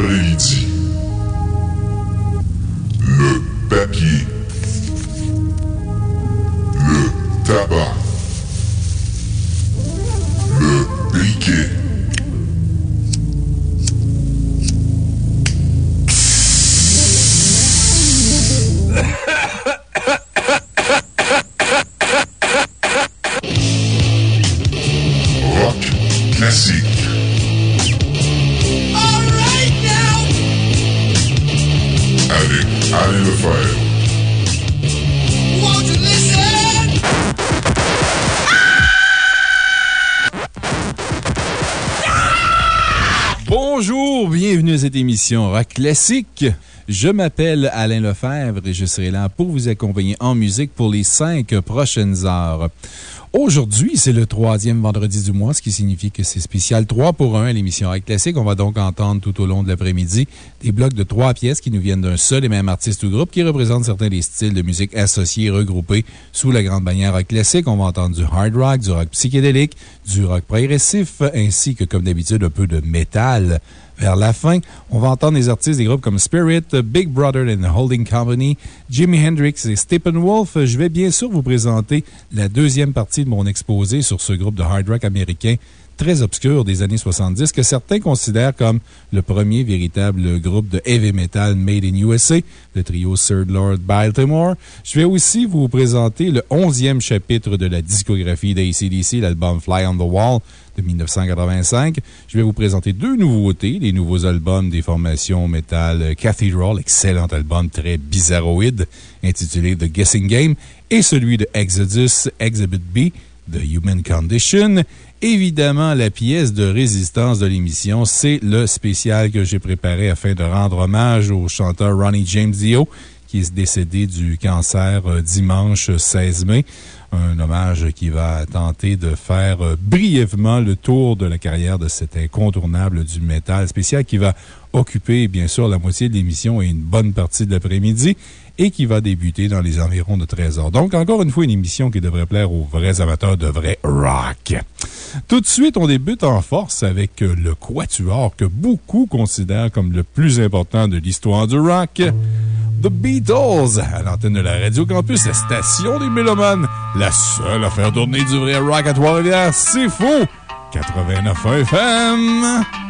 Vendredi Rock Classique. Je m'appelle Alain Lefebvre et je serai là pour vous accompagner en musique pour les cinq prochaines heures. Aujourd'hui, c'est le troisième vendredi du mois, ce qui signifie que c'est spécial 3 pour 1 à l'émission Rock Classique. On va donc entendre tout au long de l'après-midi des blocs de trois pièces qui nous viennent d'un seul et même artiste ou groupe qui représente certains des styles de musique associés et regroupés sous la grande bannière Rock Classique. On va entendre du hard rock, du rock psychédélique, du rock progressif, ainsi que, comme d'habitude, un peu de métal. Vers la fin, on va entendre des artistes des groupes comme Spirit, Big Brother and the Holding Company, Jimi Hendrix et Steppenwolf. Je vais bien sûr vous présenter la deuxième partie de mon exposé sur ce groupe de hard rock américain très obscur des années 70 que certains considèrent comme le premier véritable groupe de heavy metal made in USA, le trio Third Lord Baltimore. Je vais aussi vous présenter le onzième chapitre de la discographie d'ACDC, l'album Fly on the Wall de 1985. Je vais vous présenter deux nouveautés, les nouveaux albums des formations metal Cathedral, excellent album très bizarroïde intitulé The Guessing Game, et celui de Exodus Exhibit B, The Human Condition. Évidemment, la pièce de résistance de l'émission, c'est le spécial que j'ai préparé afin de rendre hommage au chanteur Ronnie James Dio, qui est décédé du cancer euh, dimanche 16 mai. Un hommage qui va tenter de faire euh, brièvement le tour de la carrière de cet incontournable du métal spécial qui va occuper, bien sûr, la moitié de l'émission et une bonne partie de l'après-midi et qui va débuter dans les environs de 13 heures. Donc, encore une fois, une émission qui devrait plaire aux vrais amateurs de vrai rock. Tout de suite, on débute en force avec le quatuor que beaucoup considèrent comme le plus important de l'histoire du rock. The Beatles, à l'antenne de la Radio Campus, la station des Mélomanes, la seule à faire tourner du vrai rock à Trois-Rivières. C'est faux! 89 FM.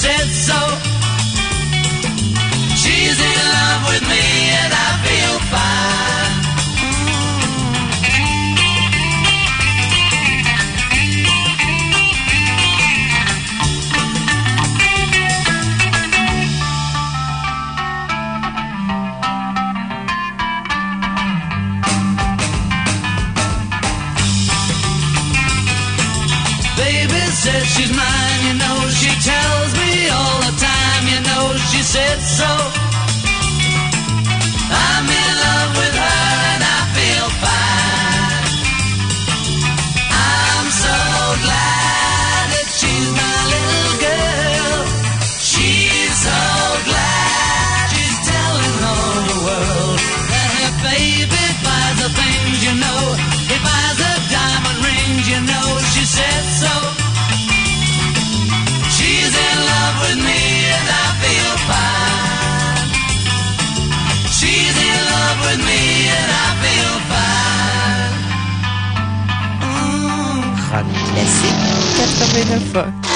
said so. Said so. been a fuck.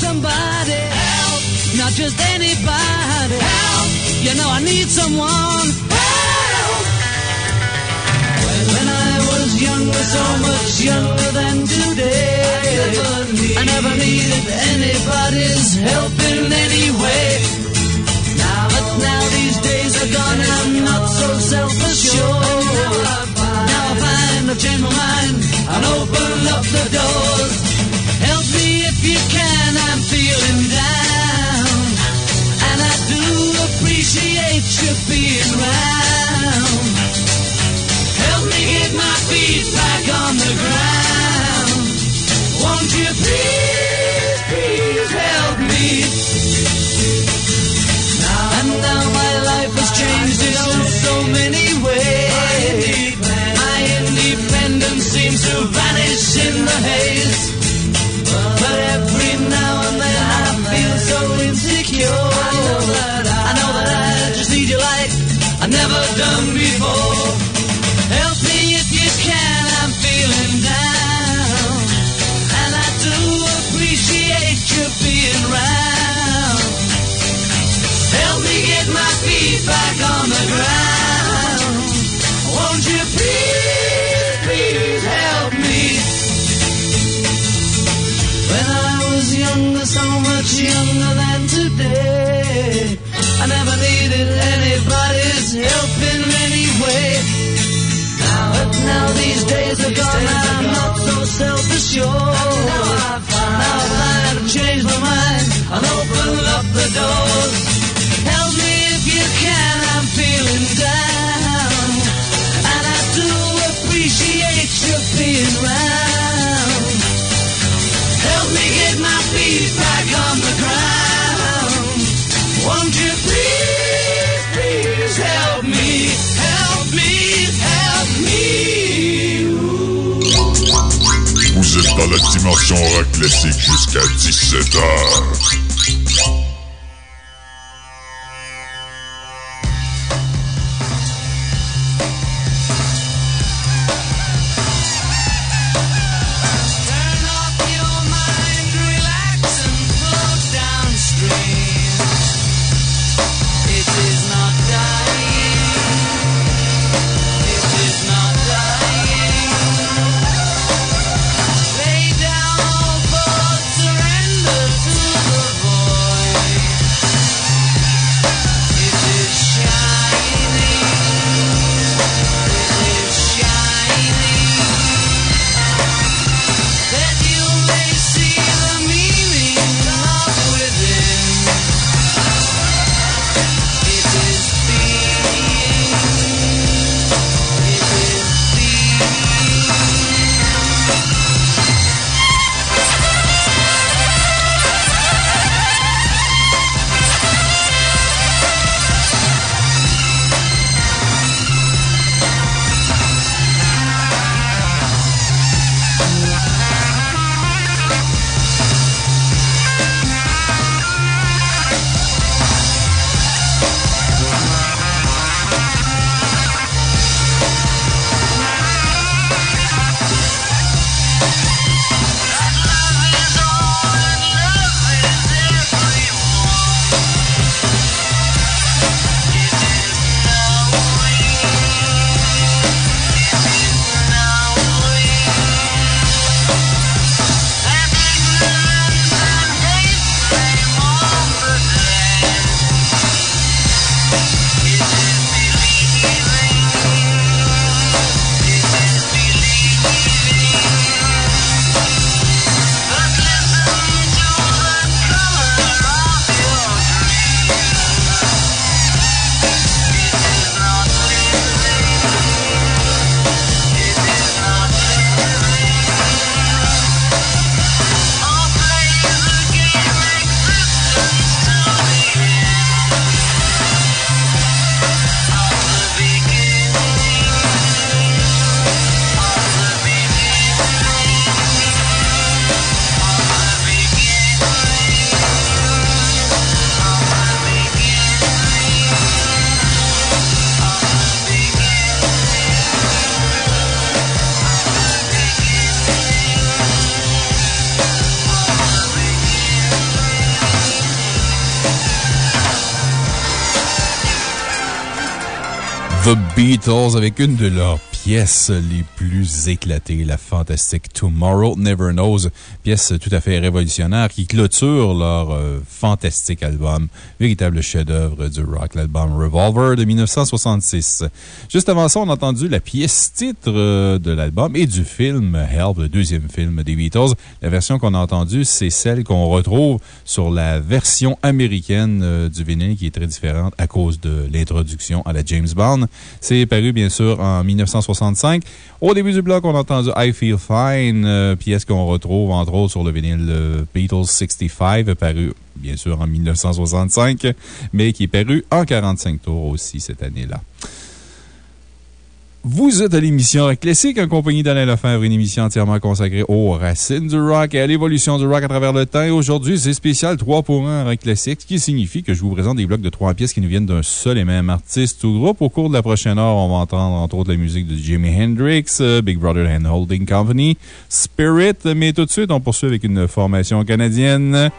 somebody. Help, not just anybody. Help. You know I need someone. young, so much younger than today. I never needed anybody's help in any way. Now, but now these days are gone, I'm not so self-assured. Now I find I've changed my mind and open up the doors. Help me if you can, I'm feeling down. And I do appreciate you being round. I'm not so self-assured. Now I've changed my mind and opened up the doors. Help me if you can, I'm feeling down. And I do appreciate you being round. Dans la dimension rock classique jusqu'à 17h. Avec une de leurs pièces les plus éclatées, la fantastique Tomorrow Never Knows, pièce tout à fait révolutionnaire qui clôture leur euh, fantastique album, véritable chef-d'œuvre du rock, l'album Revolver de 1966. Juste avant ça, on a entendu la pièce titre euh, de l'album et du film Help, le deuxième film des Beatles. La version qu'on a entendue, c'est celle qu'on retrouve sur la version américaine euh, du vinyle qui est très différente à cause de l'introduction à la James Bond. C'est paru, bien sûr, en 1965. Au début du bloc, on a entendu I Feel Fine, euh, pièce qu'on retrouve, entre autres, sur le vinyle euh, Beatles 65, paru, bien sûr, en 1965, mais qui est paru en 45 tours aussi cette année-là. Vous êtes à l'émission Rock Classique en compagnie d'Alain Lefebvre, une émission entièrement consacrée aux racines du rock et à l'évolution du rock à travers le temps. Aujourd'hui, c'est spécial 3 pour 1 Rock Classique, ce qui signifie que je vous présente des blocs de 3 pièces qui nous viennent d'un seul et même artiste ou groupe. Au cours de la prochaine heure, on va entendre entre autres la musique de Jimi Hendrix, euh, Big Brother Hand Holding Company, Spirit, mais tout de suite, on poursuit avec une formation canadienne,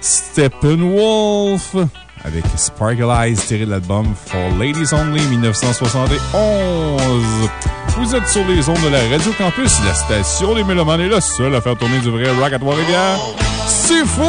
Steppenwolf avec Sparkle Eyes tiré de l'album For Ladies Only 1971. Vous êtes sur les ondes de la Radio Campus, la station des Mélomanes est la seule à faire tourner du vrai rock à Trois-Rivières. C'est fou!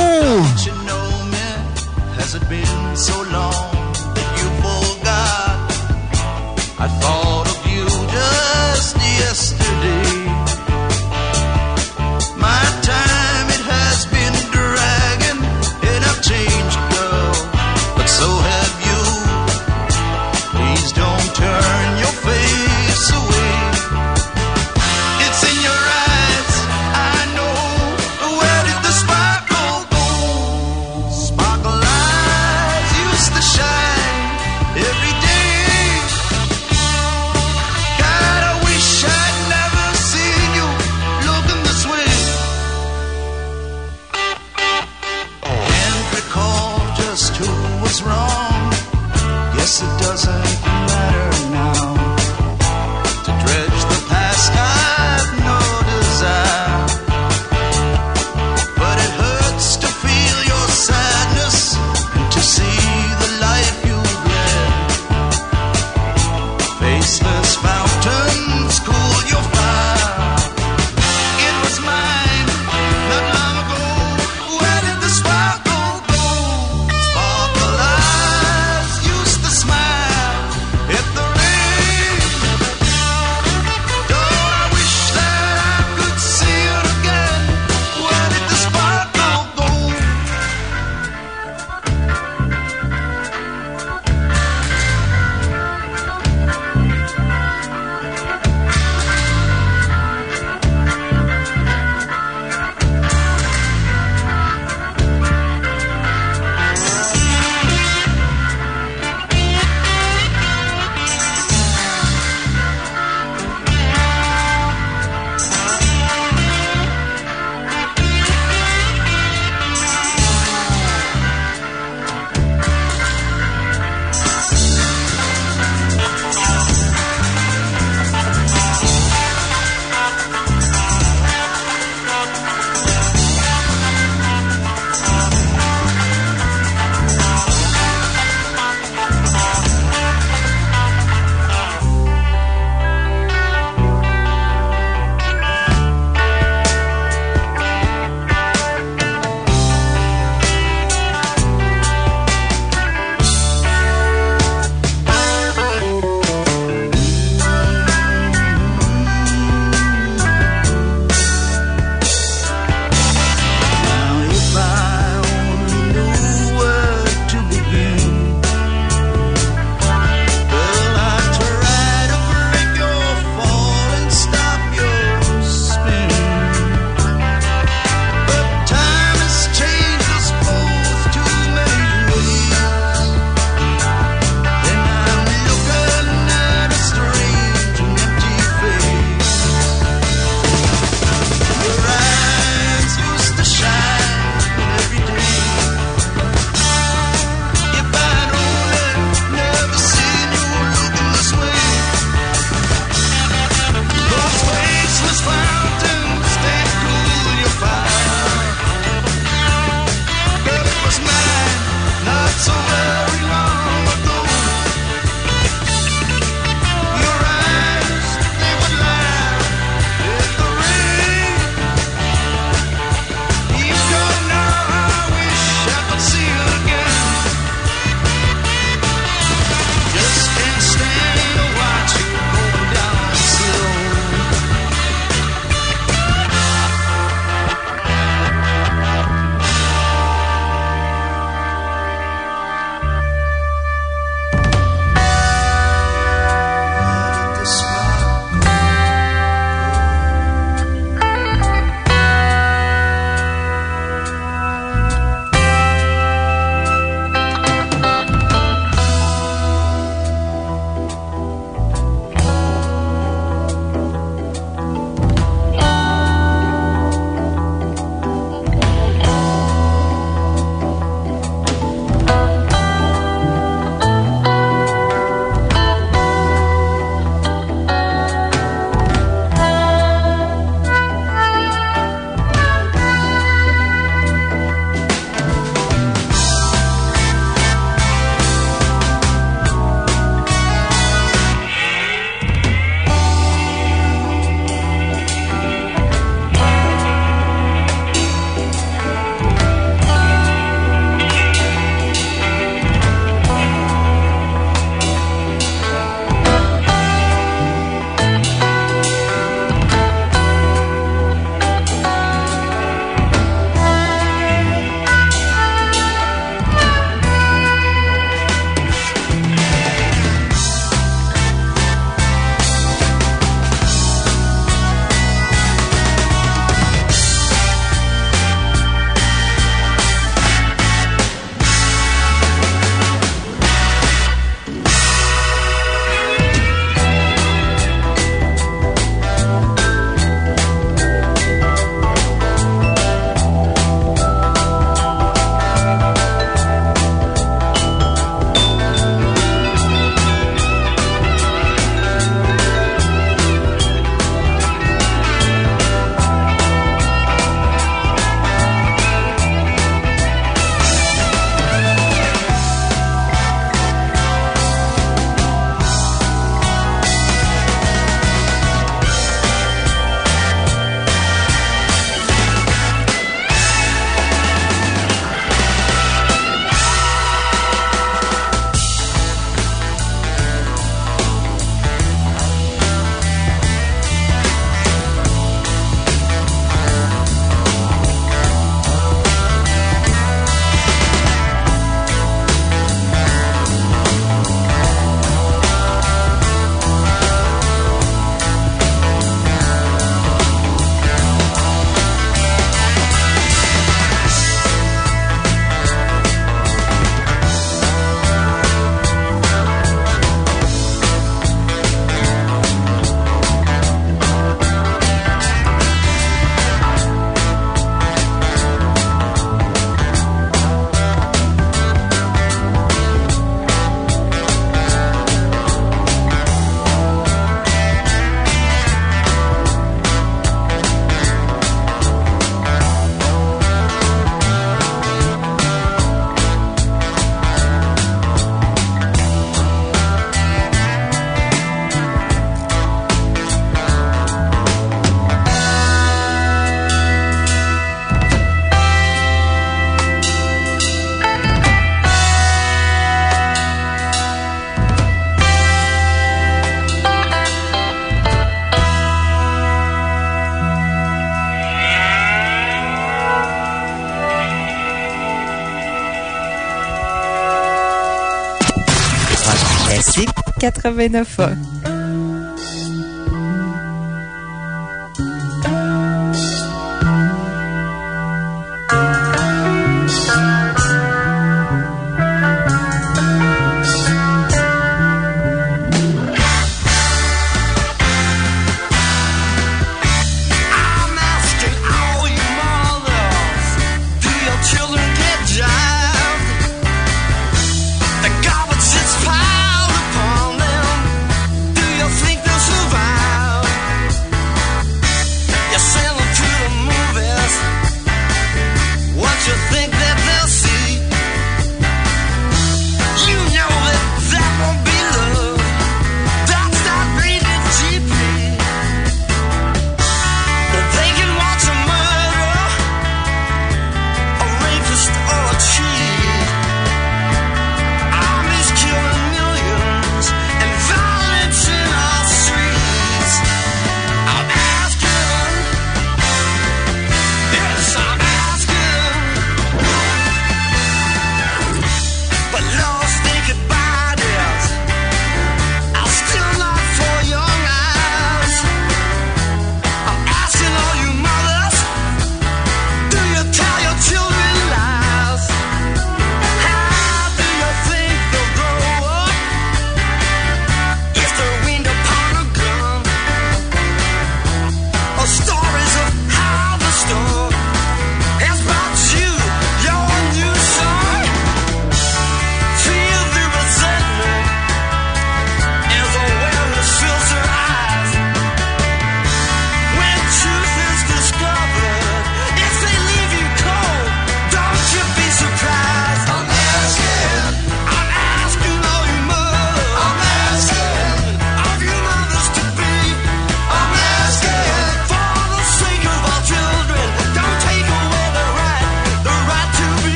89.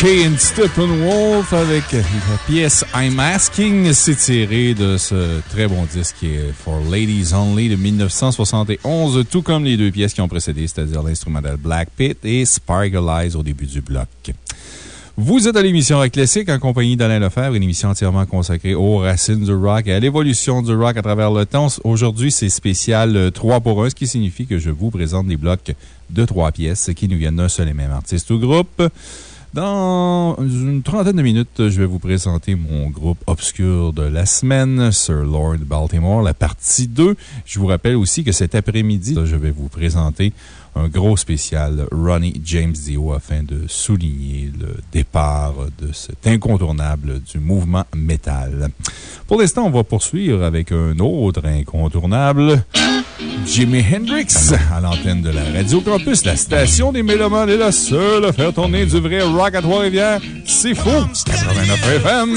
Kay and Steppenwolf avec la pièce I'm Asking. C'est tiré de ce très bon disque qui est For Ladies Only de 1971, tout comme les deux pièces qui ont précédé, c'est-à-dire l'instrumental Black Pit et Sparkle Eyes au début du bloc. Vous êtes à l'émission Rock Classic en compagnie d'Alain Lefebvre, une émission entièrement consacrée aux racines du rock et à l'évolution du rock à travers le temps. Aujourd'hui, c'est spécial euh, 3 pour 1, ce qui signifie que je vous présente des blocs de 3 pièces qui nous viennent d'un seul et même artiste ou groupe. Dans une trentaine de minutes, je vais vous présenter mon groupe obscur de la semaine, Sir Lord Baltimore, la partie 2. Je vous rappelle aussi que cet après-midi, je vais vous présenter un gros spécial Ronnie James Dio afin de souligner le départ de cet incontournable du mouvement métal. Pour l'instant, on va poursuivre avec un autre incontournable. Jimi Hendrix, à l'antenne de la Radio Campus, la station des Mélomanes est la seule à faire tourner du vrai rock à Trois-Rivières. C'est fou! 89 FM!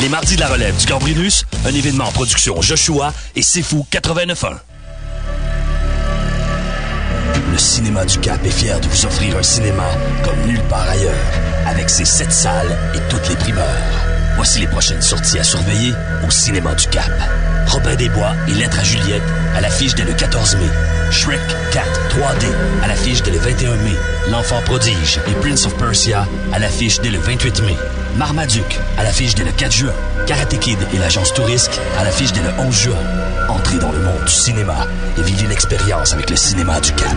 Les mardis de la relève du Gambrinus, un événement en production Joshua et C'est Fou 89.1. Le cinéma du Cap est fier de vous offrir un cinéma comme nulle part ailleurs, avec ses sept salles et toutes les primeurs. Voici les prochaines sorties à surveiller au cinéma du Cap. Robin des Bois et Lettres à Juliette à l'affiche dès le 14 mai. Shrek 4 3D à l'affiche dès le 21 mai. L'Enfant prodige et Prince of Persia à l'affiche dès le 28 mai. Marmaduke à l'affiche dès le 4 juin. Karate Kid et l'agence Tourisque à l'affiche dès le 11 juin. Entrez dans le monde du cinéma et vivez l'expérience avec le cinéma du Cap.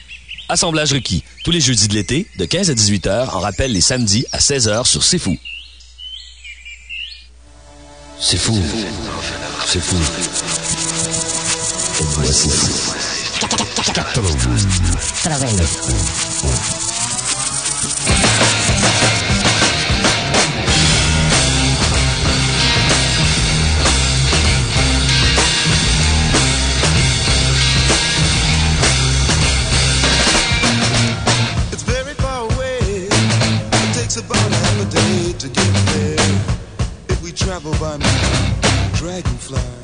Assemblage requis. Tous les jeudis de l'été, de 15 à 18 heures, en rappel les samedis à 16 heures sur C'est Fou. C'est fou. C'est fou. C'est fou. fly.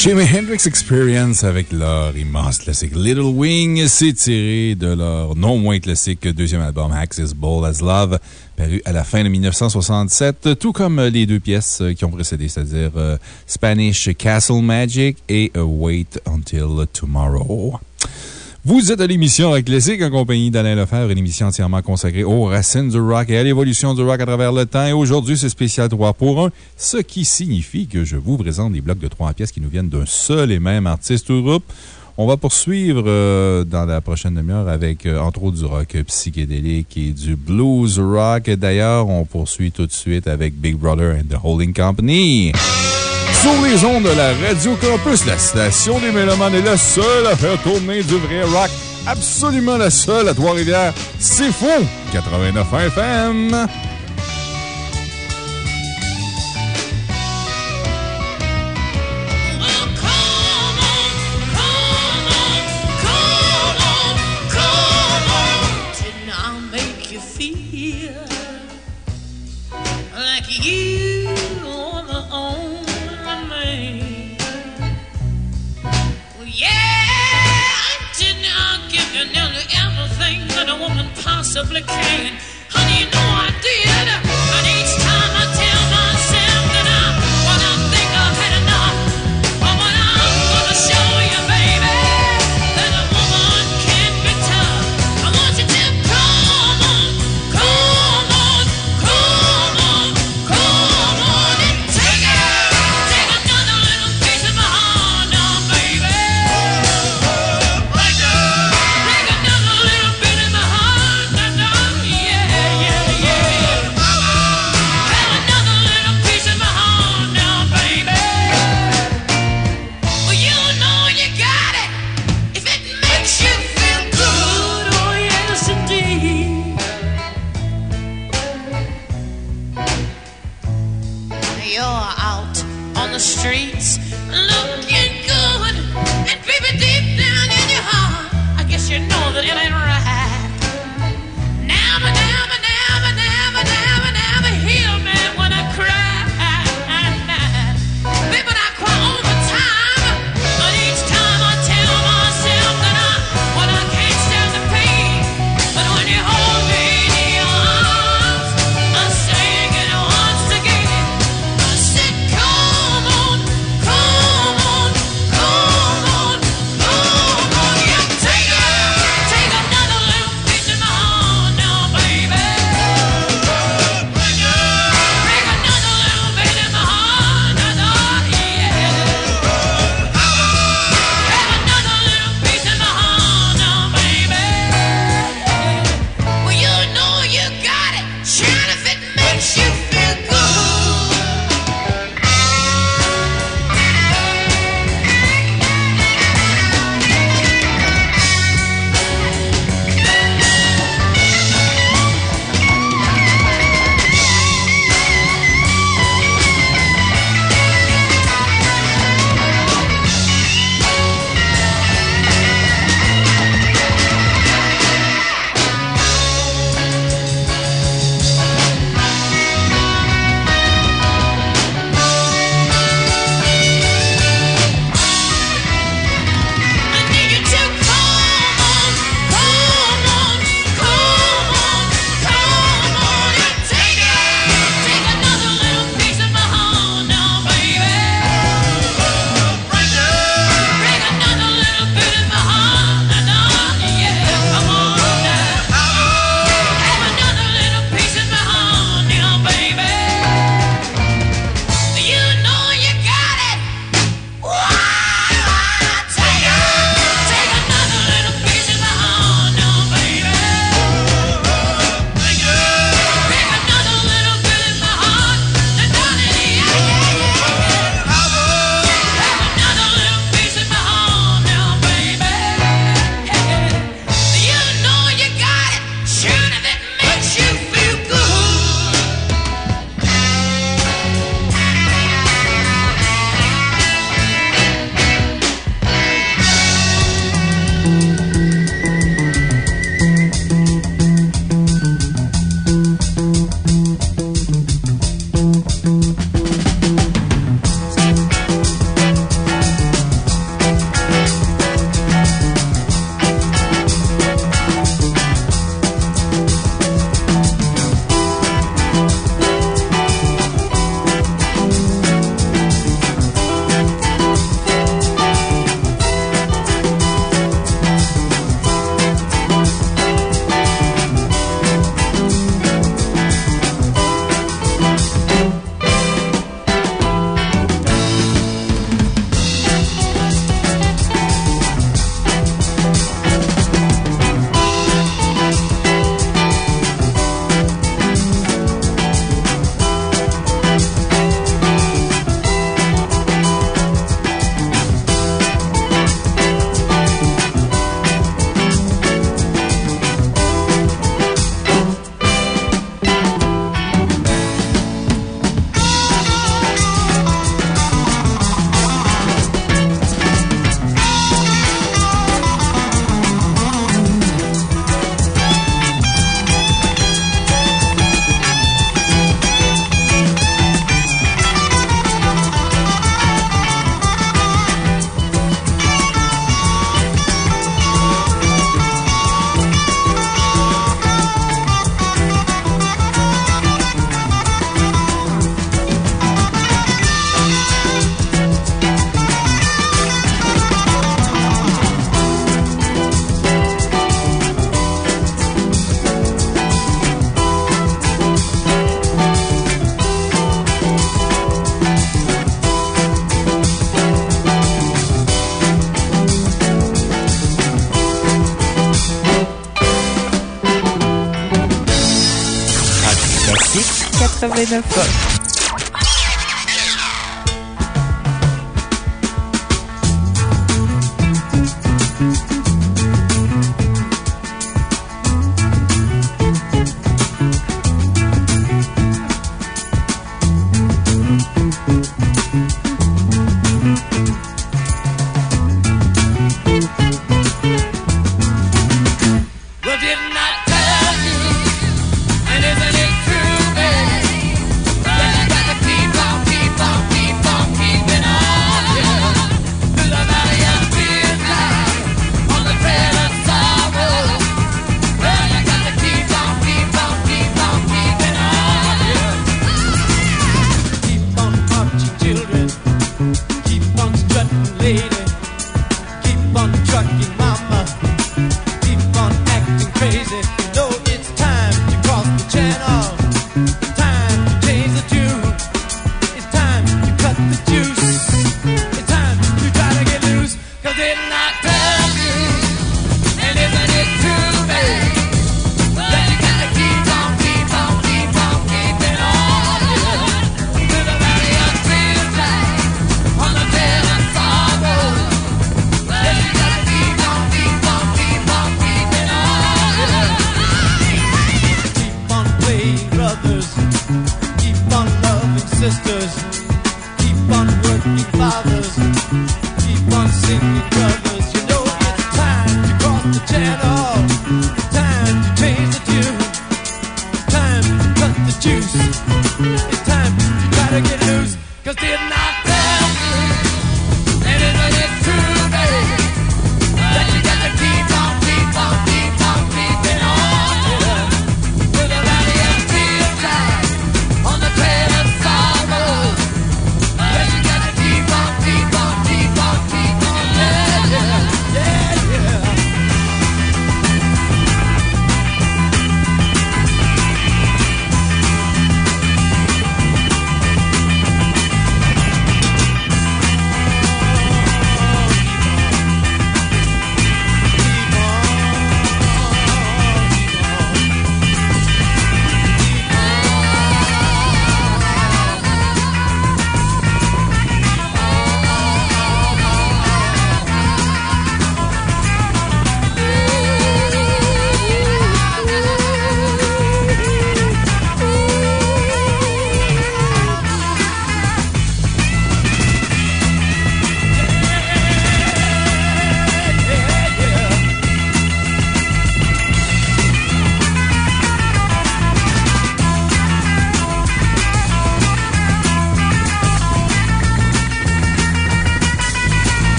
Jimi Hendrix Experience avec leur immense classique Little Wing. C'est tiré de leur non moins classique deuxième album Axis Bold as Love, paru à la fin de 1967, tout comme les deux pièces qui ont précédé, c'est-à-dire euh, Spanish Castle Magic et euh, Wait Until Tomorrow. Vous êtes à l'émission Rock en compagnie d'Alain Lefebvre, une émission entièrement consacrée aux racines du rock et à l'évolution du rock à travers le temps. Et aujourd'hui, c'est spécial 3 pour 1, ce qui signifie que je vous présente des blocs de 3 pièces qui nous viennent d'un seul et même artiste ou groupe. On va poursuivre euh, dans la prochaine demi-heure avec, euh, entre autres, du rock psychédélique et du blues rock. D'ailleurs, on poursuit tout de suite avec Big Brother and the Holding Company. Sur les ondes de la Radio Campus, la station des Mélomanes est la seule à faire tourner du vrai rock. Absolument la seule à Trois-Rivières. C'est faux! 89 FM.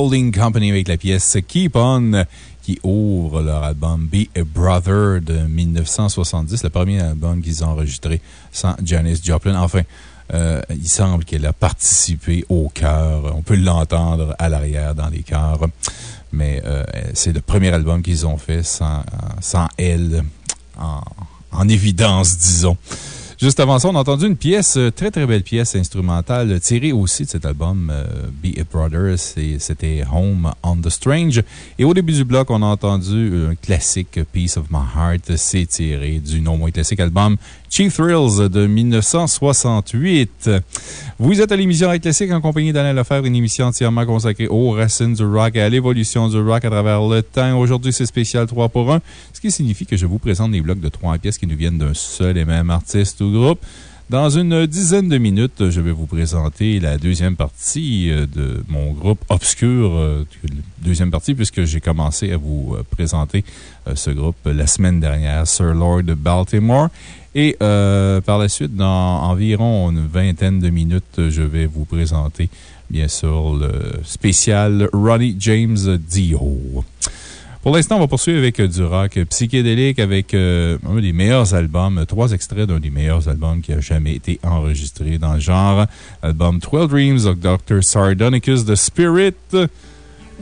Holding Company avec la pièce Keep On qui ouvre leur album Be a Brother de 1970, le premier album qu'ils ont enregistré sans Janis Joplin. Enfin, euh, il semble qu'elle a participé au cœur. On peut l'entendre à l'arrière dans les chœurs. mais euh, c'est le premier album qu'ils ont fait sans, elle en évidence, disons. Juste avant ça, on a entendu une pièce, euh, très très belle pièce instrumentale euh, tirée aussi de cet album euh, Be a Brother. C'était Home on the Strange. Et au début du bloc, on a entendu un classique Piece of My Heart. C'est tiré du non moins classique album Chief Thrills de 1968. Vous êtes à l'émission Rock Classique en compagnie d'Alain Lefebvre, une émission entièrement consacrée aux racines du rock et à l'évolution du rock à travers le temps. Aujourd'hui, c'est spécial 3 pour 1, ce qui signifie que je vous présente des blocs de trois pièces qui nous viennent d'un seul et même artiste ou groupe. Dans une dizaine de minutes, je vais vous présenter la deuxième partie euh, de mon groupe Obscur. euh, Deuxième partie, puisque j'ai commencé à vous euh, présenter ce groupe la semaine dernière, Sir Lord Baltimore. Et euh, par la suite, dans environ une vingtaine de minutes, je vais vous présenter, bien sûr, le spécial Ronnie James Dio. Pour l'instant, on va poursuivre avec euh, du rock psychédélique avec euh, un des meilleurs albums, trois extraits d'un des meilleurs albums qui a jamais été enregistré dans le genre. Album 12 Dreams of Dr. Sardonicus The Spirit.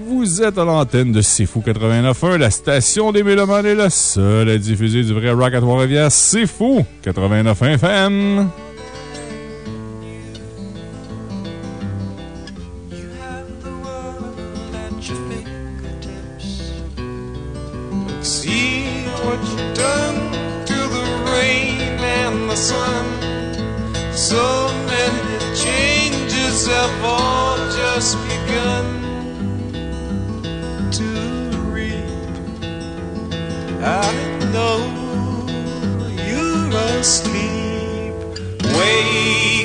Vous êtes à l'antenne de C'est Fou 89.1, la station des Mélomanes est la seule à diffuser du vrai rock à Trois-Rivières. C'est Fou 89.1 FM. So many changes have all just begun to reap. I know you're asleep. Wake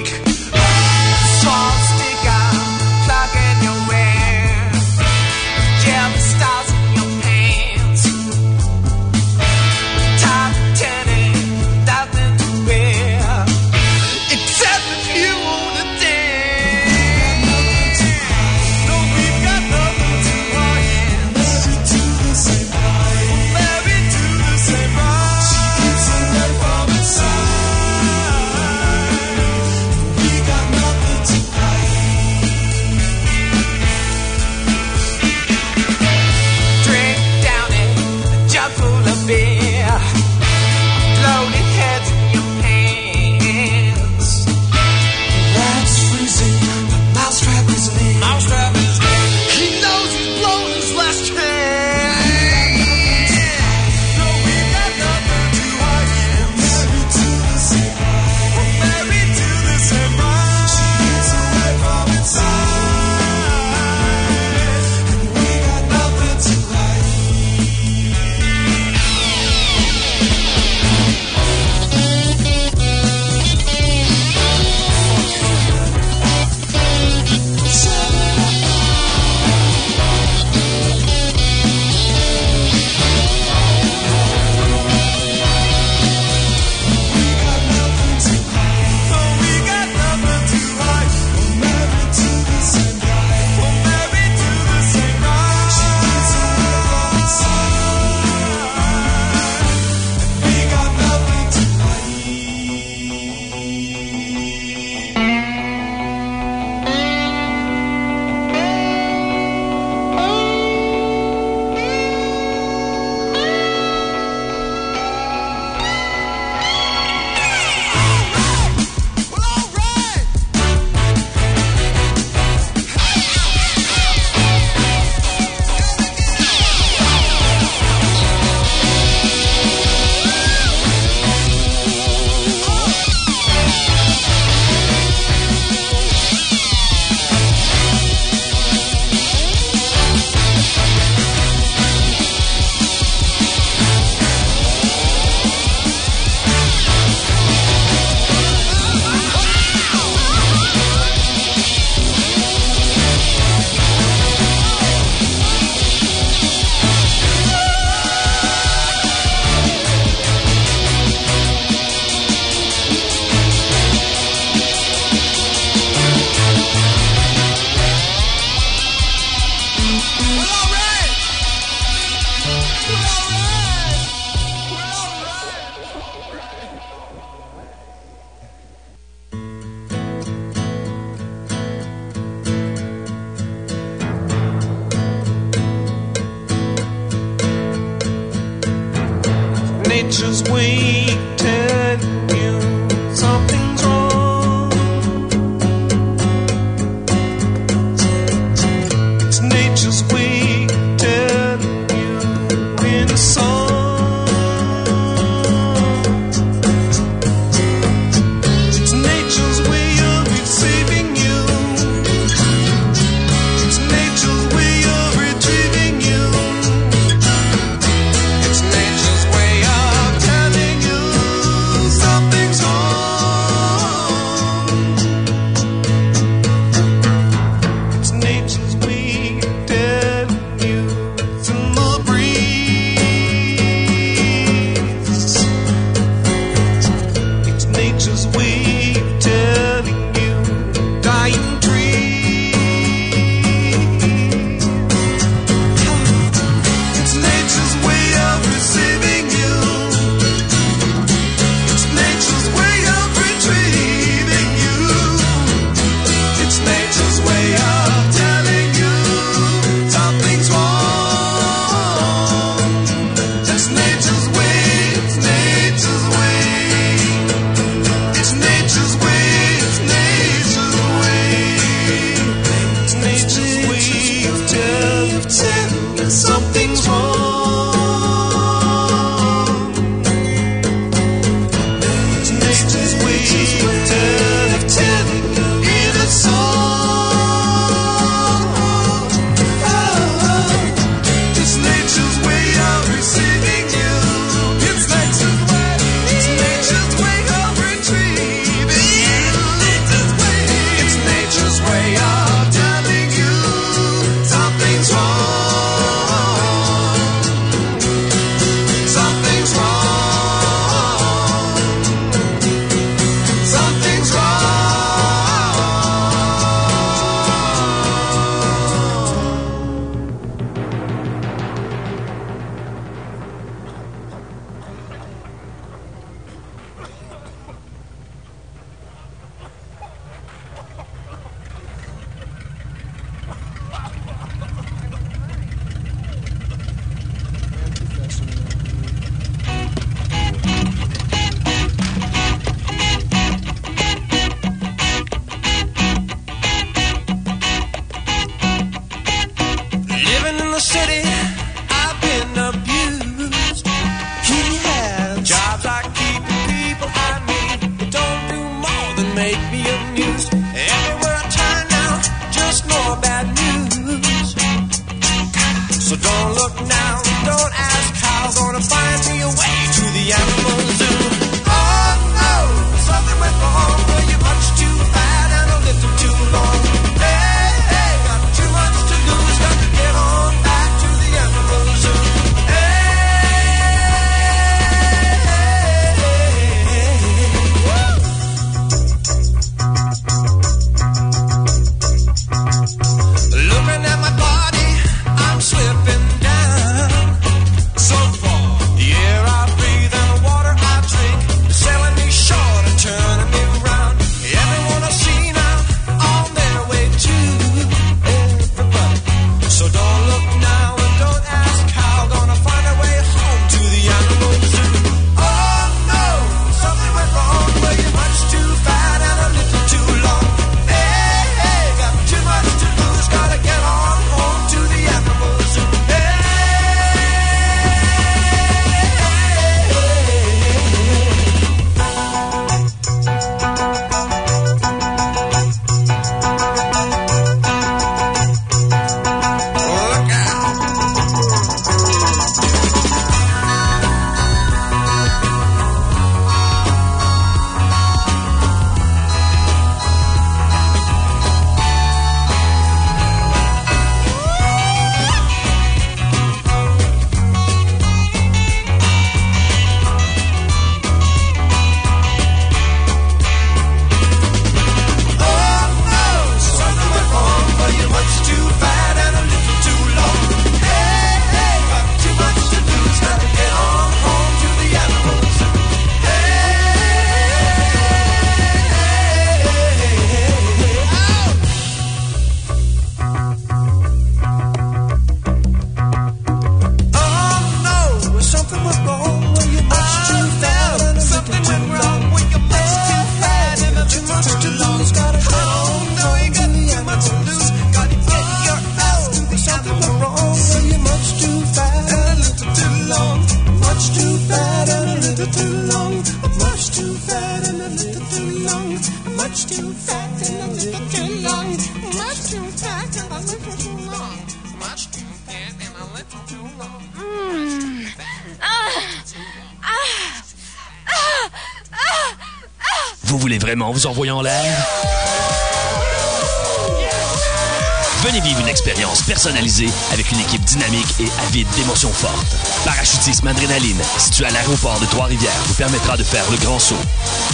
port de Trois-Rivières vous permettra de faire le grand saut.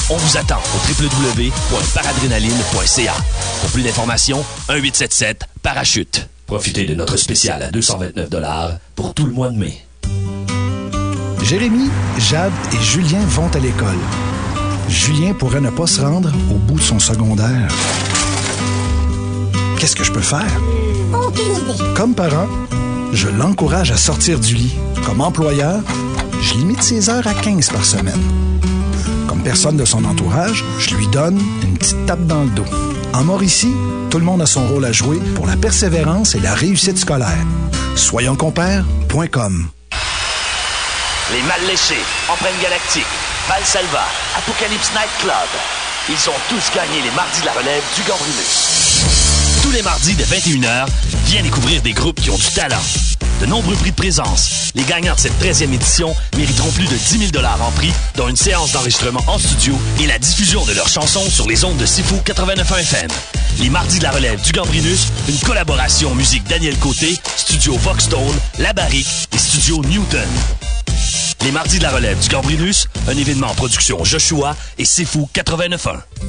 On vous attend au www.paradrénaline.ca. Pour plus d'informations, 1-877-Parachute. Profitez de notre spécial à 229 pour tout le mois de mai. Jérémy, Jade et Julien vont à l'école. Julien pourrait ne pas se rendre au bout de son secondaire. Qu'est-ce que je peux faire? Aucune idée. Comme parent, je l'encourage à sortir du lit. Comme employeur, limite ses heures à 15 par semaine. Comme personne de son entourage, je lui donne une petite tape dans le dos. En Mauricie, tout le monde a son rôle à jouer pour la persévérance et la réussite scolaire. Soyonscompères.com Les mal léchés, Empreinte Galactique, Valsalva, Apocalypse Night Club. Ils ont tous gagné les mardis de la relève du Gambrinus. Tous les mardis de 21h, viens découvrir des groupes qui ont du talent de nombreux prix de présence. Les gagnants de cette 13e édition mériteront plus de 10 000 en prix, dont une séance d'enregistrement en studio et la diffusion de leurs chansons sur les ondes de Sifu 89.1 FM. Les mardis de la relève du Gambrinus, une collaboration musique Daniel Côté, Studio Voxstone, La Barrique et Studio Newton. Les mardis de la relève du Gambrinus, un événement en production Joshua et Sifu 89.1.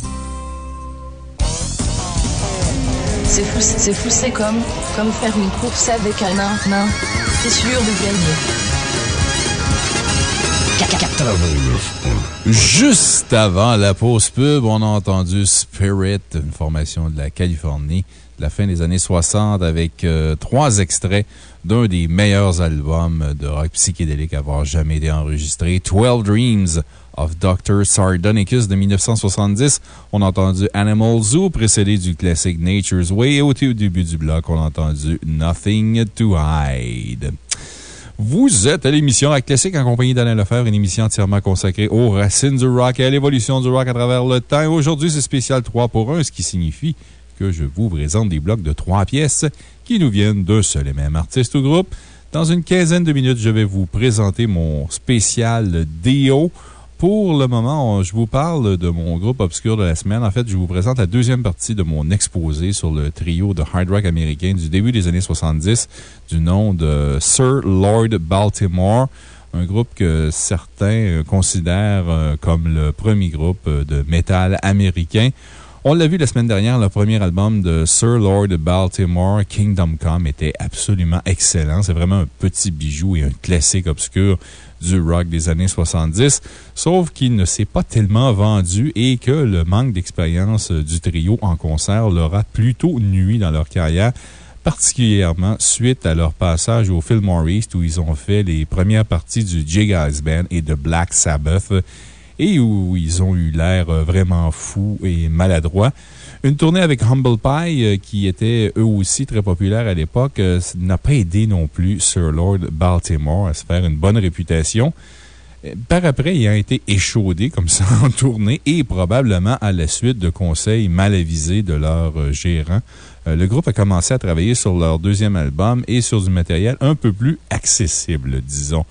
C'est fou, c'est comme, comme faire une course avec un nain, nain. Sûr de gagner. Juste avant la pause pub, on a entendu Spirit, une formation de la Californie de la fin des années 60 avec euh, trois extraits d'un des meilleurs albums de rock psychédélique à avoir jamais été enregistré, 12 Dreams of Dr. Sardonicus de 1970. On a entendu Animal Zoo, précédé du classique Nature's Way. Et au début du bloc, on a entendu Nothing to Hide. Vous êtes à l'émission Rock Classique en compagnie d'Alain Lefebvre, une émission entièrement consacrée aux racines du rock et à l'évolution du rock à travers le temps. Aujourd'hui, c'est spécial 3 pour 1, ce qui signifie que je vous présente des blocs de 3 pièces qui nous viennent d'un seul et même artiste ou groupe. Dans une quinzaine de minutes, je vais vous présenter mon spécial Dio. Pour le moment, je vous parle de mon groupe obscur de la semaine. En fait, je vous présente la deuxième partie de mon exposé sur le trio de hard rock américain du début des années 70 du nom de Sir Lord Baltimore. Un groupe que certains euh, considèrent euh, comme le premier groupe euh, de métal américain. On l'a vu la semaine dernière, le premier album de Sir Lord Baltimore, Kingdom Come, était absolument excellent. C'est vraiment un petit bijou et un classique obscur du rock des années 70, sauf qu'il ne s'est pas tellement vendu et que le manque d'expérience du trio en concert leur a plutôt nuit dans leur carrière, particulièrement suite à leur passage au Fillmore East où ils ont fait les premières parties du J. Guys Band et de Black Sabbath et où ils ont eu l'air euh, vraiment fous et maladroits. Une tournée avec Humble Pie, euh, qui était eux aussi très populaire à l'époque, euh, n'a pas aidé non plus Sir Lord Baltimore à se faire une bonne réputation. Par après, ayant été échaudé comme ça en tournée et probablement à la suite de conseils mal avisés de leur gérant, le groupe a commencé à travailler sur leur deuxième album et sur du matériel un peu plus accessible, disons.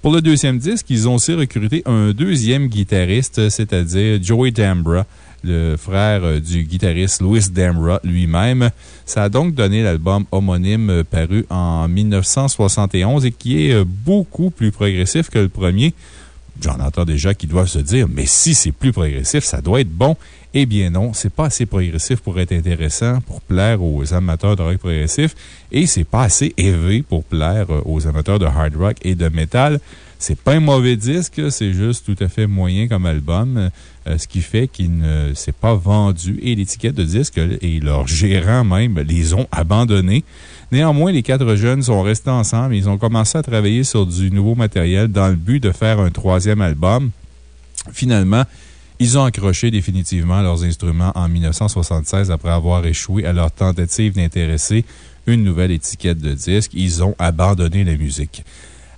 Pour le deuxième disque, ils ont aussi recruté un deuxième guitariste, c'est-à-dire Joey Dambra, le frère euh, du guitariste Louis Dambra lui-même. Ça a donc donné l'album homonyme euh, paru en 1971 et qui est euh, beaucoup plus progressif que le premier. J'en entends déjà qui doivent se dire, mais si c'est plus progressif, ça doit être bon. Eh bien non, c'est pas assez progressif pour être intéressant, pour plaire aux amateurs de rock progressif, et c'est pas assez élevé pour plaire euh, aux amateurs de hard rock et de métal. C'est pas un mauvais disque, c'est juste tout à fait moyen comme album, euh, ce qui fait qu'il ne s'est pas vendu et l'étiquette de disque et leur gérant même les ont abandonnés. Néanmoins, les quatre jeunes sont restés ensemble et ils ont commencé à travailler sur du nouveau matériel dans le but de faire un troisième album. Finalement, ils ont accroché définitivement leurs instruments en 1976 après avoir échoué à leur tentative d'intéresser une nouvelle étiquette de disque. Ils ont abandonné la musique.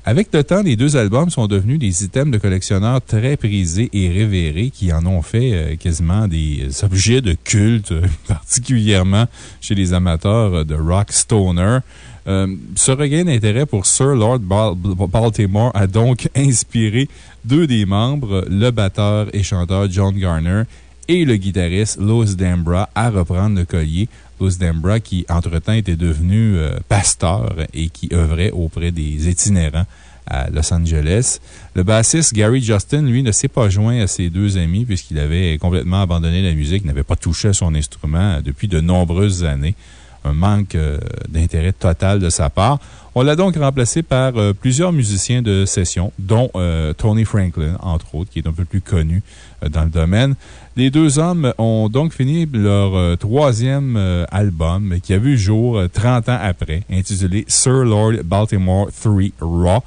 Avec le temps, les deux albums sont devenus des items de collectionneurs très prisés et révérés qui en ont fait euh, quasiment des objets de culte, particulièrement chez les amateurs de rock stoner. Euh, ce regain d'intérêt pour Sir Lord Bal- Baltimore a donc inspiré deux des membres, le batteur et chanteur John Garner et le guitariste Louis Dambra, à reprendre le collier. Louis Dambra, qui entre-temps était devenu euh, pasteur et qui œuvrait auprès des itinérants à Los Angeles. Le bassiste Gary Justin, lui, ne s'est pas joint à ses deux amis puisqu'il avait complètement abandonné la musique, n'avait pas touché à son instrument depuis de nombreuses années. Un manque euh, d'intérêt total de sa part. On l'a donc remplacé par euh, plusieurs musiciens de session, dont euh, Tony Franklin, entre autres, qui est un peu plus connu dans le domaine. Les deux hommes ont donc fini leur troisième album, qui a vu jour euh, 30 ans après, intitulé Sir Lord Baltimore 3 Raw.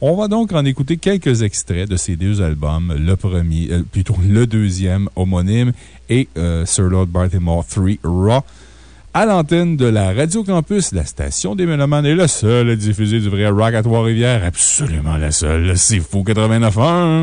On va donc en écouter quelques extraits de ces deux albums, le premier, plutôt le deuxième homonyme et Sir Lord Baltimore 3 Raw. À l'antenne de la Radio Campus, la station des Mélomanes est la seule à diffuser du vrai rock à Trois-Rivières. Absolument la seule. C'est fou 89.1.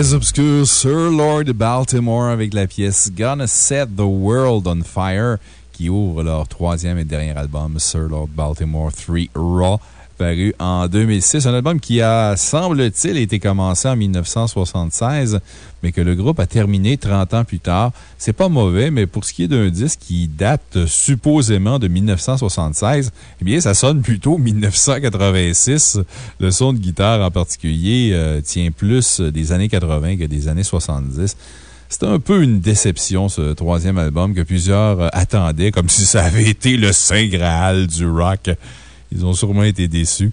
Très obscur, Sir Lord Baltimore, avec la pièce Gonna Set the World on Fire, qui ouvre leur troisième et dernier album, Sir Lord Baltimore 3 Raw, paru en 2006. Un album qui a, semble-t-il, été commencé en 1976, mais que le groupe a terminé 30 ans plus tard. C'est pas mauvais, mais pour ce qui est d'un disque qui date supposément de 1976, eh bien, ça sonne plutôt 1986. Le son de guitare en particulier euh, tient plus des années 80 que des années 70. C'est un peu une déception, ce troisième album, que plusieurs euh, attendaient, comme si ça avait été le Saint Graal du rock. Ils ont sûrement été déçus.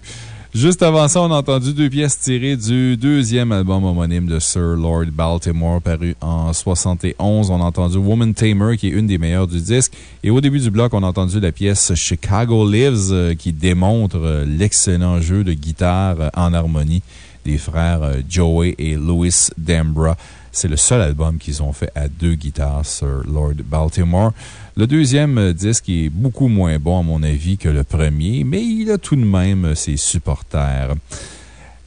Juste avant ça, on a entendu deux pièces tirées du deuxième album homonyme de Sir Lord Baltimore, paru en 71. On a entendu Woman Tamer, qui est une des meilleures du disque. Et au début du bloc, on a entendu la pièce Chicago Lives, euh, qui démontre euh, l'excellent jeu de guitare euh, en harmonie des frères Joey et Louis Dambra. C'est le seul album qu'ils ont fait à deux guitares, Sir Lord Baltimore. Le deuxième euh, disque est beaucoup moins bon, à mon avis, que le premier, mais il a tout de même ses supporters.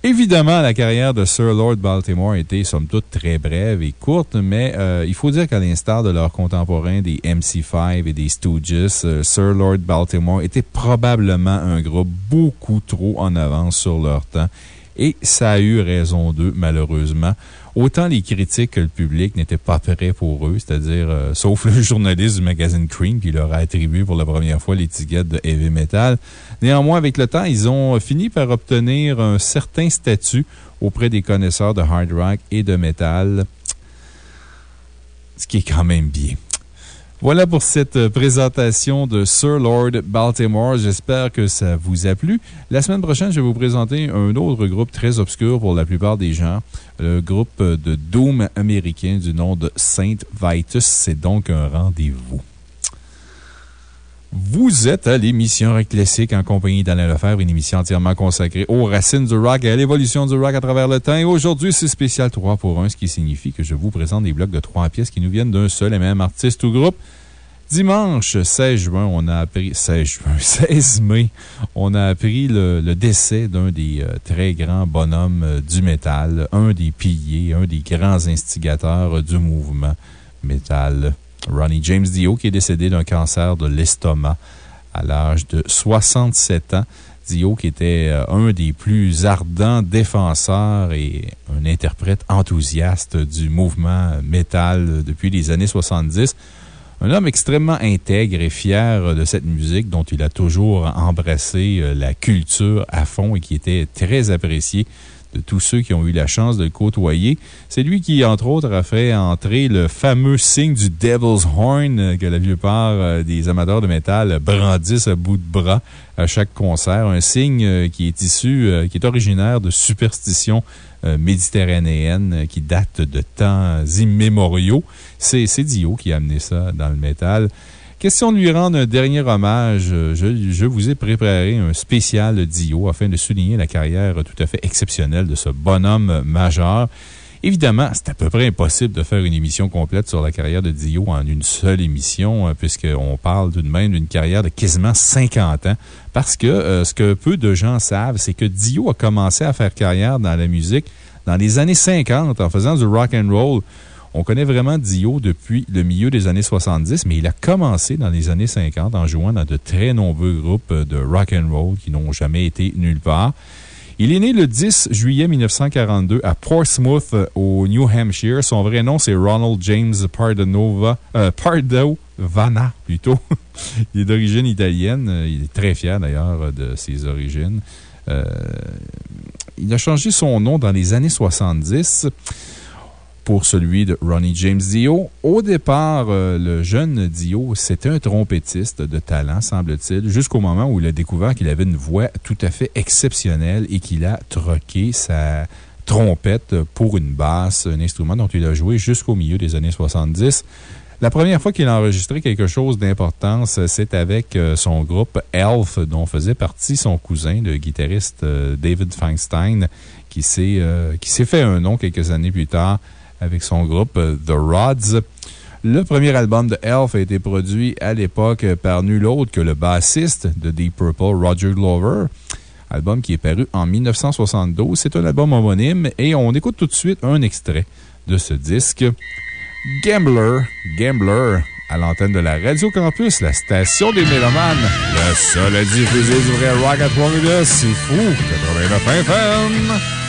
Évidemment, la carrière de Sir Lord Baltimore était, somme toute, très brève et courte, mais euh, il faut dire qu'à l'instar de leurs contemporains des MC5 et des Stooges, euh, Sir Lord Baltimore était probablement un groupe beaucoup trop en avance sur leur temps. Et ça a eu raison d'eux, malheureusement. Autant les critiques que le public n'étaient pas prêts pour eux, c'est-à-dire, euh, sauf le journaliste du magazine Cream qui leur a attribué pour la première fois l'étiquette de heavy metal. Néanmoins, avec le temps, ils ont fini par obtenir un certain statut auprès des connaisseurs de hard rock et de metal, ce qui est quand même bien. Voilà pour cette euh, présentation de Sir Lord Baltimore. J'espère que ça vous a plu. La semaine prochaine, je vais vous présenter un autre groupe très obscur pour la plupart des gens. Le groupe de Doom américain du nom de Saint Vitus. C'est donc un rendez-vous. Vous êtes à l'émission Rock Classique en compagnie d'Alain Lefebvre, une émission entièrement consacrée aux racines du rock et à l'évolution du rock à travers le temps. Et aujourd'hui, c'est spécial 3 pour 1, ce qui signifie que je vous présente des blocs de 3 pièces qui nous viennent d'un seul et même artiste ou groupe. Dimanche 16 juin, on a appris, 16 juin, 16 mai, on a appris le, le décès d'un des euh, très grands bonhommes euh, du métal, un des piliers, un des grands instigateurs euh, du mouvement métal. Ronnie James Dio, qui est décédé d'un cancer de l'estomac à l'âge de 67 ans. Dio, qui était euh, un des plus ardents défenseurs et un interprète enthousiaste du mouvement métal depuis les années 70. Un homme extrêmement intègre et fier de cette musique dont il a toujours embrassé euh, la culture à fond et qui était très apprécié de tous ceux qui ont eu la chance de le côtoyer. C'est lui qui, entre autres, a fait entrer le fameux signe du Devil's Horn euh, que la plupart euh, des amateurs de métal brandissent à bout de bras à chaque concert. Un signe euh, qui est issu, qui est originaire de superstitions méditerranéennes qui datent de temps immémoriaux. C'est Dio qui a amené ça dans le métal. Question de lui rendre un dernier hommage, je, je, vous ai préparé un spécial Dio afin de souligner la carrière tout à fait exceptionnelle de ce bonhomme majeur. Évidemment, c'est à peu près impossible de faire une émission complète sur la carrière de Dio en une seule émission, hein, puisqu'on parle tout de même d'une carrière de quasiment 50 ans. Parce que euh, ce que peu de gens savent, c'est que Dio a commencé à faire carrière dans la musique dans les années 50 en faisant du rock and roll. On connaît vraiment Dio depuis le milieu des années 70, mais il a commencé dans les années 50 en jouant dans de très nombreux groupes de rock and roll qui n'ont jamais été nulle part. Il est né le 10 juillet 1942 à Portsmouth, au New Hampshire. Son vrai nom, c'est Ronald James Pardonova, euh, Pardovana, plutôt. il est d'origine italienne. Il est très fier, d'ailleurs, de ses origines. Euh, il a changé son nom dans les années 70 pour celui de Ronnie James Dio. Au départ, euh, le jeune Dio, c'était un trompettiste de talent, semble-t-il, jusqu'au moment où il a découvert qu'il avait une voix tout à fait exceptionnelle et qu'il a troqué sa trompette pour une basse, un instrument dont il a joué jusqu'au milieu des années 70. La première fois qu'il a enregistré quelque chose d'importance, c'est avec euh, son groupe Elf, dont faisait partie son cousin, le guitariste euh, David Feinstein, qui s'est fait un nom quelques années plus tard avec son groupe euh, The Rods. Le premier album de Elf a été produit à l'époque par nul autre que le bassiste de Deep Purple, Roger Glover. Album qui est paru en 1972. C'est un album homonyme et on écoute tout de suite un extrait de ce disque. Gambler, Gambler, à l'antenne de la Radio Campus, la station des Mélomanes. Le seul à diffuser du vrai rock à Trois-Rivières, c'est fou! 89 FM!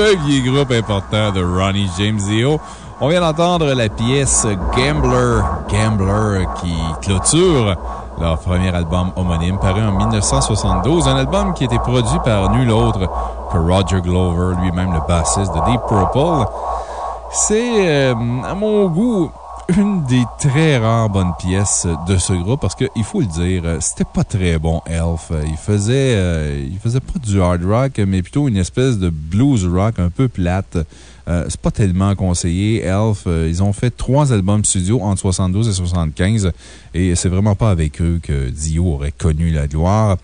Premier groupe important de Ronnie James Dio. On vient d'entendre la pièce Gambler, Gambler qui clôture leur premier album homonyme paru en 1972. Un album qui a été produit par nul autre que Roger Glover, lui-même le bassiste de Deep Purple. C'est, euh, à mon goût, une des très rares bonnes pièces de ce groupe parce qu'il faut le dire, c'était pas très bon, Elf. Il faisait, euh, il faisait pas du hard rock, mais plutôt une espèce de blues rock un peu plate. Euh, c'est pas tellement conseillé. Elf, euh, ils ont fait trois albums studio entre 72 et 75 et c'est vraiment pas avec eux que Dio aurait connu la gloire.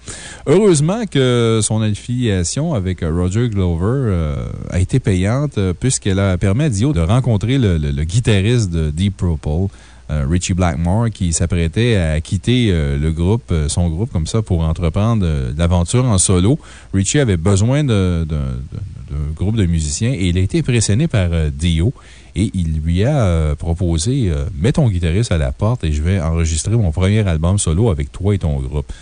Heureusement que son affiliation avec Roger Glover a été payante puisqu'elle a permis à Dio de rencontrer le, le guitariste de Deep Purple. Richie Blackmore, qui s'apprêtait à quitter le groupe, son groupe comme ça, pour entreprendre l'aventure en solo. Richie avait besoin d'un groupe de musiciens et il a été impressionné par Dio et il lui a proposé Mets ton guitariste à la porte et je vais enregistrer mon premier album solo avec toi et ton groupe.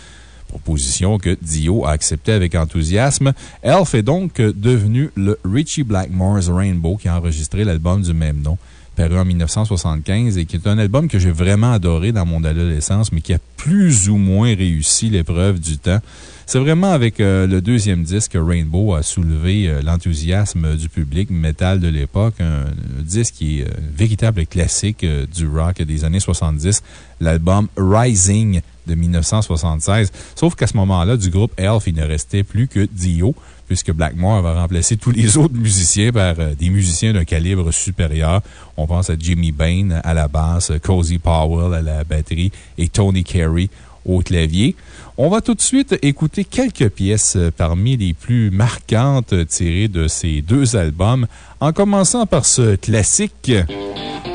Proposition que Dio a acceptée avec enthousiasme. Elf est donc devenu le Richie Blackmore's Rainbow qui a enregistré l'album du même nom paru en 1975 et qui est un album que j'ai vraiment adoré dans mon adolescence, mais qui a plus ou moins réussi l'épreuve du temps. C'est vraiment avec le deuxième disque que Rainbow a soulevé l'enthousiasme du public métal de l'époque. Un, disque qui est un véritable classique du rock des années 70, l'album Rising de 1976. Sauf qu'à ce moment-là, du groupe Elf, il ne restait plus que Dio puisque Blackmore va remplacer tous les autres musiciens par des musiciens d'un calibre supérieur. On pense à Jimmy Bain à la basse, Cozy Powell à la batterie et Tony Carey au clavier. On va tout de suite écouter quelques pièces parmi les plus marquantes tirées de ces deux albums, en commençant par ce classique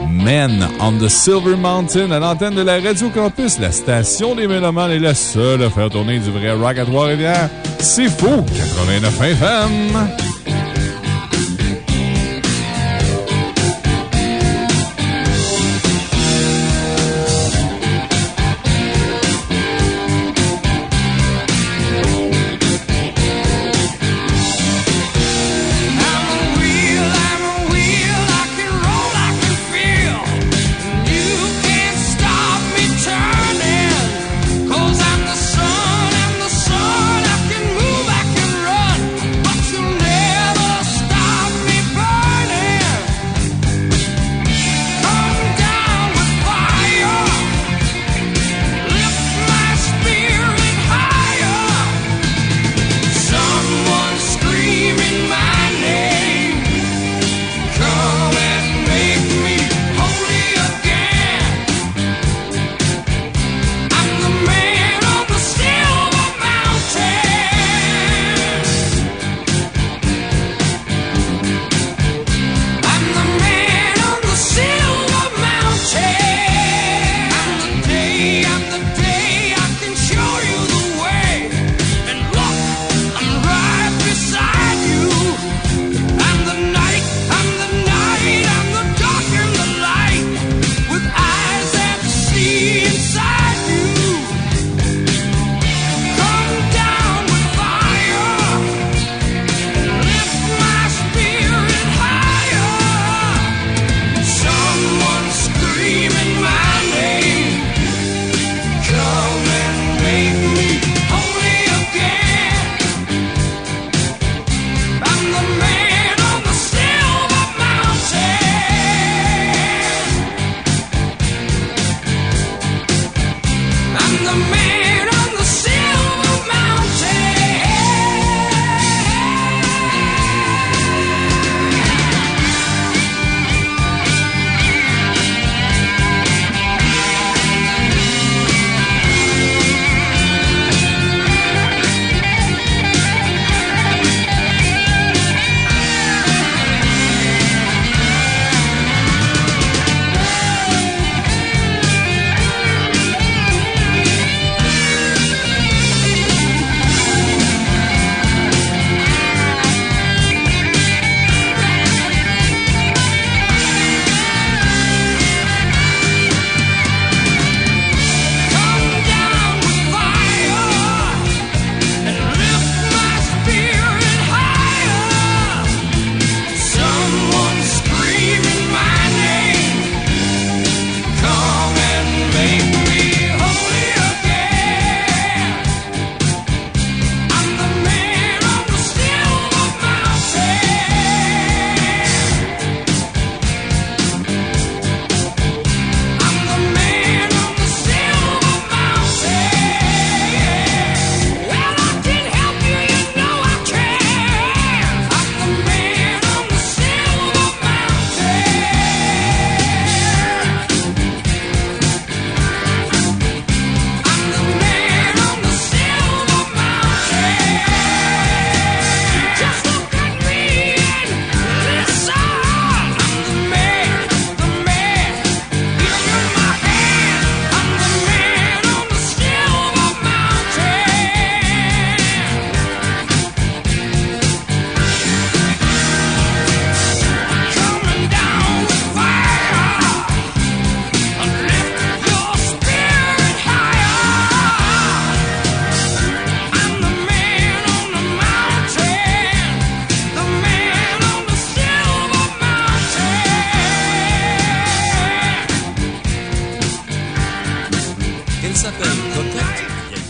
Men on the Silver Mountain à l'antenne de la Radio Campus. La station des Mélomanes est la seule à faire tourner du vrai rock à Trois-Rivières. C'est fou! 89 FM!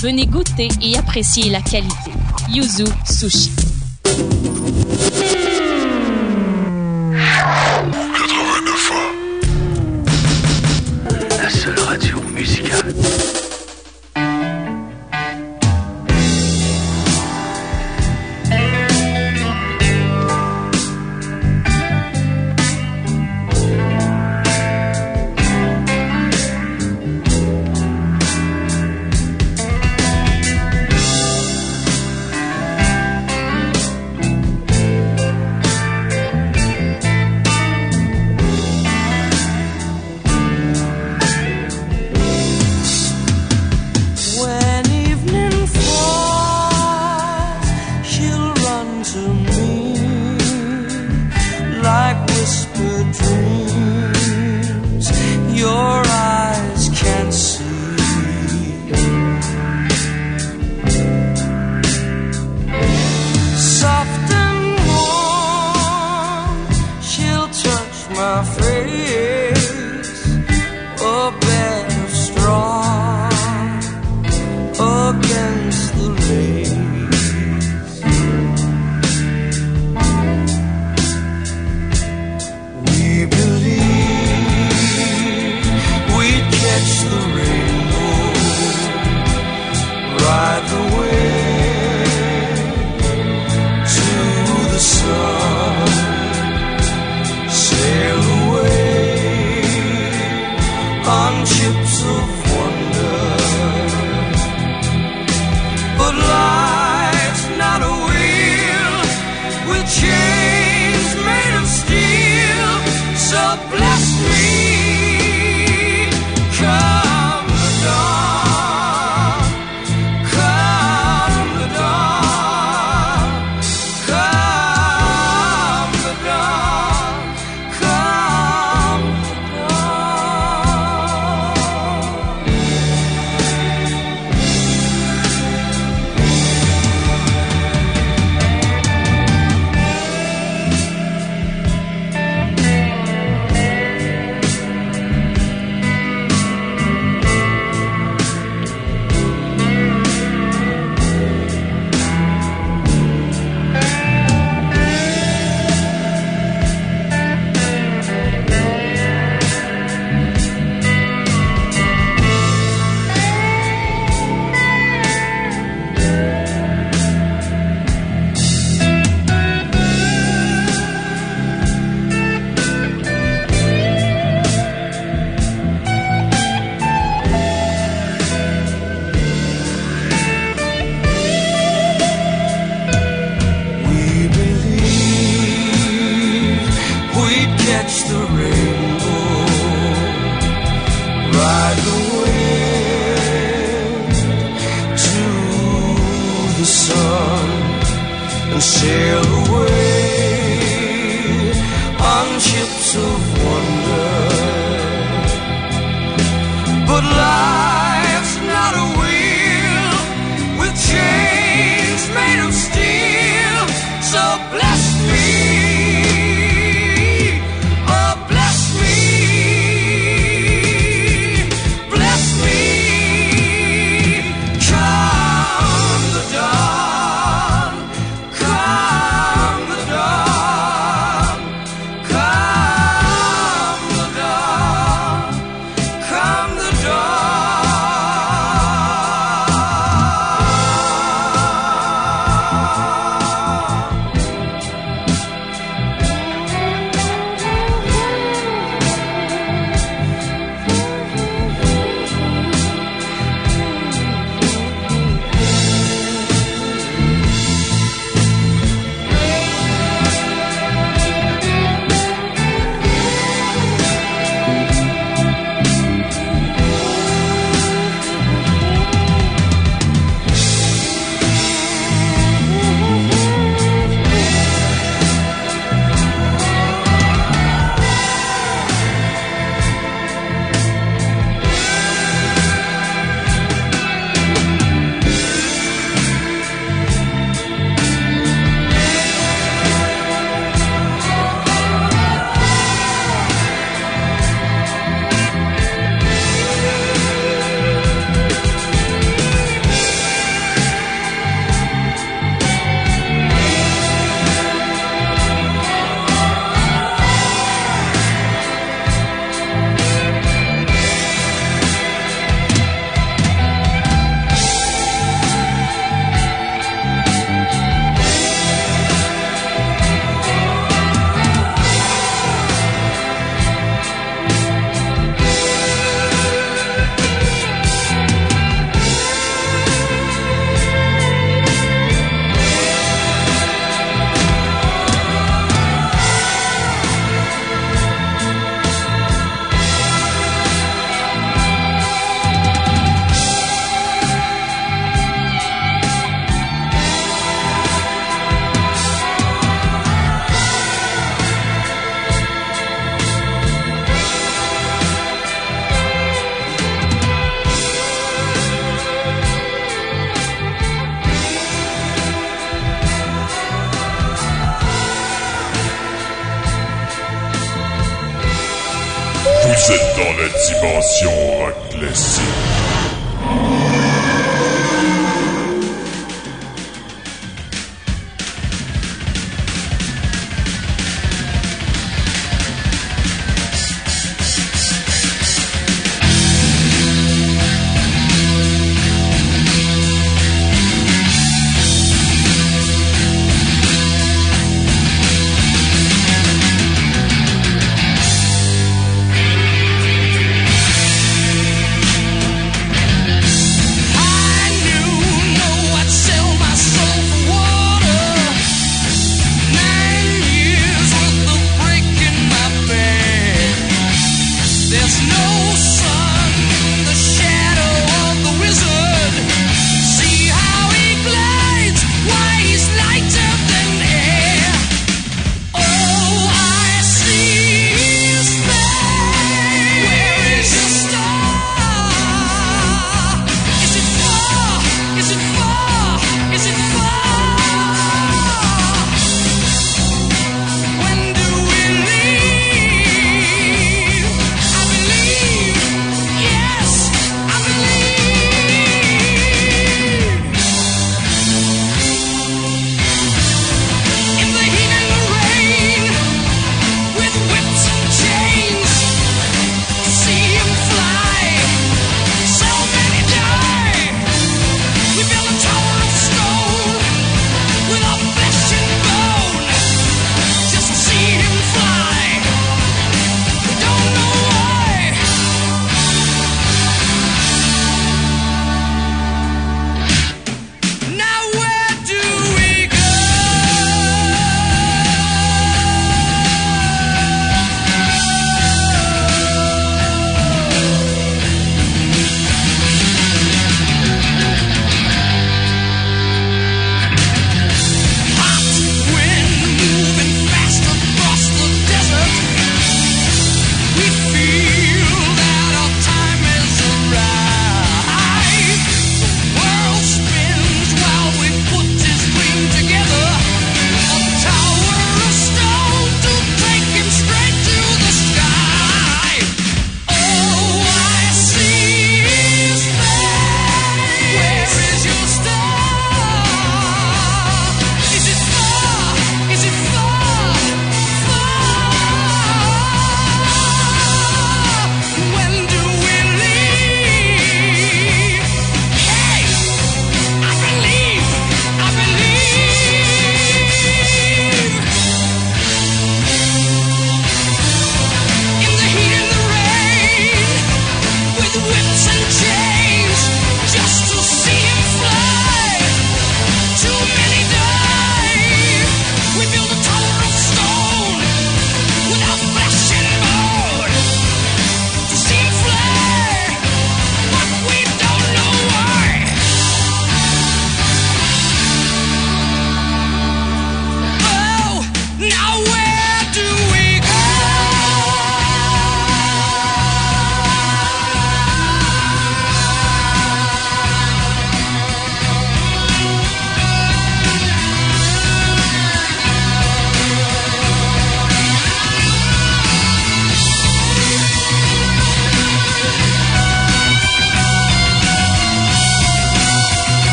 venez goûter et apprécier la qualité. Yuzu Sushi. 89 La seule radio musicale.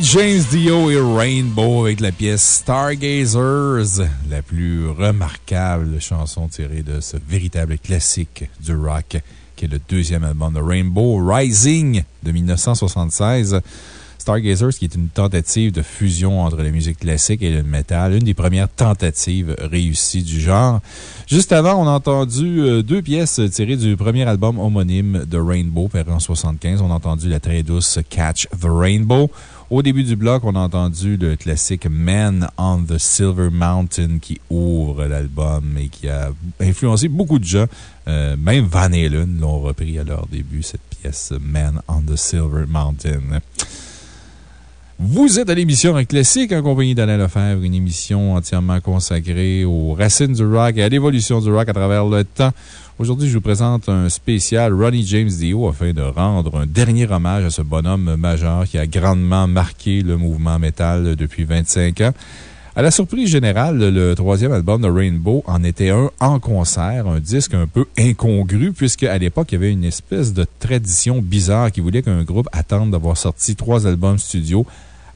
James Dio et Rainbow avec la pièce Stargazers, la plus remarquable chanson tirée de ce véritable classique du rock, qui est le deuxième album de Rainbow, Rising de 1976. Stargazers, qui est une tentative de fusion entre la musique classique et le metal, une des premières tentatives réussies du genre. Juste avant, on a entendu euh, deux pièces tirées du premier album homonyme de Rainbow, paru en 75. On a entendu la très douce Catch the Rainbow. Au début du bloc, on a entendu le classique Man on the Silver Mountain qui ouvre l'album et qui a influencé beaucoup de gens. Euh, même Van Halen l'ont repris à leur début, cette pièce Man on the Silver Mountain. Vous êtes à l'émission Rock Classique en compagnie d'Alain Lefebvre, une émission entièrement consacrée aux racines du rock et à l'évolution du rock à travers le temps. Aujourd'hui, je vous présente un spécial Ronnie James Dio afin de rendre un dernier hommage à ce bonhomme majeur qui a grandement marqué le mouvement métal depuis 25 ans. À la surprise générale, le troisième album de Rainbow en était un en concert, un disque un peu incongru, puisque à l'époque, il y avait une espèce de tradition bizarre qui voulait qu'un groupe attende d'avoir sorti trois albums studio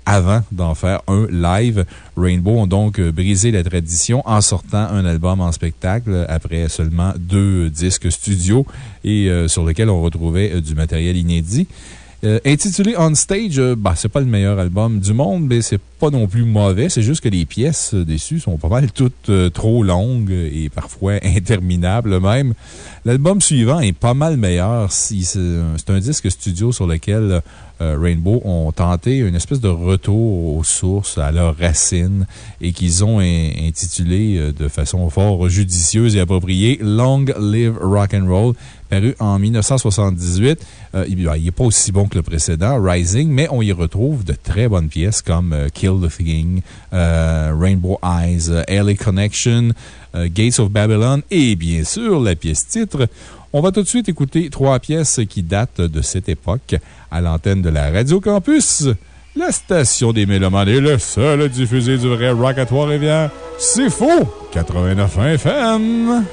avant d'en faire un live. Rainbow ont donc euh, brisé la tradition en sortant un album en spectacle après seulement deux disques studio et euh, sur lesquels on retrouvait euh, du matériel inédit. Intitulé On Stage, bah, c'est pas le meilleur album du monde, mais c'est pas non plus mauvais. C'est juste que les pièces dessus sont pas mal toutes trop longues et parfois interminables même. L'album suivant est pas mal meilleur. C'est un disque studio sur lequel euh, Rainbow ont tenté une espèce de retour aux sources, à leurs racines, et qu'ils ont intitulé euh, de façon fort judicieuse et appropriée Long Live Rock and Roll, paru en 1978. Euh, il n'est pas aussi bon que le précédent, Rising, mais on y retrouve de très bonnes pièces comme Kill the Thing, Rainbow Eyes, LA Connection, Gates of Babylon et bien sûr la pièce titre. On va tout de suite écouter trois pièces qui datent de cette époque à l'antenne de la Radio Campus. La station des Mélomanes est le seul à diffuser du vrai rock à Trois-Rivières. C'est faux! 89 FM.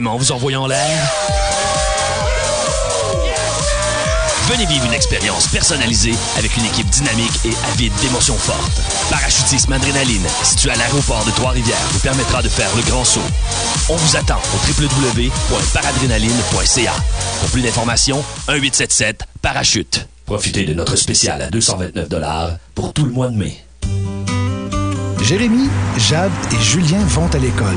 Vous envoyer en l'air? Venez vivre une expérience personnalisée avec une équipe dynamique et avide d'émotions fortes. Parachutisme Adrénaline, situé à l'aéroport de Trois-Rivières, vous permettra de faire le grand saut. On vous attend au www.paradrénaline.ca. Pour plus d'informations, 1-877-Parachute. Profitez de notre spécial à 229 pour tout le mois de mai. Jérémy, Jade et Julien vont à l'école.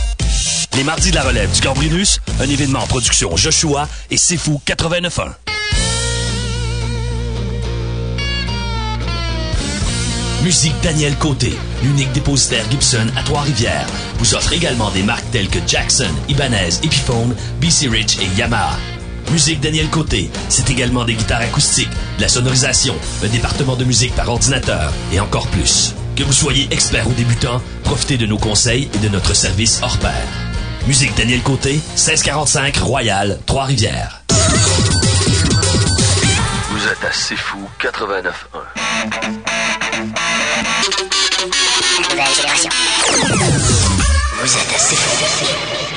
Les mardis de la relève du Gambrinus, un événement en production Joshua et Sifu 89.1. Musique Daniel Côté, l'unique dépositaire Gibson à Trois-Rivières, vous offre également des marques telles que Jackson, Ibanez, Epiphone, BC Rich et Yamaha. Musique Daniel Côté, c'est également des guitares acoustiques, de la sonorisation, un département de musique par ordinateur et encore plus. Que vous soyez expert ou débutant, profitez de nos conseils et de notre service hors pair. Musique Daniel Côté, 1645 Royal, Trois-Rivières. Vous êtes assez fou 89.1. Nouvelle génération. Vous êtes assez fou.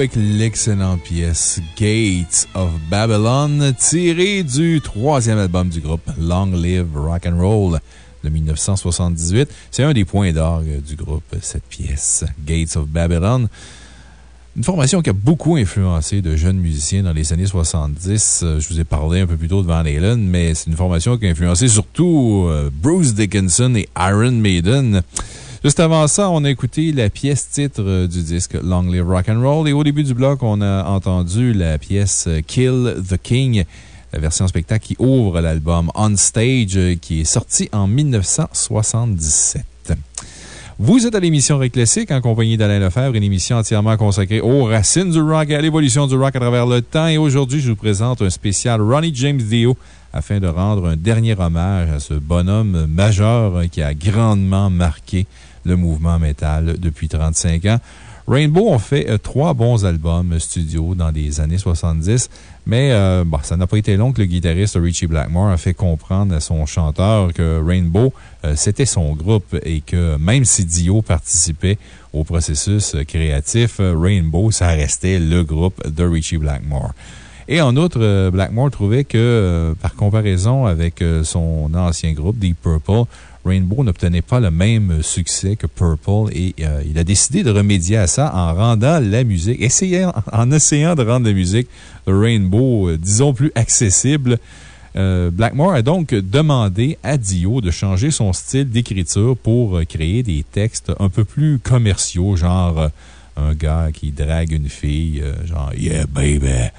Avec l'excellente pièce Gates of Babylon, tirée du troisième album du groupe Long Live Rock Roll de 1978. C'est un des points d'orgue du groupe, cette pièce, Gates of Babylon. Une formation qui a beaucoup influencé de jeunes musiciens dans les années 70. Euh, Je vous ai parlé un peu plus tôt de Van Halen, mais c'est une formation qui a influencé surtout euh, Bruce Dickinson et Iron Maiden. Juste avant ça, on a écouté la pièce titre euh, du disque Long Live Rock and Roll. Et au début du bloc, on a entendu la pièce euh, Kill the King, la version spectacle qui ouvre l'album On Stage, euh, qui est sorti en 1977. Vous êtes à l'émission Rock Classique en compagnie d'Alain Lefebvre, une émission entièrement consacrée aux racines du rock et à l'évolution du rock à travers le temps. Et aujourd'hui, je vous présente un spécial Ronnie James Dio afin de rendre un dernier hommage à ce bonhomme majeur qui a grandement marqué le mouvement métal depuis 35 ans. Rainbow ont fait euh, trois bons albums studio dans les années 70, mais euh, ça n'a pas été long que le guitariste Richie Blackmore a fait comprendre à son chanteur que Rainbow, euh, c'était son groupe et que même si Dio participait au processus créatif, Rainbow, ça restait le groupe de Richie Blackmore. Et en outre, Blackmore trouvait que, par comparaison avec son ancien groupe, Deep Purple, Rainbow n'obtenait pas le même succès que Purple et euh, il a décidé de remédier à ça en rendant la musique, essayant, en essayant de rendre la musique de Rainbow, euh, disons, plus accessible. Euh, Blackmore a donc demandé à Dio de changer son style d'écriture pour créer des textes un peu plus commerciaux, genre un gars qui drague une fille, genre Yeah, baby.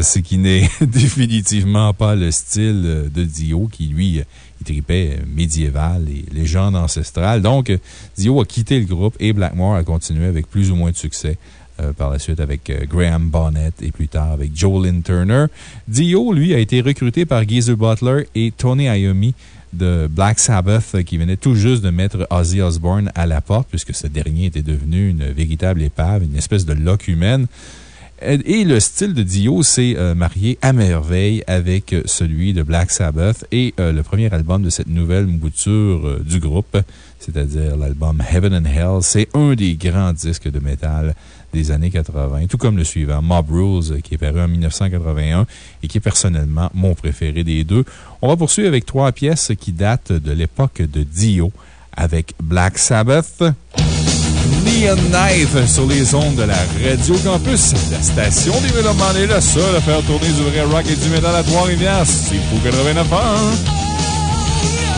Ce qui n'est définitivement pas le style de Dio qui, lui, il tripait médiéval et légende ancestrale. Donc, euh, Dio a quitté le groupe et Blackmore a continué avec plus ou moins de succès. euh, par la suite avec euh, Graham Bonnet et plus tard avec Jolyn Turner. Dio, lui, a été recruté par Geezer Butler et Tony Iommi de Black Sabbath euh, qui venait tout juste de mettre Ozzy Osbourne à la porte puisque ce dernier était devenu une véritable épave, une espèce de loque humaine. Et le style de Dio s'est euh, marié à merveille avec euh, celui de Black Sabbath et euh, le premier album de cette nouvelle mouture euh, du groupe, c'est-à-dire l'album Heaven and Hell, c'est un des grands disques de métal des années 80, tout comme le suivant, Mob Rules, qui est paru en 1981 et qui est personnellement mon préféré des deux. On va poursuivre avec trois pièces qui datent de l'époque de Dio avec Black Sabbath. Neon Knife sur les ondes de la Radio Campus. La station des est la seule à faire tourner du vrai rock et du métal à Trois-Rivières. C'est Fou 89 ans. Mal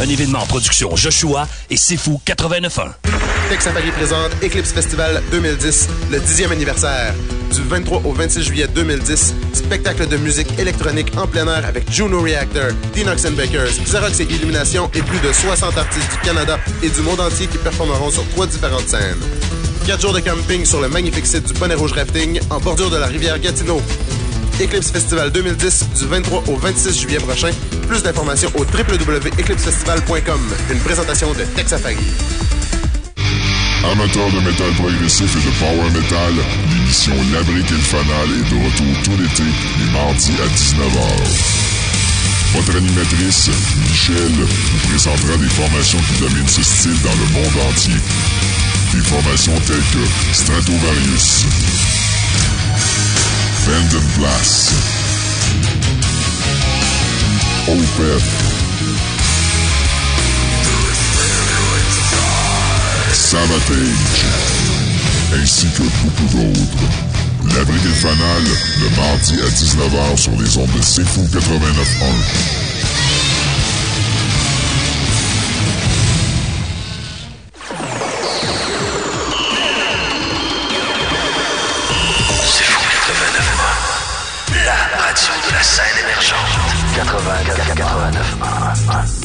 un événement en production Joshua et Sifu 89.1. Tech Safari présente Eclipse Festival 2010, le 10e anniversaire. Du 23 au 26 juillet 2010, spectacle de musique électronique en plein air avec Juno Reactor, Dinox Bakers, Xerox et Illumination et plus de 60 artistes du Canada et du monde entier qui performeront sur trois différentes scènes. 4 jours de camping sur le magnifique site du Poney Rouge Rafting en bordure de la rivière Gatineau. Eclipse Festival 2010 du 23 au 26 juillet prochain. Plus d'informations au www.eclipsefestival.com. Une présentation de Tech Safari. Amateurs de métal progressif et de power metal, l'émission La Brique et le Fanal est de retour tout l'été, les mardis à 19h. Votre animatrice, Michel, vous présentera des formations qui dominent ce style dans le monde entier. Des formations telles que Stratovarius, Vanden Blast, Opeth, Savatage, ainsi que beaucoup d'autres. La Brique et le mardi à 19h sur les ondes de C'est Fou 89.1. 80, 89, 1, 1.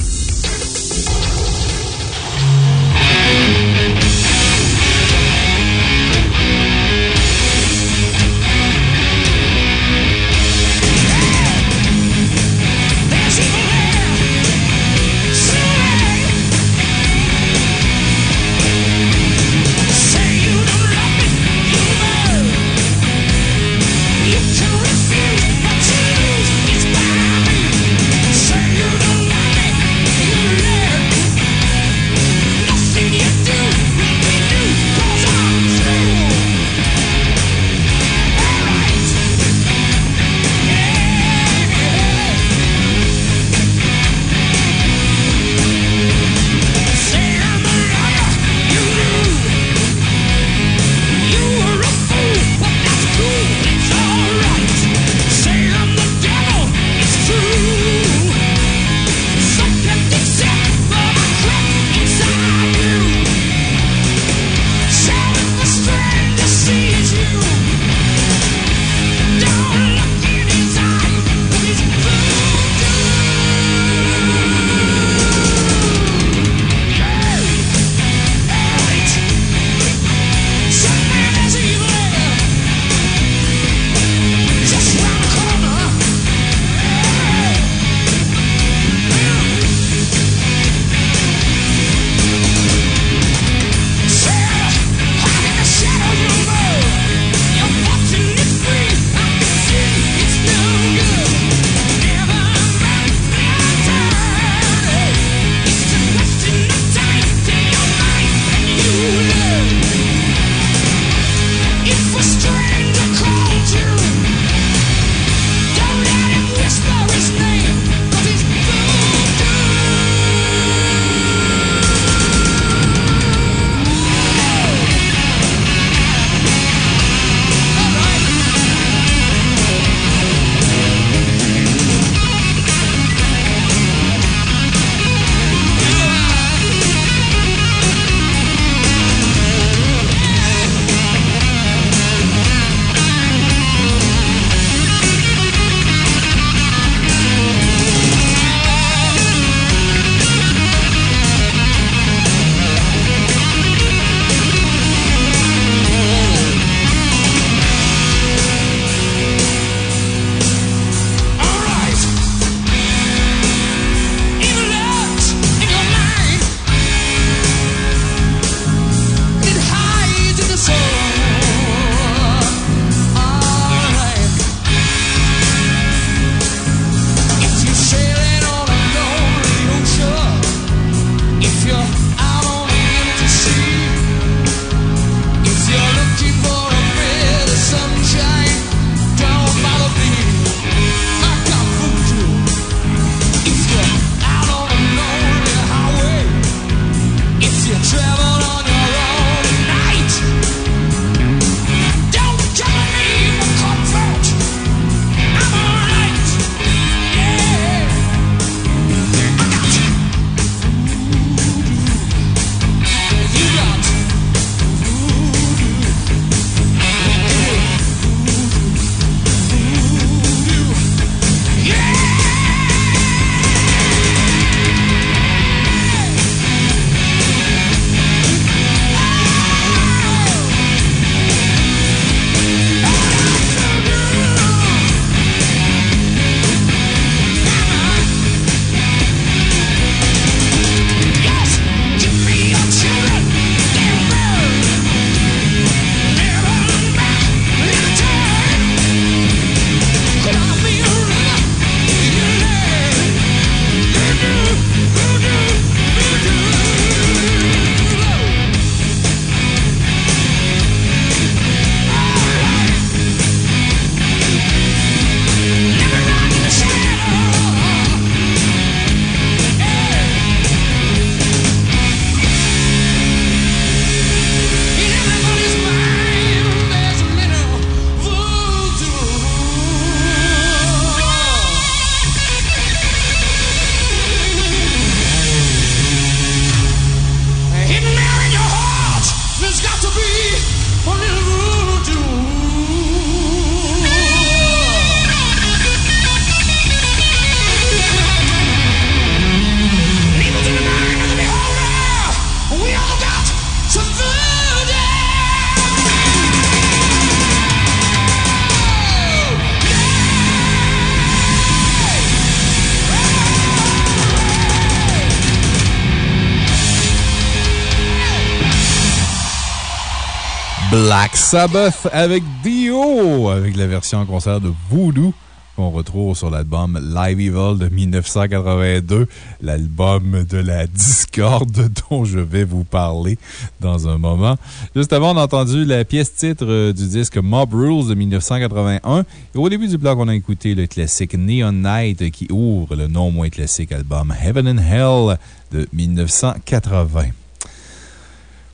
Black Sabbath avec Dio, avec la version en concert de Voodoo qu'on retrouve sur l'album Live Evil de 1982, l'album de la discorde dont je vais vous parler dans un moment. Juste avant, on a entendu la pièce titre euh, du disque Mob Rules de 1981. Et au début du bloc, on a écouté le classique Neon Night qui ouvre le non moins classique album Heaven and Hell de 1980.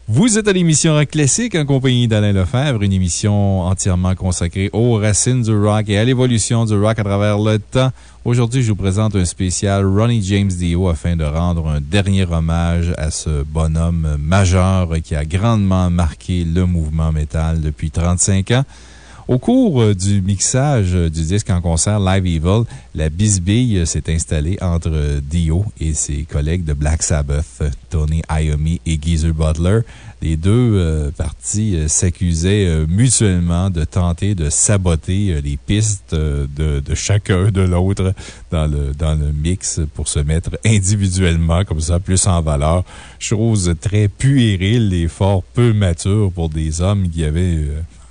Vous êtes à l'émission Rock Classique en compagnie d'Alain Lefebvre, une émission entièrement consacrée aux racines du rock et à l'évolution du rock à travers le temps. Aujourd'hui, je vous présente un spécial Ronnie James Dio afin de rendre un dernier hommage à ce bonhomme majeur qui a grandement marqué le mouvement métal depuis 35 ans. Au cours euh, du mixage euh, du disque en concert Live Evil, la bisbille euh, s'est installée entre Dio et ses collègues de Black Sabbath, Tony Iommi et Geezer Butler. Les deux parties s'accusaient mutuellement de tenter de saboter les pistes de, de chacun de l'autre dans le, dans le mix pour se mettre individuellement, comme ça, plus en valeur. Chose très puérile et fort peu mature pour des hommes qui avaient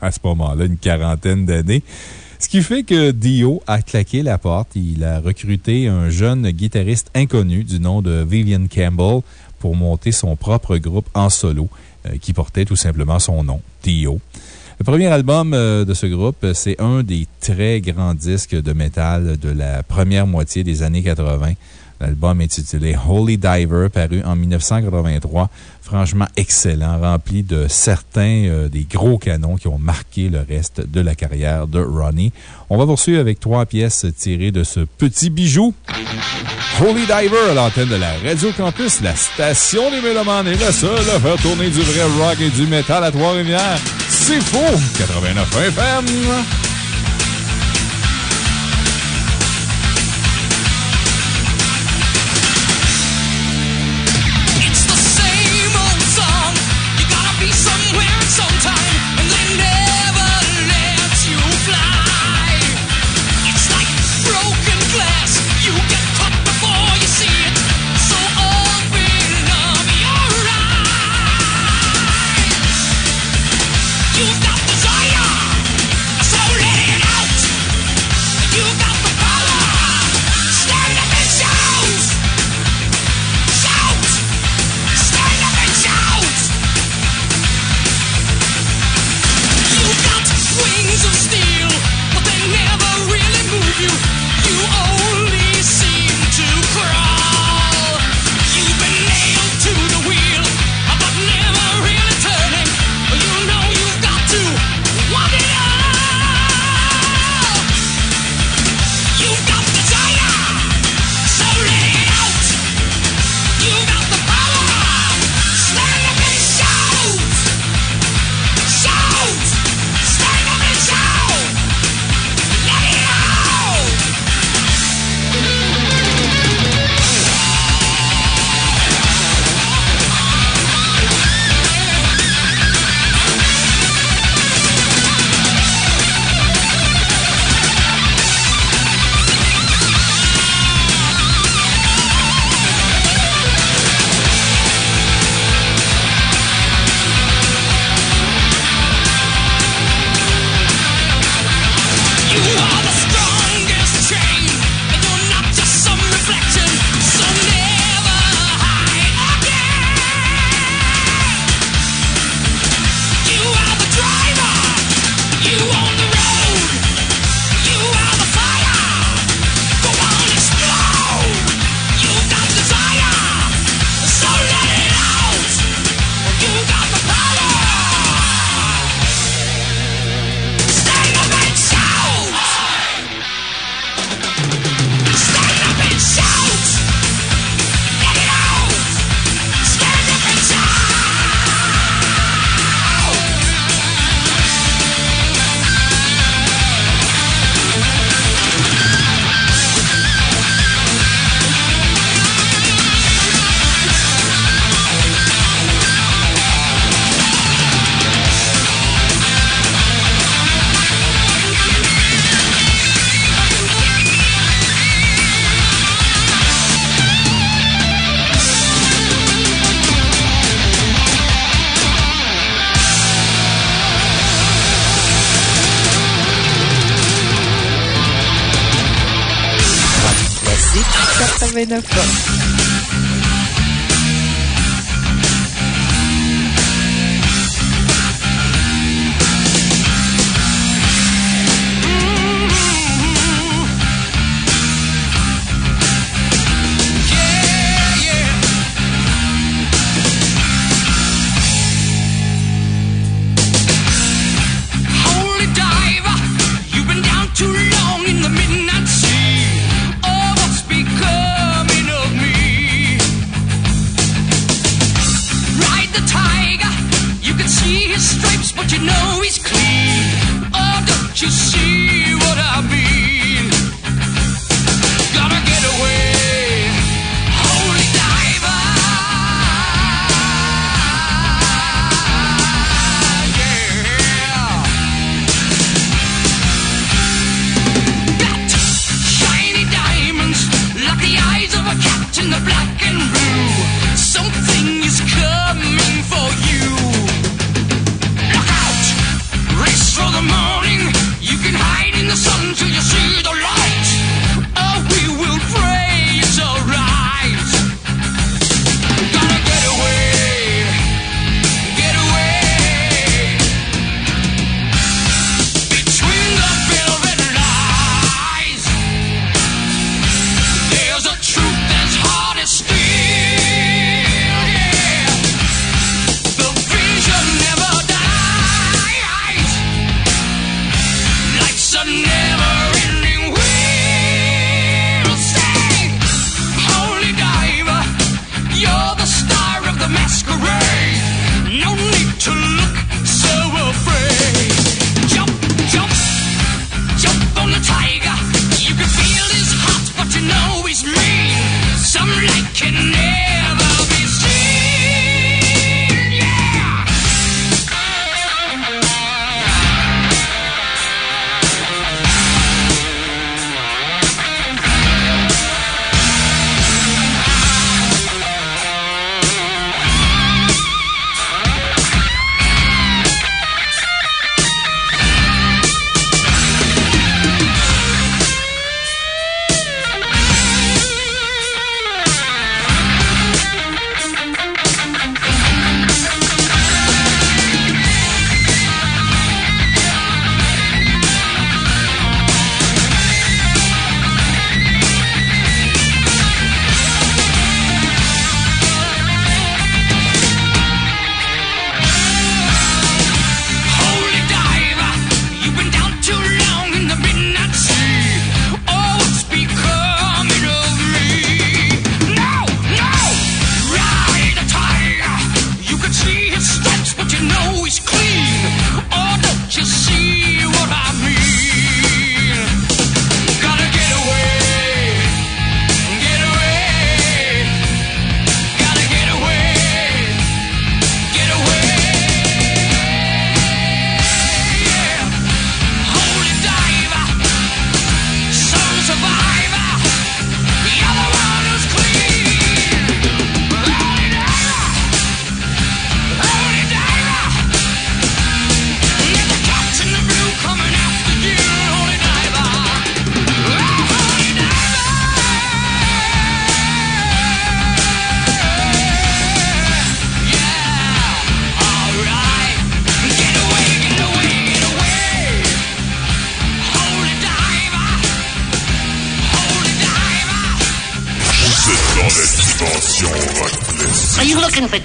à ce moment-là, une quarantaine d'années. Ce qui fait que Dio a claqué la porte. Il a recruté un jeune guitariste inconnu du nom de Vivian Campbell pour monter son propre groupe en solo, euh, qui portait tout simplement son nom, Dio. Le premier album euh, de ce groupe, c'est un des très grands disques de métal de la première moitié des années 80. L'album intitulé Holy Diver, paru en 1983 franchement excellent, rempli de certains euh, des gros canons qui ont marqué le reste de la carrière de Ronnie. On va poursuivre avec trois pièces tirées de ce petit bijou. Holy Diver à l'antenne de la Radio Campus, la station des Mélomanes est la seule à faire tourner du vrai rock et du métal à Trois-Rivières. C'est faux! 89 FM!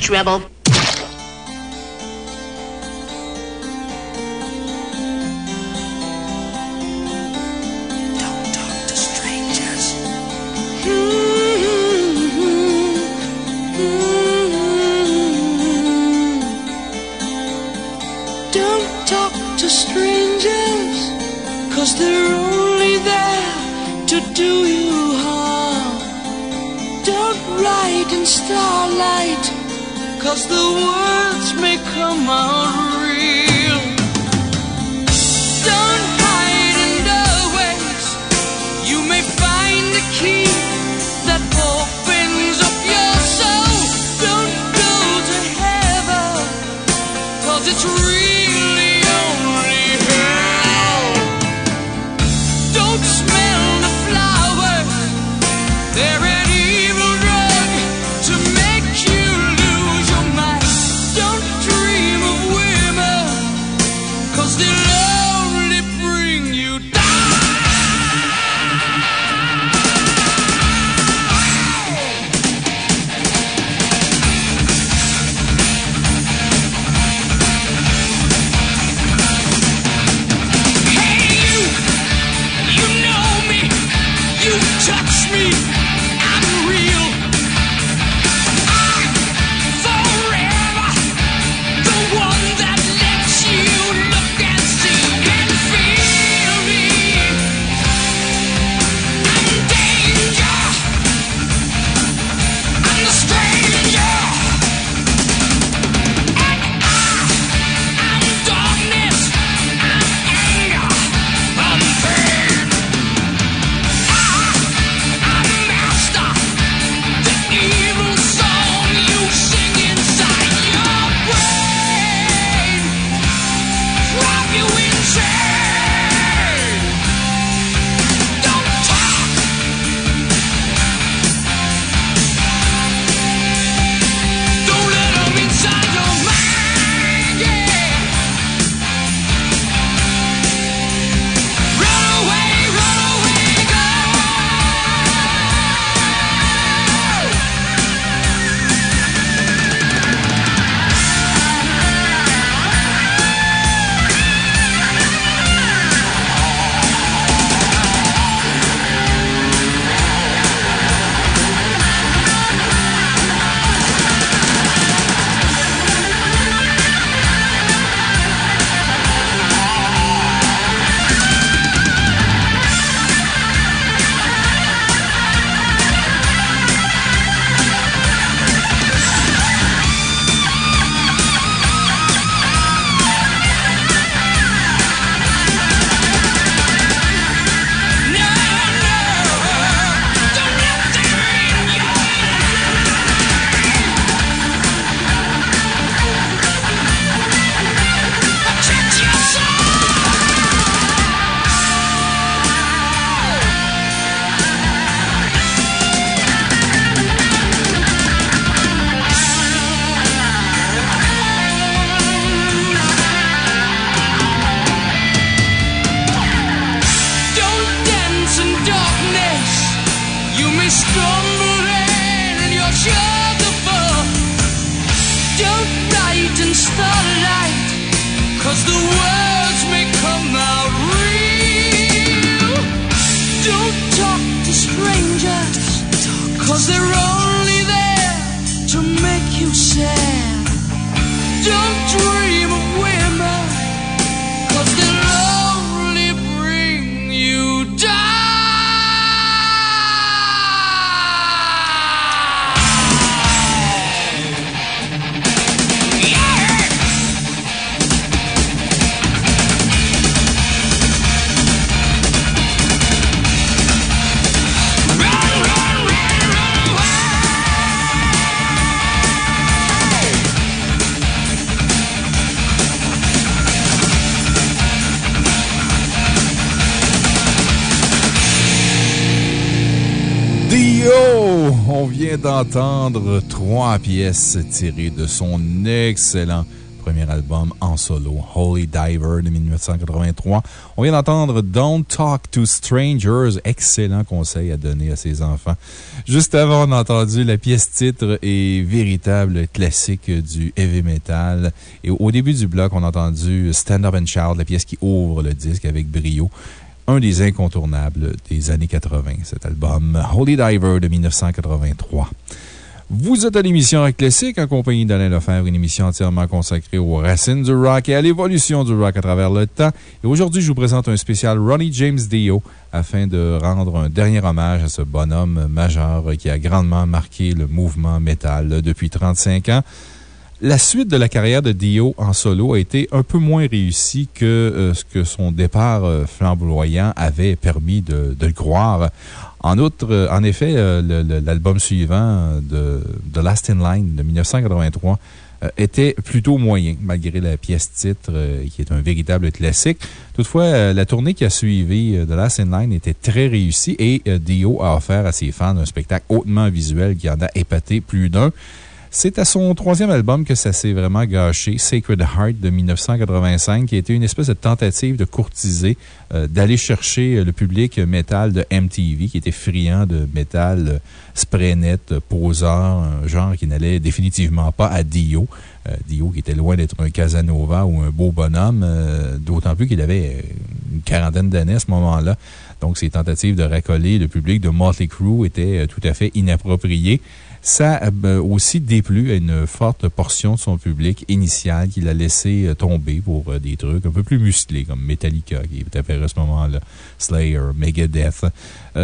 Rebel. D'entendre trois pièces tirées de son excellent premier album en solo, Holy Diver de 1983. On vient d'entendre Don't Talk to Strangers, excellent conseil à donner à ses enfants. Juste avant, on a entendu la pièce titre et véritable classique du heavy metal. Et au début du bloc, on a entendu Stand Up and Shout, la pièce qui ouvre le disque avec brio un des incontournables des années 80, cet album Holy Diver de 1983. Vous êtes à l'émission Rock Classique en compagnie d'Alain Lefebvre, une émission entièrement consacrée aux racines du rock et à l'évolution du rock à travers le temps. Et aujourd'hui, je vous présente un spécial Ronnie James Dio afin de rendre un dernier hommage à ce bonhomme majeur qui a grandement marqué le mouvement métal depuis 35 ans. La suite de la carrière de Dio en solo a été un peu moins réussie que euh, ce que son départ euh, flamboyant avait permis de, de le croire. En outre, euh, en effet, euh, l'album suivant de The Last in Line de 1983 euh, était plutôt moyen, malgré la pièce titre euh, qui est un véritable classique. Toutefois, euh, la tournée qui a suivi euh, The Last in Line était très réussie et euh, Dio a offert à ses fans un spectacle hautement visuel qui en a épaté plus d'un. C'est à son troisième album que ça s'est vraiment gâché, Sacred Heart de 1985, qui a été une espèce de tentative de courtiser, euh, d'aller chercher euh, le public métal de MTV, qui était friand de métal euh, spray net, poseur, un genre qui n'allait définitivement pas à Dio. Dio qui était loin d'être un Casanova ou un beau bonhomme, d'autant plus qu'il avait une quarantaine d'années à ce moment-là. Donc, ces tentatives de racoler le public de Motley Crue étaient tout à fait inappropriées. Ça a euh, aussi déplu à une forte portion de son public initial qui l'a laissé euh, tomber pour euh, des trucs un peu plus musclés, comme Metallica, qui est apparu à ce moment-là, Slayer, Megadeth.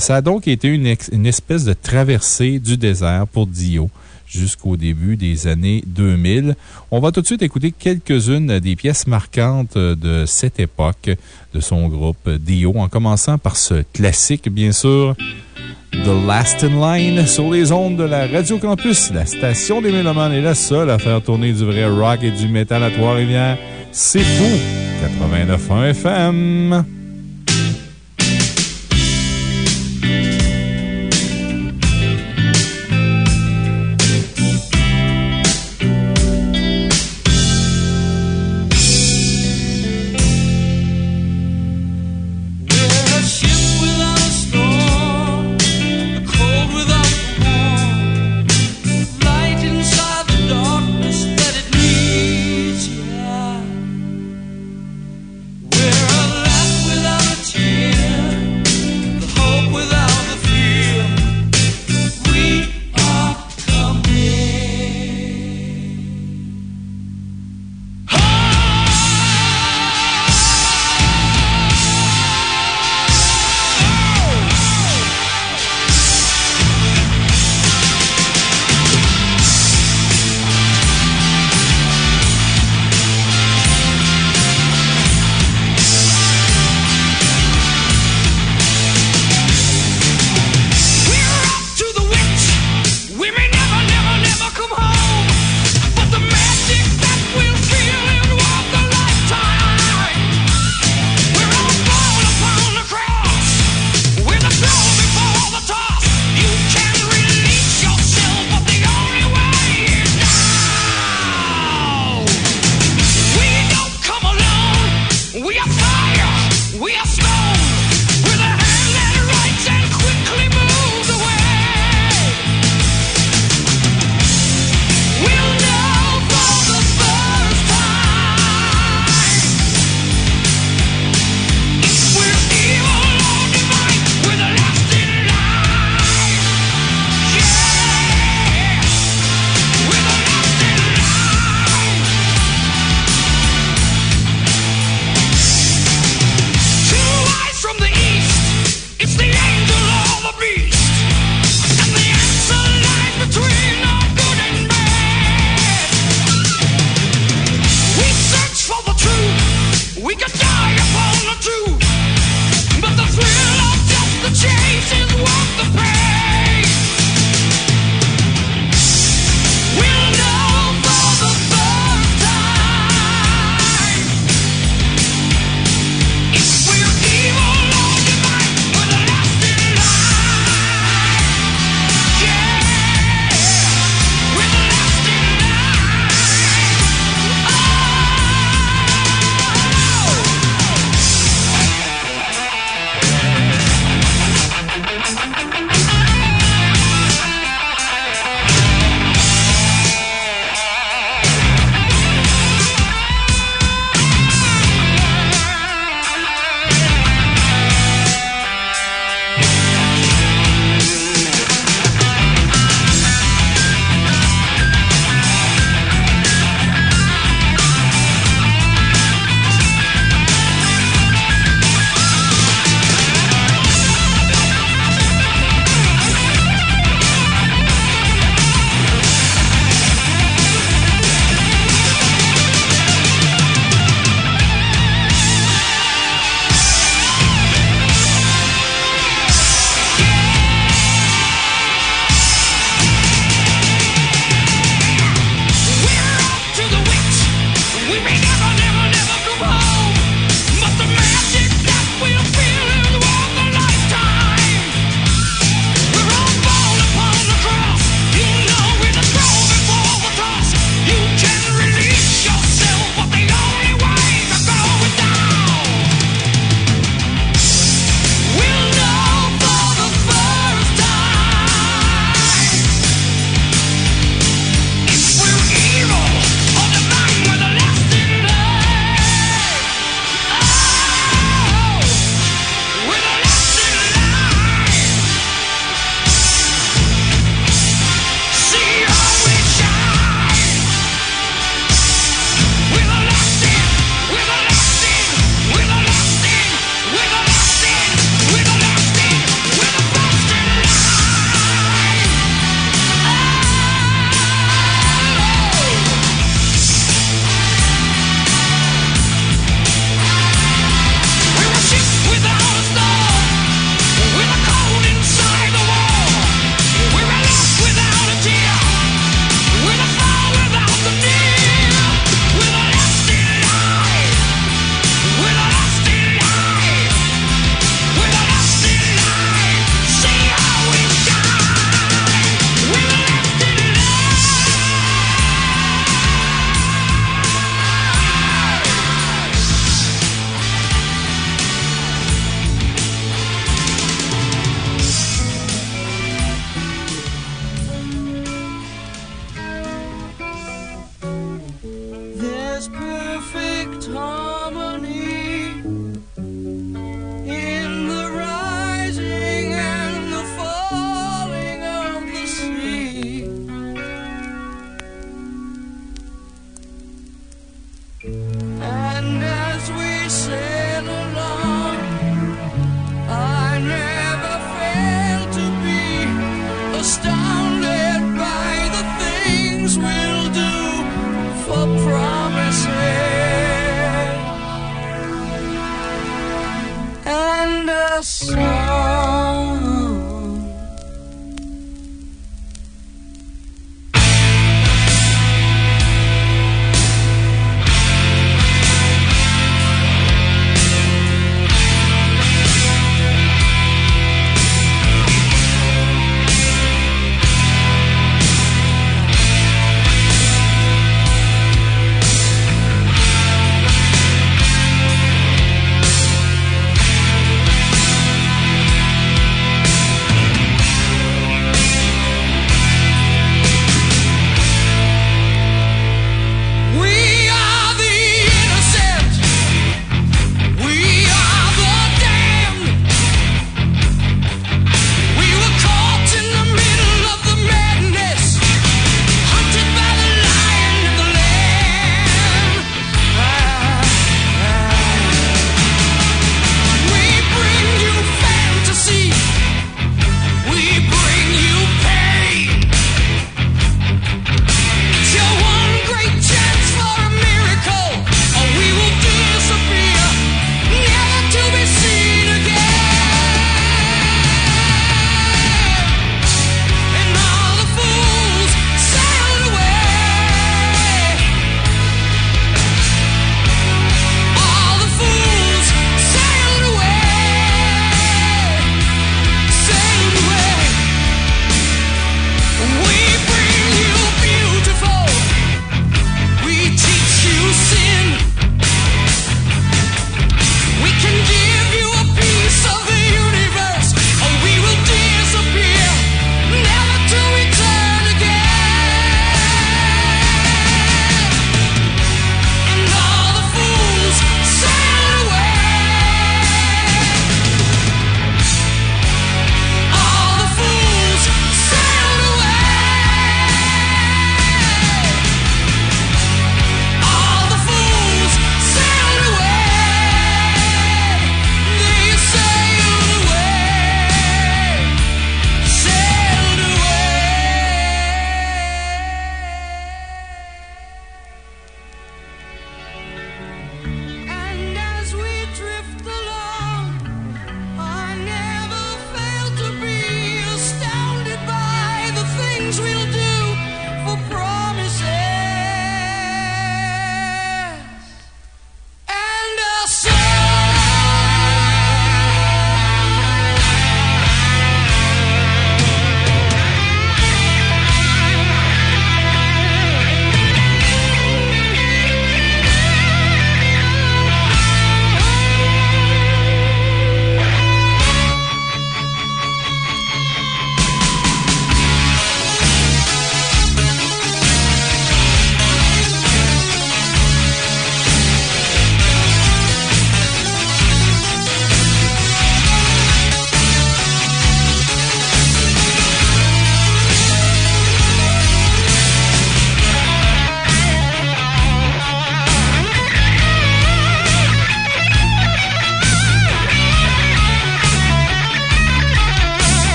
Ça a donc été une espèce de traversée du désert pour Dio jusqu'au début des années 2000. On va tout de suite écouter quelques-unes des pièces marquantes euh, de cette époque de son groupe Dio, en commençant par ce classique, bien sûr. The Last in Line sur les ondes de la Radio Campus. La station des Mélomanes est la seule à faire tourner du vrai rock et du métal à Trois-Rivières. C'est fou! 89.1 FM.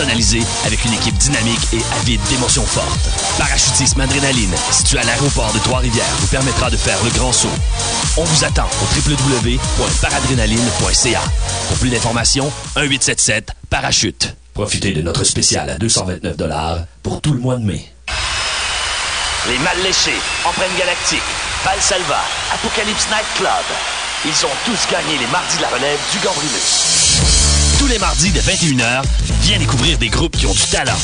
Expérience personnalisée avec une équipe dynamique et avide d'émotions fortes. Parachutisme Adrénaline, situé à l'aéroport de Trois-Rivières, vous permettra de faire le grand saut. On vous attend au www.paradrénaline.ca. Pour plus d'informations, 1-877-Parachute. Profitez de notre spécial à 229 pour tout le mois de mai. Les Mal Léchés, Empreinte Galactique, Valsalva, Apocalypse Night Club. Ils ont tous gagné les mardis de la relève du Gambrinus. Les mardis de 21h, viens découvrir des groupes qui ont du talent.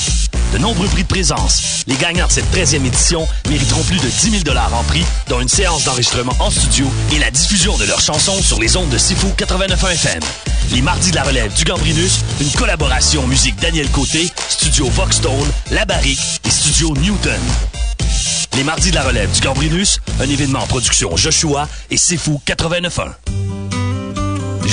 De nombreux prix de présence. Les gagnants de cette 13e édition mériteront plus de 10 000 en prix, dont une séance d'enregistrement en studio et la diffusion de leurs chansons sur les ondes de Sifu 89.1 FM. Les mardis de la relève du Gambrinus, une collaboration musique Daniel Côté, studio Voxstone, La Barrique et studio Newton. Les mardis de la relève du Gambrinus, un événement en production Joshua et Sifu 89.1.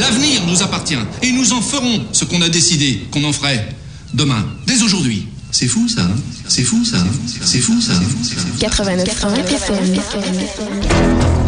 L'avenir nous appartient et nous en ferons ce qu'on a décidé qu'on en ferait demain, dès aujourd'hui. C'est fou ça, hein? C'est fou ça, hein? C'est fou ça. 89 FM.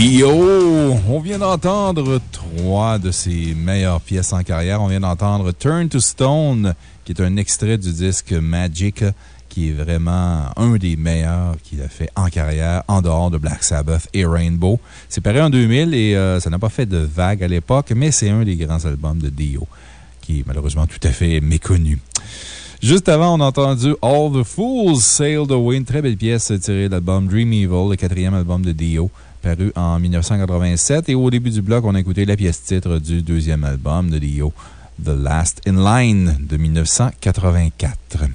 Dio! On vient d'entendre trois de ses meilleures pièces en carrière. On vient d'entendre Turn to Stone, qui est un extrait du disque Magic, qui est vraiment un des meilleurs qu'il a fait en carrière, en dehors de Black Sabbath et Rainbow. C'est paru en 2000 et euh, ça n'a pas fait de vague à l'époque, mais c'est un des grands albums de Dio, qui est malheureusement tout à fait méconnu. Juste avant, on a entendu All the Fools Sailed Away, une très belle pièce tirée de l'album Dream Evil, le quatrième album de Dio, paru en 1987. Et au début du bloc, on a écouté la pièce titre du deuxième album de Dio, The Last in Line de 1984.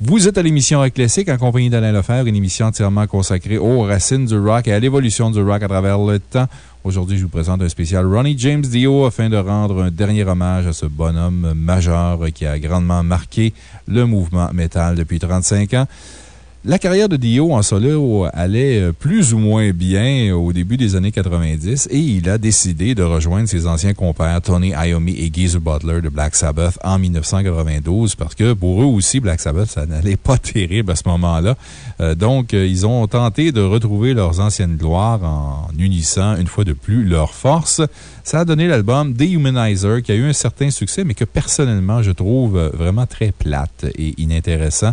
Vous êtes à l'émission Rock Classique en compagnie d'Alain Lefebvre, une émission entièrement consacrée aux racines du rock et à l'évolution du rock à travers le temps. Aujourd'hui, je vous présente un spécial Ronnie James Dio afin de rendre un dernier hommage à ce bonhomme majeur qui a grandement marqué le mouvement métal depuis 35 ans. La carrière de Dio en solo allait euh, plus ou moins bien au début des années 90 et il a décidé de rejoindre ses anciens compères Tony Iommi et Geezer Butler de Black Sabbath en 1992 parce que pour eux aussi, Black Sabbath, ça n'allait pas terrible à ce moment-là. Euh, donc, euh, ils ont tenté de retrouver leurs anciennes gloires en unissant une fois de plus leurs forces. Ça a donné l'album Dehumanizer qui a eu un certain succès, mais que personnellement, je trouve vraiment très plate et inintéressant.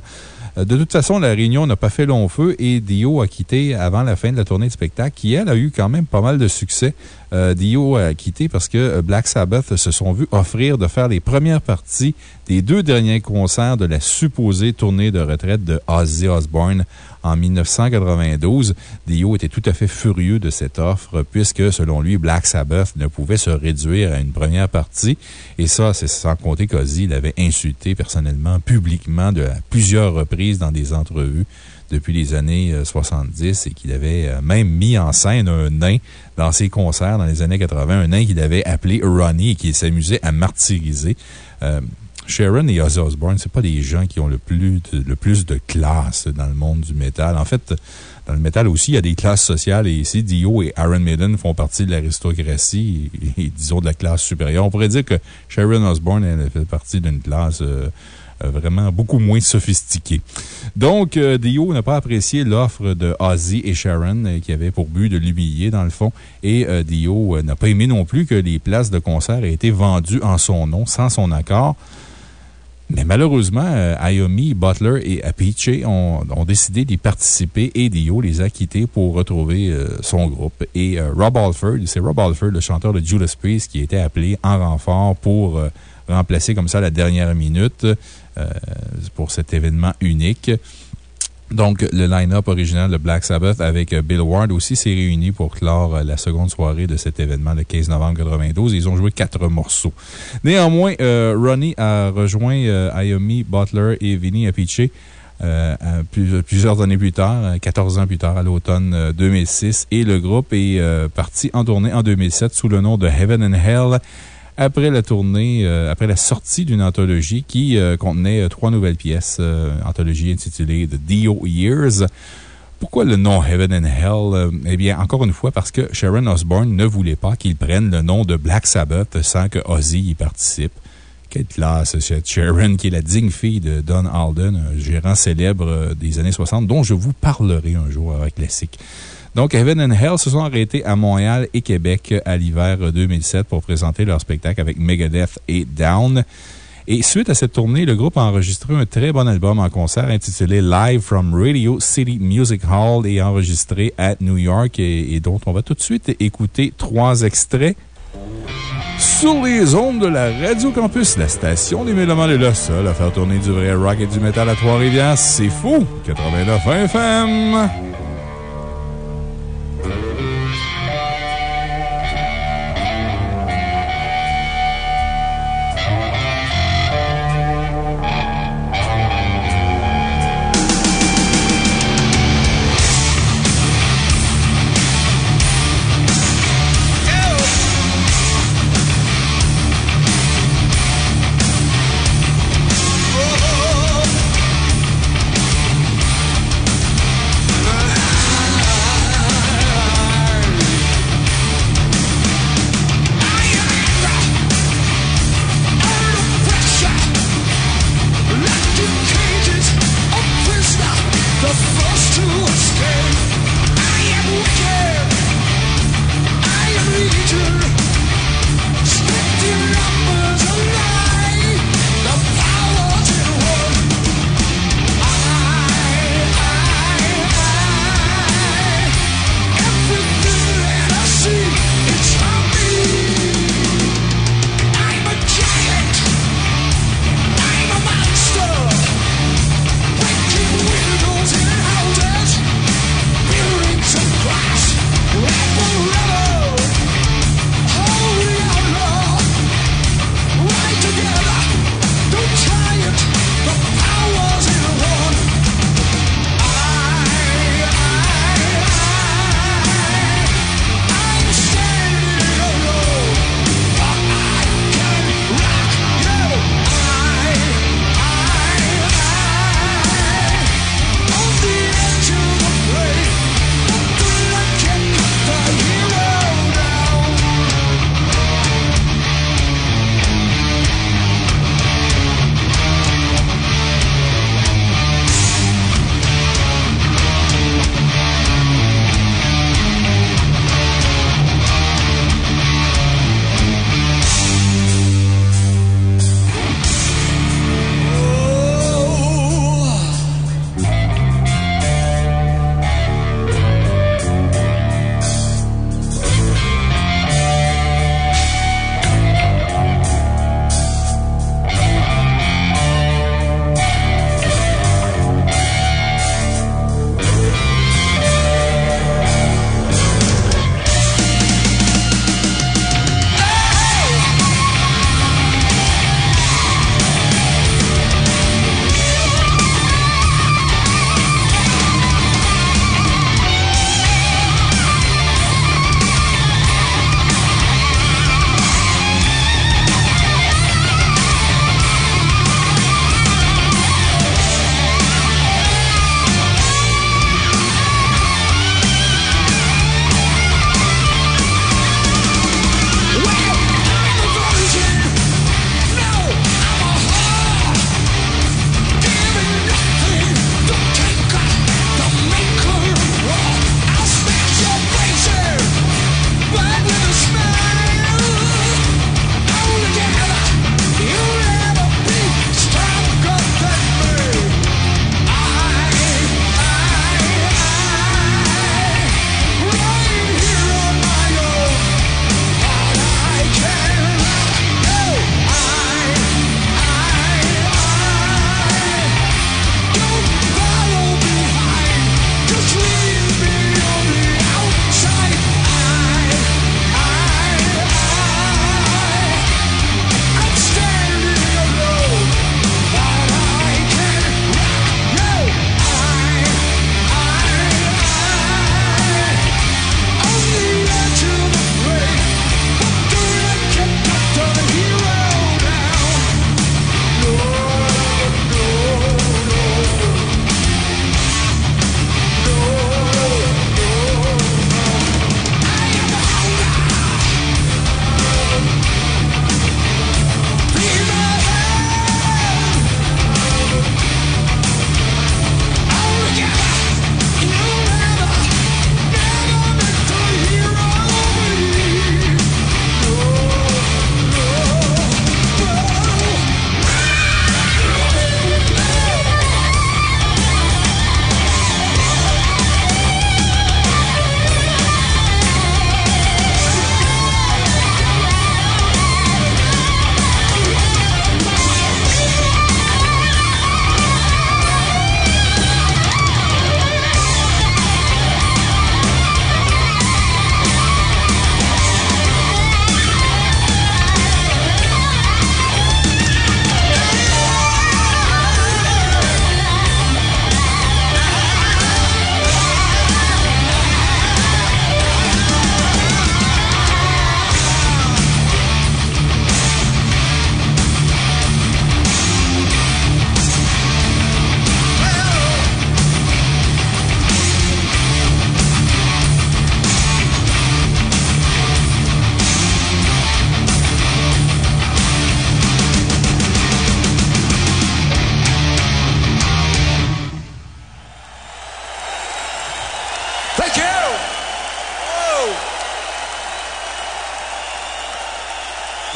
Euh, de toute façon, la réunion n'a pas fait long feu et Dio a quitté avant la fin de la tournée de spectacle, qui, elle, a eu quand même pas mal de succès. Euh, Dio a quitté parce que euh, Black Sabbath se sont vus offrir de faire les premières parties des deux derniers concerts de la supposée tournée de retraite de Ozzy Osbourne en 1992. Dio était tout à fait furieux de cette offre puisque, selon lui, Black Sabbath ne pouvait se réduire à une première partie. Et ça, c'est sans compter qu'Ozzy l'avait insulté personnellement, publiquement, de, plusieurs reprises dans des entrevues depuis les années 70 et qu'il avait euh, même mis en scène un nain dans ses concerts dans les années 80, un nain qu'il avait appelé Ronnie et qui s'amusait à martyriser. Euh, Sharon et Ozzy Osbourne, ce pas des gens qui ont le plus, de, le plus de classe dans le monde du métal. En fait, dans le métal aussi, il y a des classes sociales et ici, Dio et Aaron Maiden font partie de l'aristocratie et, disons, de la classe supérieure. On pourrait dire que Sharon Osbourne, elle fait partie d'une classe euh, vraiment beaucoup moins sophistiquée. Donc, euh, Dio n'a pas apprécié l'offre de Ozzy et Sharon euh, qui avait pour but de l'humilier, dans le fond. Et euh, Dio n'a pas aimé non plus que les places de concert aient été vendues en son nom, sans son accord. Mais malheureusement, Ayomi, Butler et Apiche ont, ont, décidé d'y participer et Dio les a quittés pour retrouver son groupe. Et Rob Alford, c'est Rob Alford, le chanteur de Judas Priest, qui était appelé en renfort pour remplacer comme ça la dernière minute pour cet événement unique. Donc, le line-up original de Black Sabbath avec Bill Ward aussi s'est réuni pour clore la seconde soirée de cet événement le 15 novembre 92. Ils ont joué quatre morceaux. Néanmoins, euh, Ronnie a rejoint euh, Ayomi, Butler et Vinny Apice euh, plusieurs années plus tard, 14 ans plus tard, à l'automne 2006. Et le groupe est parti en tournée en 2007 sous le nom de Heaven and Hell après la tournée, euh, après la sortie d'une anthologie qui euh, contenait euh, trois nouvelles pièces, anthologie intitulée The Dio Years. Pourquoi le nom Heaven and Hell? eh bien, encore une fois, parce que Sharon Osbourne ne voulait pas qu'il prenne le nom de Black Sabbath sans que Ozzy y participe. Quelle classe, cette Sharon, qui est la digne fille de Don Alden, un gérant célèbre des années 60, dont je vous parlerai un jour avec classique. Donc, Heaven and Hell se sont arrêtés à Montréal et Québec à l'hiver 2007 pour présenter leur spectacle avec Megadeth et Down. Et suite à cette tournée, le groupe a enregistré un très bon album en concert intitulé Live from Radio City Music Hall et enregistré à New York et, dont on va tout de suite écouter trois extraits. Sur les ondes de la Radio Campus, la station des Mélomanes est le seul à faire tourner du vrai rock et du métal à Trois-Rivières. C'est fou! 89 FM!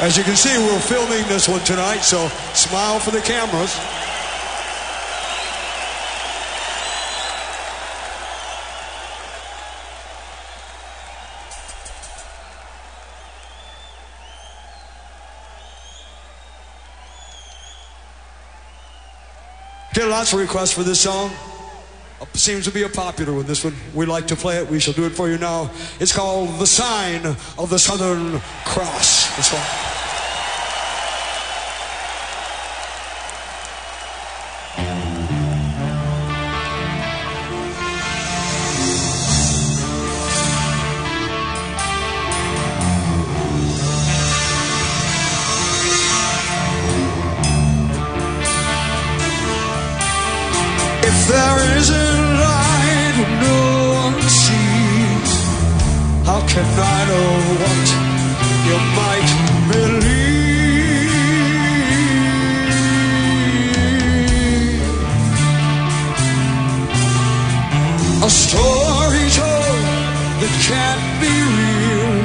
As you can see, we're filming this one tonight, so smile for the cameras. Get lots of requests for this song. Uh, Seems to be a popular one. This one, we like to play it. We shall do it for you now. It's called "The Sign of the Southern Cross." This one. Can I know what you might believe? A story told that can't be real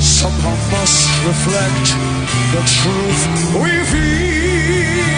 somehow must reflect the truth we feel.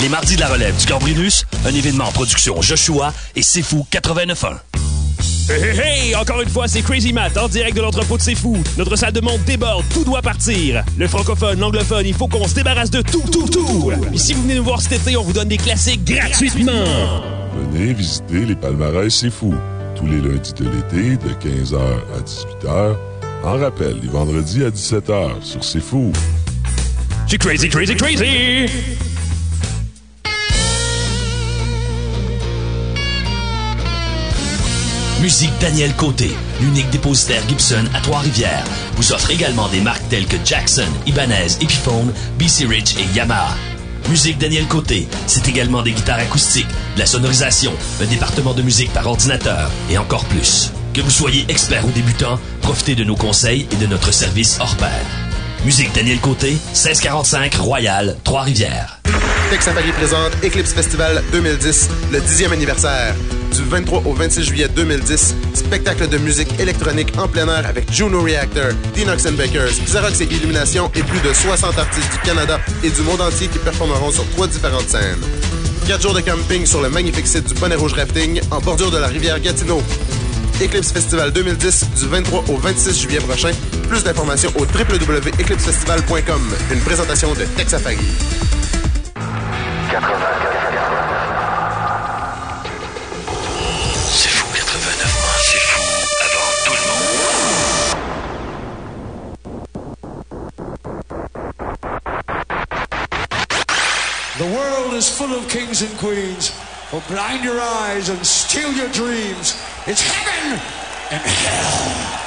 Les mardis de la relève du Gambrinus, un événement en production Joshua et Sifu 89.1. Hey, hey, hey! Encore une fois, c'est Crazy Matt en direct de l'entrepôt de C'est Fou. Notre salle de monde déborde, tout doit partir. Le francophone, l'anglophone, il faut qu'on se débarrasse de tout, tout, tout. Et si vous venez nous voir cet été, on vous donne des classiques gratuitement. Venez visiter les palmarès C'est Fou. Tous les lundis de l'été, de 15h à 18h. En rappel, les vendredis à 17h sur C'est Fou. C'est crazy, crazy, crazy! Musique Daniel Côté, l'unique dépositaire Gibson à Trois-Rivières, vous offre également des marques telles que Jackson, Ibanez, Epiphone, BC Rich et Yamaha. Musique Daniel Côté, c'est également des guitares acoustiques, de la sonorisation, un département de musique par ordinateur et encore plus. Que vous soyez expert ou débutant, profitez de nos conseils et de notre service hors pair. Musique Daniel Côté, 1645 Royal, Trois-Rivières. Tech Safari présente Eclipse Festival 2010, le 10e anniversaire. Du 23 au 26 juillet 2010, spectacle de musique électronique en plein air avec Juno Reactor, Dinox Bakers, Xerox et Illumination et plus de 60 artistes du Canada et du monde entier qui performeront sur trois différentes scènes. 4 jours de camping sur le magnifique site du Bonnet Rouge Rafting en bordure de la rivière Gatineau. Eclipse Festival 2010 du 23 au 26 juillet prochain. Plus d'informations au www.eclipsefestival.com. Une présentation de Tech Safari. C'est fou 89 c'est fou avant tout le monde. The world is full of kings and queens who blind your eyes and steal your dreams. It's heaven and hell.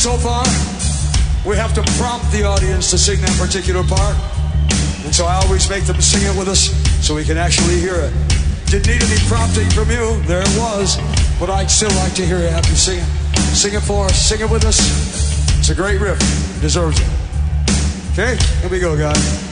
So far, we have to prompt the audience to sing that particular part. And so I always make them sing it with us so we can actually hear it. Didn't need any prompting from you, there it was. But I'd still like to hear you after sing it. Sing it for us, sing it with us. It's a great riff, deserves it. Okay, here we go, guys.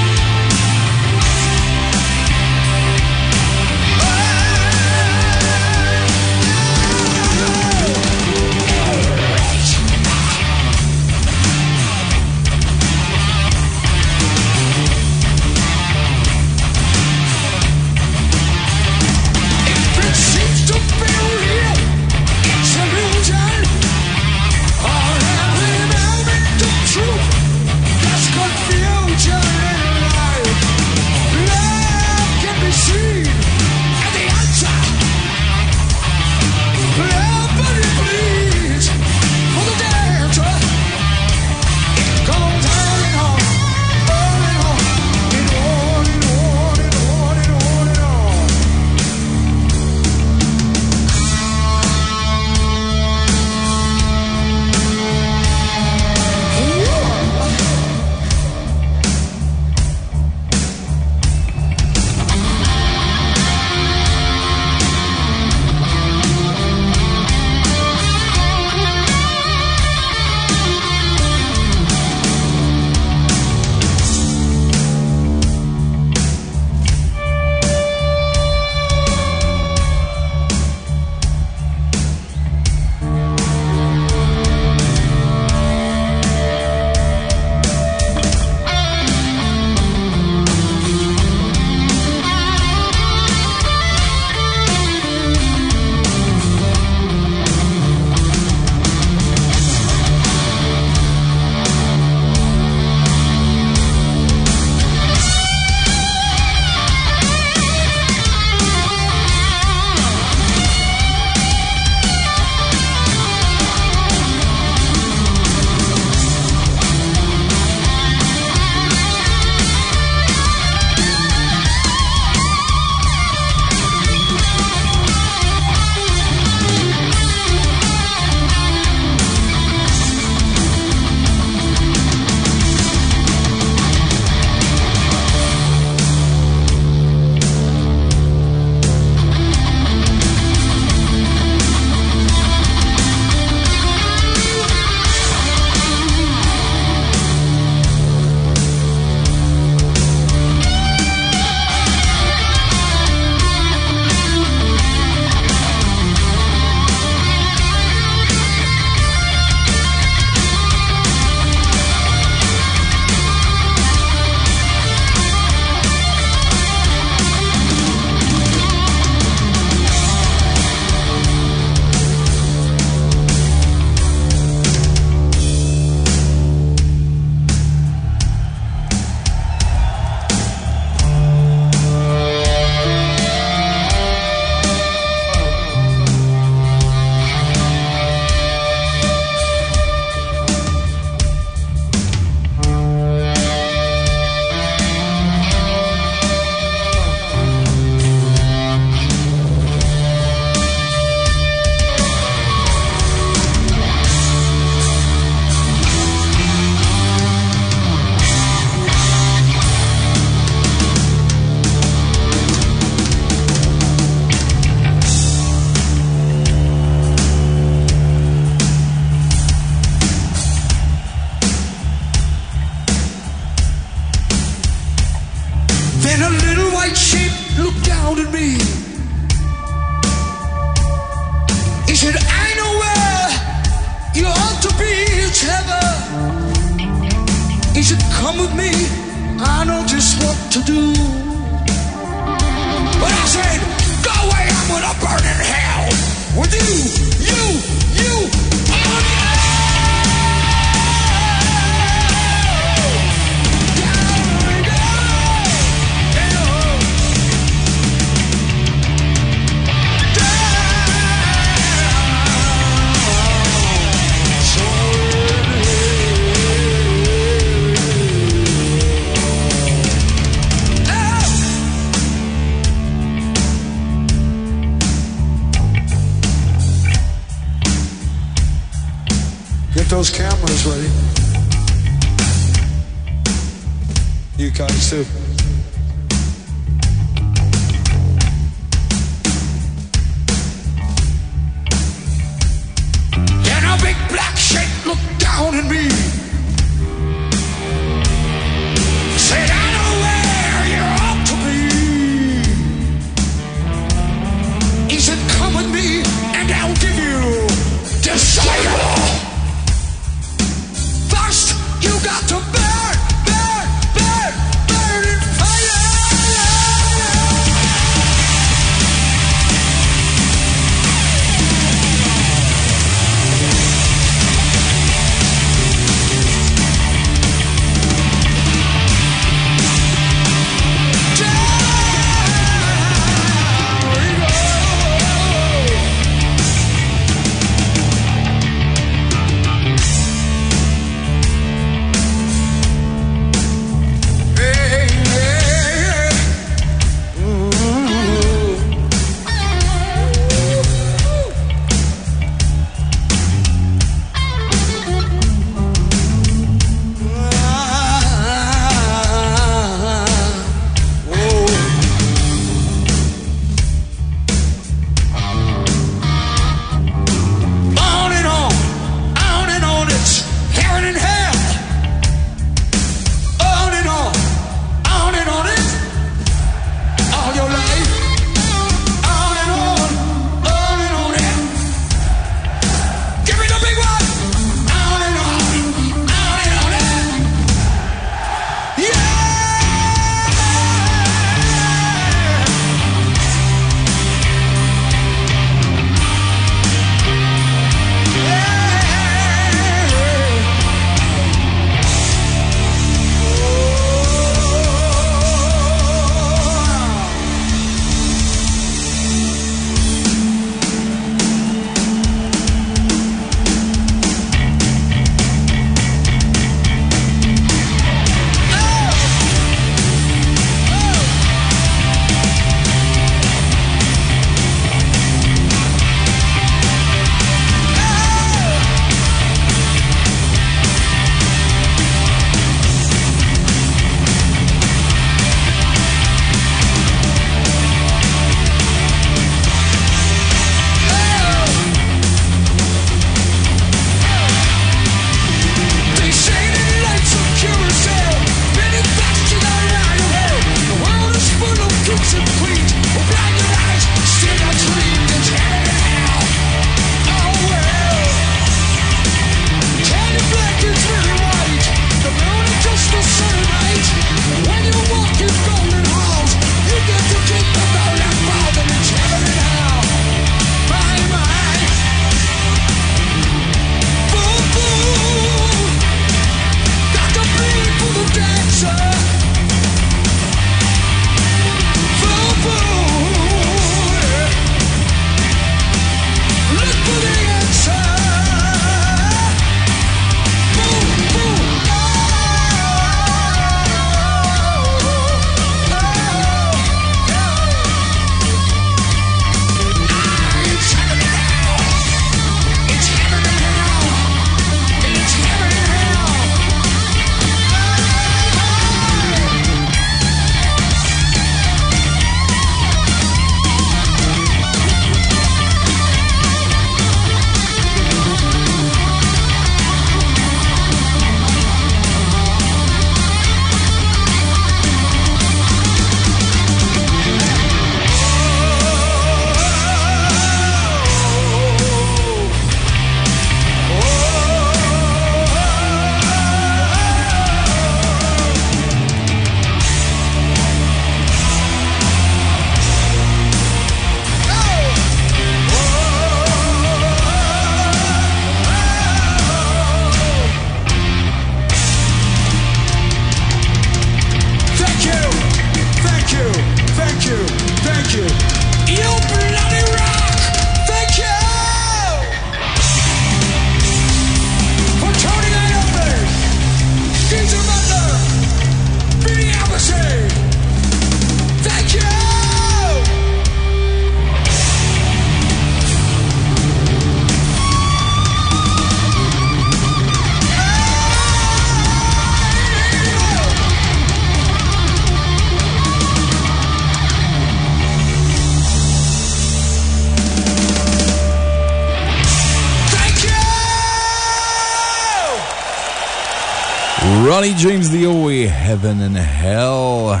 Ronnie James Dio et Heaven and Hell.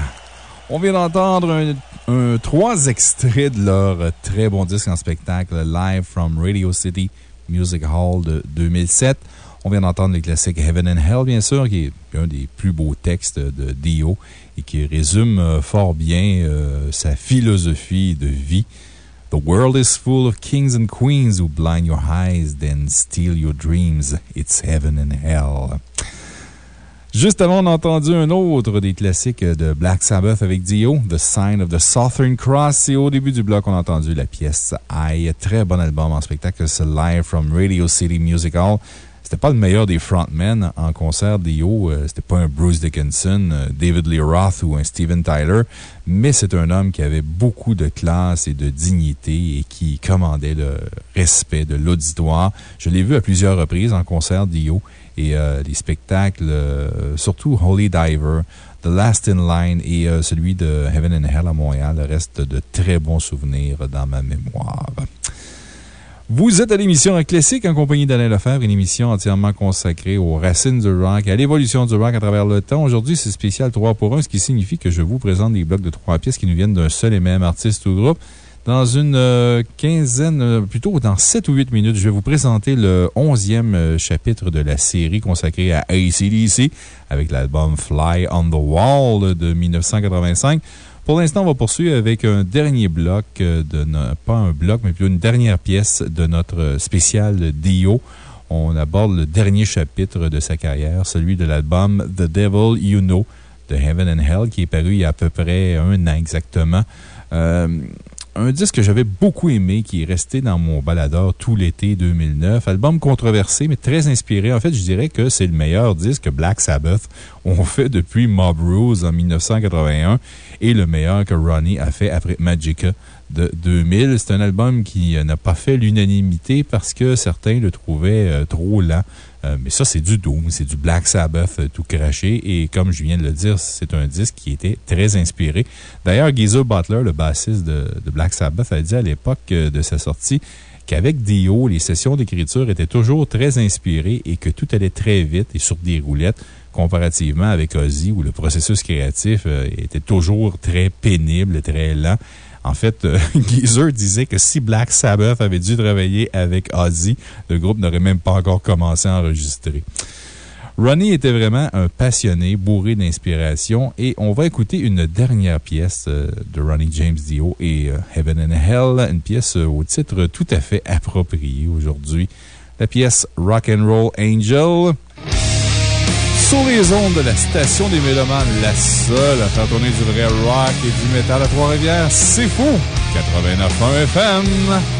On vient d'entendre un, trois extraits de leur très bon disque en spectacle Live from Radio City Music Hall de 2007. On vient d'entendre le classique Heaven and Hell, bien sûr, qui est un des plus beaux textes de Dio et qui résume euh, fort bien euh, sa philosophie de vie. The world is full of kings and queens who blind your eyes, then steal your dreams. It's heaven and hell. Juste avant, on a entendu un autre des classiques de Black Sabbath avec Dio, The Sign of the Southern Cross. Et au début du bloc, on a entendu la pièce I. Très bon album en spectacle. C'est live from Radio City Music Hall. C'était pas le meilleur des frontmen en concert Dio. Euh, C'était pas un Bruce Dickinson, euh, David Lee Roth ou un Steven Tyler. Mais c'est un homme qui avait beaucoup de classe et de dignité et qui commandait le respect de l'auditoire. Je l'ai vu à plusieurs reprises en concert Dio et euh, les spectacles, euh, surtout Holy Diver, The Last in Line et euh, celui de Heaven and Hell à Montréal restent de très bons souvenirs dans ma mémoire. Vous êtes à l'émission Classique en compagnie d'Alain Lefebvre, une émission entièrement consacrée aux racines du rock et à l'évolution du rock à travers le temps. Aujourd'hui, c'est spécial 3 pour 1, ce qui signifie que je vous présente des blocs de trois pièces qui nous viennent d'un seul et même artiste ou groupe. Dans une euh, quinzaine, euh, plutôt dans 7 ou 8 minutes, je vais vous présenter le 11e euh, chapitre de la série consacrée à ACDC avec l'album Fly on the Wall de 1985. Pour l'instant, on va poursuivre avec un dernier bloc, de pas un bloc, mais plutôt une dernière pièce de notre spécial Dio. On aborde le dernier chapitre de sa carrière, celui de l'album The Devil You Know de Heaven and Hell, qui est paru il y a à peu près un an exactement. Un disque que j'avais beaucoup aimé, qui est resté dans mon baladeur tout l'été 2009. Album controversé, mais très inspiré. En fait, je dirais que c'est le meilleur disque que Black Sabbath ont fait depuis Mob Rules en 1981 et le meilleur que Ronnie a fait après Magica de 2000. C'est un album qui n'a pas fait l'unanimité parce que certains le trouvaient euh, trop lent. Euh, mais ça, c'est du Doom, c'est du Black Sabbath euh, tout craché. Et comme je viens de le dire, c'est un disque qui était très inspiré. D'ailleurs, Geezer Butler, le bassiste de, Black Sabbath, a dit à l'époque euh, de sa sortie qu'avec Dio, les sessions d'écriture étaient toujours très inspirées et que tout allait très vite et sur des roulettes, comparativement avec Ozzy, où le processus créatif était toujours très pénible, très lent. En fait, euh, Geezer disait que si Black Sabbath avait dû travailler avec Ozzy, le groupe n'aurait même pas encore commencé à enregistrer. Ronnie était vraiment un passionné, bourré d'inspiration, et on va écouter une dernière pièce euh, de Ronnie James Dio et euh, Heaven and Hell, une pièce au titre tout à fait approprié aujourd'hui. La pièce Rock and Roll Angel. Sur les de la station des Mélomanes, la seule à faire tourner du vrai rock et du métal à Trois-Rivières, c'est fou! 89.1 FM.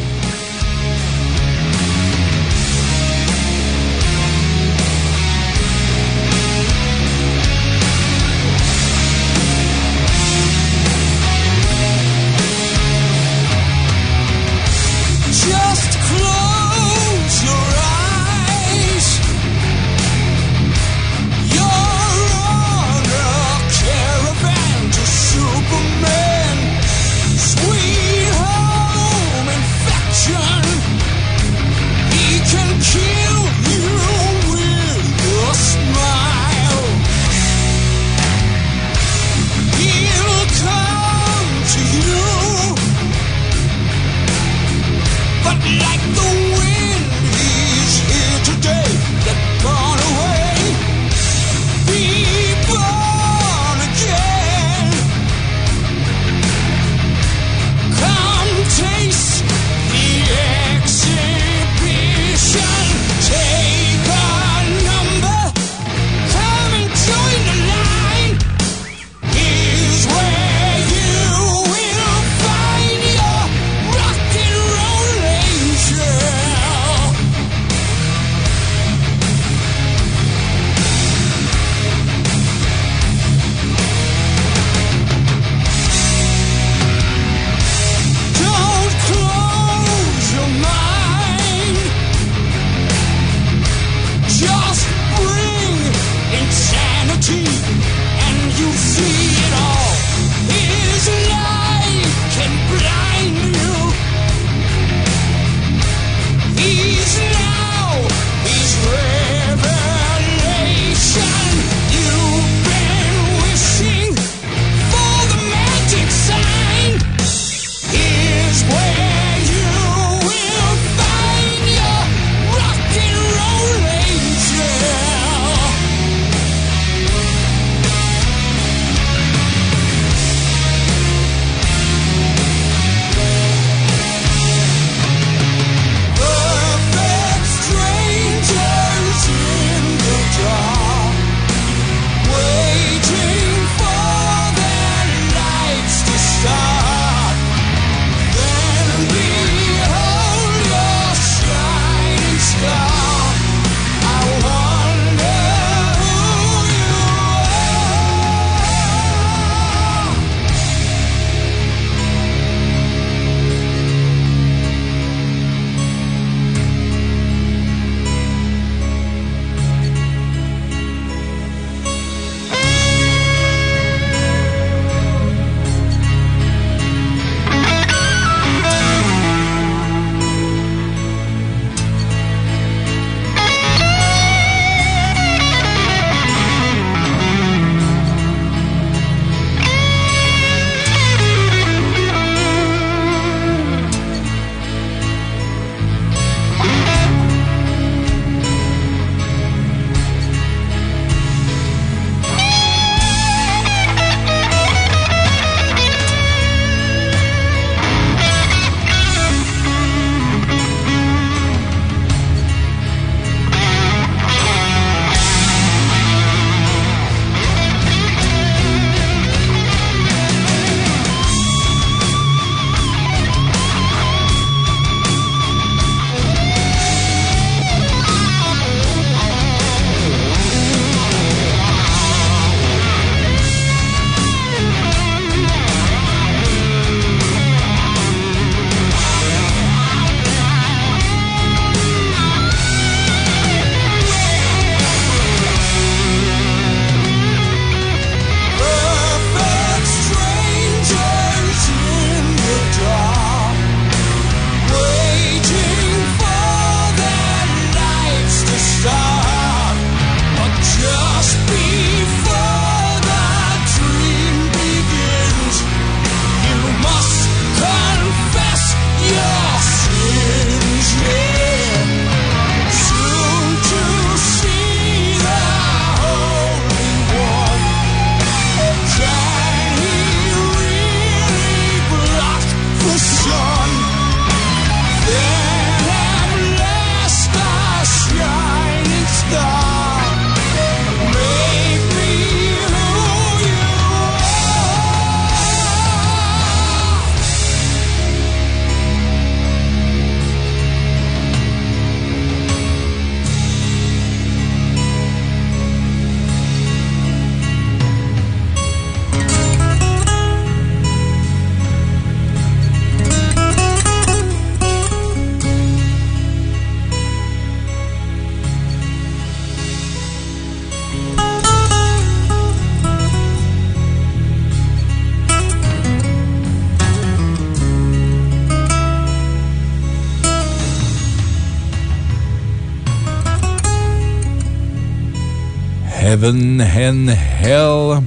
And Hell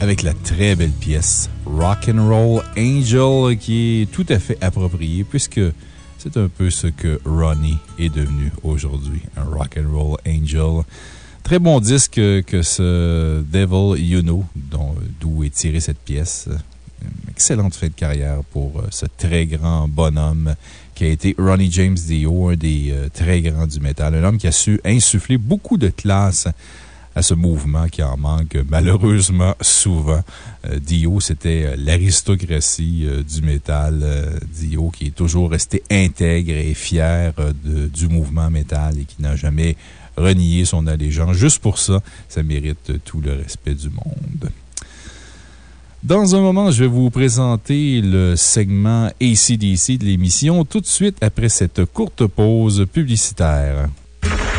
avec la très belle pièce Rock and Roll Angel qui est tout à fait appropriée puisque c'est un peu ce que Ronnie est devenu aujourd'hui, un Rock and Roll Angel. Très bon disque que ce Devil You Know, d'où est tirée cette pièce. Excellente fin de carrière pour euh, ce très grand bonhomme qui a été Ronnie James Dio, un des euh, très grands du métal. Un homme qui a su insuffler beaucoup de classe à ce mouvement qui en manque malheureusement souvent. Euh, Dio, c'était l'aristocratie du métal. Dio qui est toujours resté intègre et fier du mouvement métal et qui n'a jamais renié son allégeance. Juste pour ça, ça mérite tout le respect du monde. Dans un moment, je vais vous présenter le segment ACDC de l'émission tout de suite après cette courte pause publicitaire.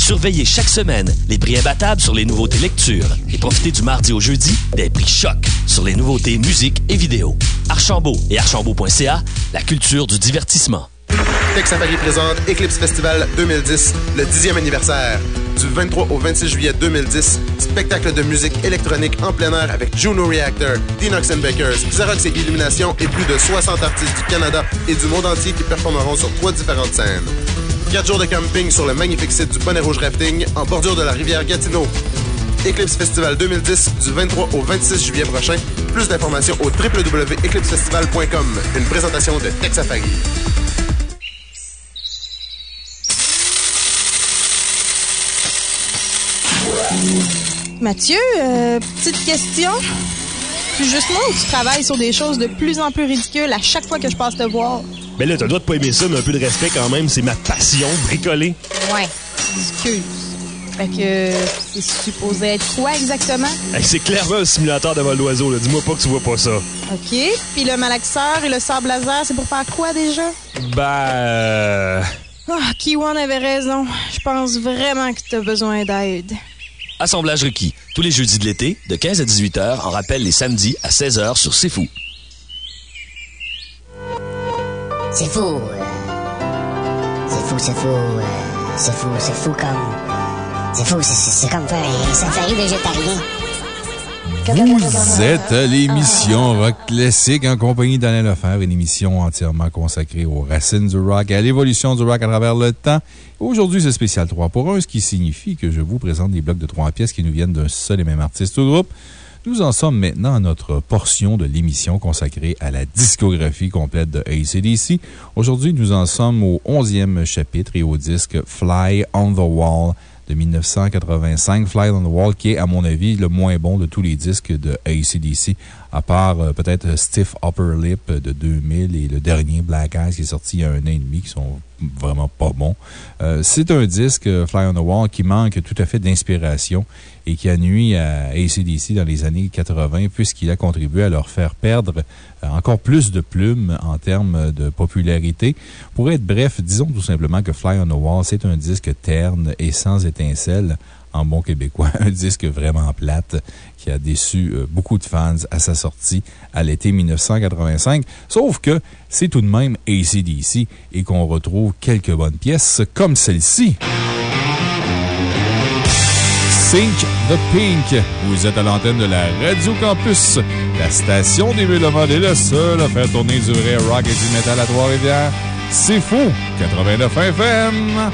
Surveillez chaque semaine les prix imbattables sur les nouveautés lecture et profitez du mardi au jeudi des prix choc sur les nouveautés musique et vidéo. Archambault et archambault.ca, la culture du divertissement. Paris présente Eclipse Festival 2010, le 10e anniversaire. Du 23 au 26 juillet 2010, spectacle de musique électronique en plein air avec Juno Reactor, Dinox Bakers, Xerox et Illumination et plus de 60 artistes du Canada et du monde entier qui performeront sur trois différentes scènes. 4 jours de camping sur le magnifique site du Bonnet Rouge Rafting en bordure de la rivière Gatineau. Eclipse Festival 2010 du 23 au 26 juillet prochain. Plus d'informations au www.eclipsefestival.com. Une présentation de Texafari. Mathieu, euh, petite question. Puis juste moi ou tu travailles sur des choses de plus en plus ridicules à chaque fois que je passe te voir? Mais là, t'as le droit de pas aimer ça, mais un peu de respect quand même. C'est ma passion, bricoler. Ouais, excuse. Fait que c'est supposé être quoi exactement? Hey, c'est clairement un simulateur de vol d'oiseau. Dis-moi pas que tu vois pas ça. OK. Puis le malaxeur et le sable laser, c'est pour faire quoi déjà? Ben... Ah, Kiwan avait raison. Je pense vraiment que t'as besoin d'aide. Assemblage requis. Tous les jeudis de l'été, de 15 à 18 heures, en rappel les samedis à 16 heures sur C'est Fou. C'est fou. C'est fou, c'est fou. C'est fou, c'est fou comme. C'est fou, c'est- comme un safari végétarien. Vous êtes à l'émission Rock Classique en compagnie d'Alain Lefebvre, une émission entièrement consacrée aux racines du rock et à l'évolution du rock à travers le temps. Aujourd'hui, c'est spécial 3 pour 1, ce qui signifie que je vous présente des blocs de 3 pièces qui nous viennent d'un seul et même artiste ou groupe. Nous en sommes maintenant à notre portion de l'émission consacrée à la discographie complète de ACDC. Aujourd'hui, nous en sommes au 11e chapitre et au disque Fly on the Wall de 1985, Fly on the Wall, qui est, à mon avis, le moins bon de tous les disques de ACDC, à part euh, peut-être Stiff Upper Lip de 2000 et le dernier Black Eyes qui est sorti il y a un an et demi, qui sont vraiment pas bons. Euh, C'est un disque, euh, Fly on the Wall, qui manque tout à fait d'inspiration et qui a nuit à ACDC dans les années 80, puisqu'il a contribué à leur faire perdre encore plus de plumes en termes de popularité. Pour être bref, disons tout simplement que Fly on the Wall, c'est un disque terne et sans étincelle en bon québécois. Un disque vraiment plate qui a déçu euh, beaucoup de fans à sa sortie à l'été 1985. Sauf que c'est tout de même ACDC et qu'on retrouve quelques bonnes pièces comme celle-ci. Sync the Pink. Vous êtes à l'antenne de la Radio Campus. La station des Mélomanes est la seule à faire tourner du vrai rock et du métal à Trois-Rivières. C'est fou! 89 FM!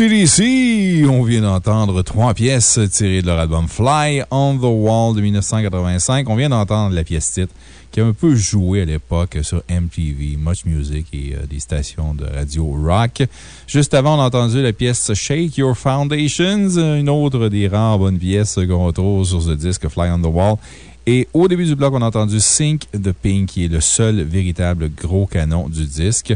ACDC! On vient d'entendre trois pièces tirées de leur album Fly on the Wall de 1985. On vient d'entendre la pièce titre qui a un peu joué à l'époque sur MTV, Much Music et euh, des stations de radio rock. Juste avant, on a entendu la pièce Shake Your Foundations, une autre des rares bonnes pièces qu'on retrouve sur ce disque Fly on the Wall. Et au début du bloc, on a entendu Sink the Pink, qui est le seul véritable gros canon du disque.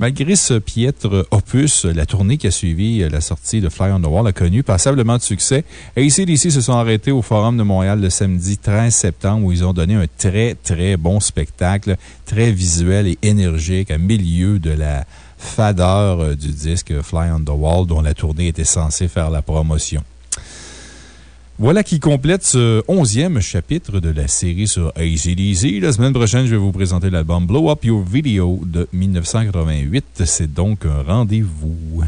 Malgré ce piètre opus, la tournée qui a suivi la sortie de Fly on the Wall a connu passablement de succès. ACDC se sont arrêtés au Forum de Montréal le samedi 13 septembre où ils ont donné un très, très bon spectacle, très visuel et énergique, à milieu de la fadeur du disque Fly on the Wall dont la tournée était censée faire la promotion. Voilà qui complète ce onzième chapitre de la série sur ACDC. La semaine prochaine, je vais vous présenter l'album Blow Up Your Video de 1988. C'est donc un rendez-vous.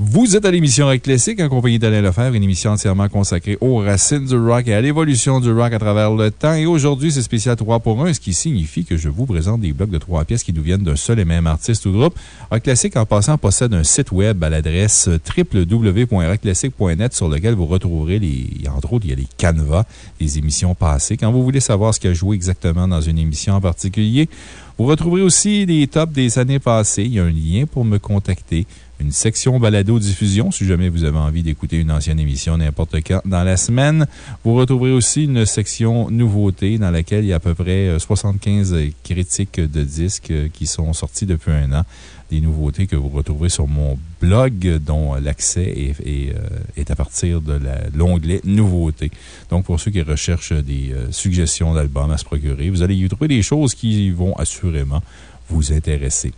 Vous êtes à l'émission Rock Classique en compagnie d'Alain Lefebvre, une émission entièrement consacrée aux racines du rock et à l'évolution du rock à travers le temps. Et aujourd'hui, c'est spécial 3 pour 1, ce qui signifie que je vous présente des blocs de 3 pièces qui nous viennent d'un seul et même artiste ou groupe. Rock Classique, en passant, possède un site web à l'adresse www.rockclassique.net sur lequel vous retrouverez les, entre autres, il y a les canevas des émissions passées. Quand vous voulez savoir ce qui a joué exactement dans une émission en particulier, vous retrouverez aussi les tops des années passées. Il y a un lien pour me contacter une section balado-diffusion si jamais vous avez envie d'écouter une ancienne émission n'importe quand dans la semaine. Vous retrouverez aussi une section nouveautés dans laquelle il y a à peu près 75 euh, critiques de disques euh, qui sont sorties depuis un an. Des nouveautés que vous retrouverez sur mon blog dont l'accès euh, est, à partir de l'onglet Nouveautés. Donc, pour ceux qui recherchent des suggestions d'albums à se procurer, vous allez y trouver des choses qui vont assurément vous intéresser.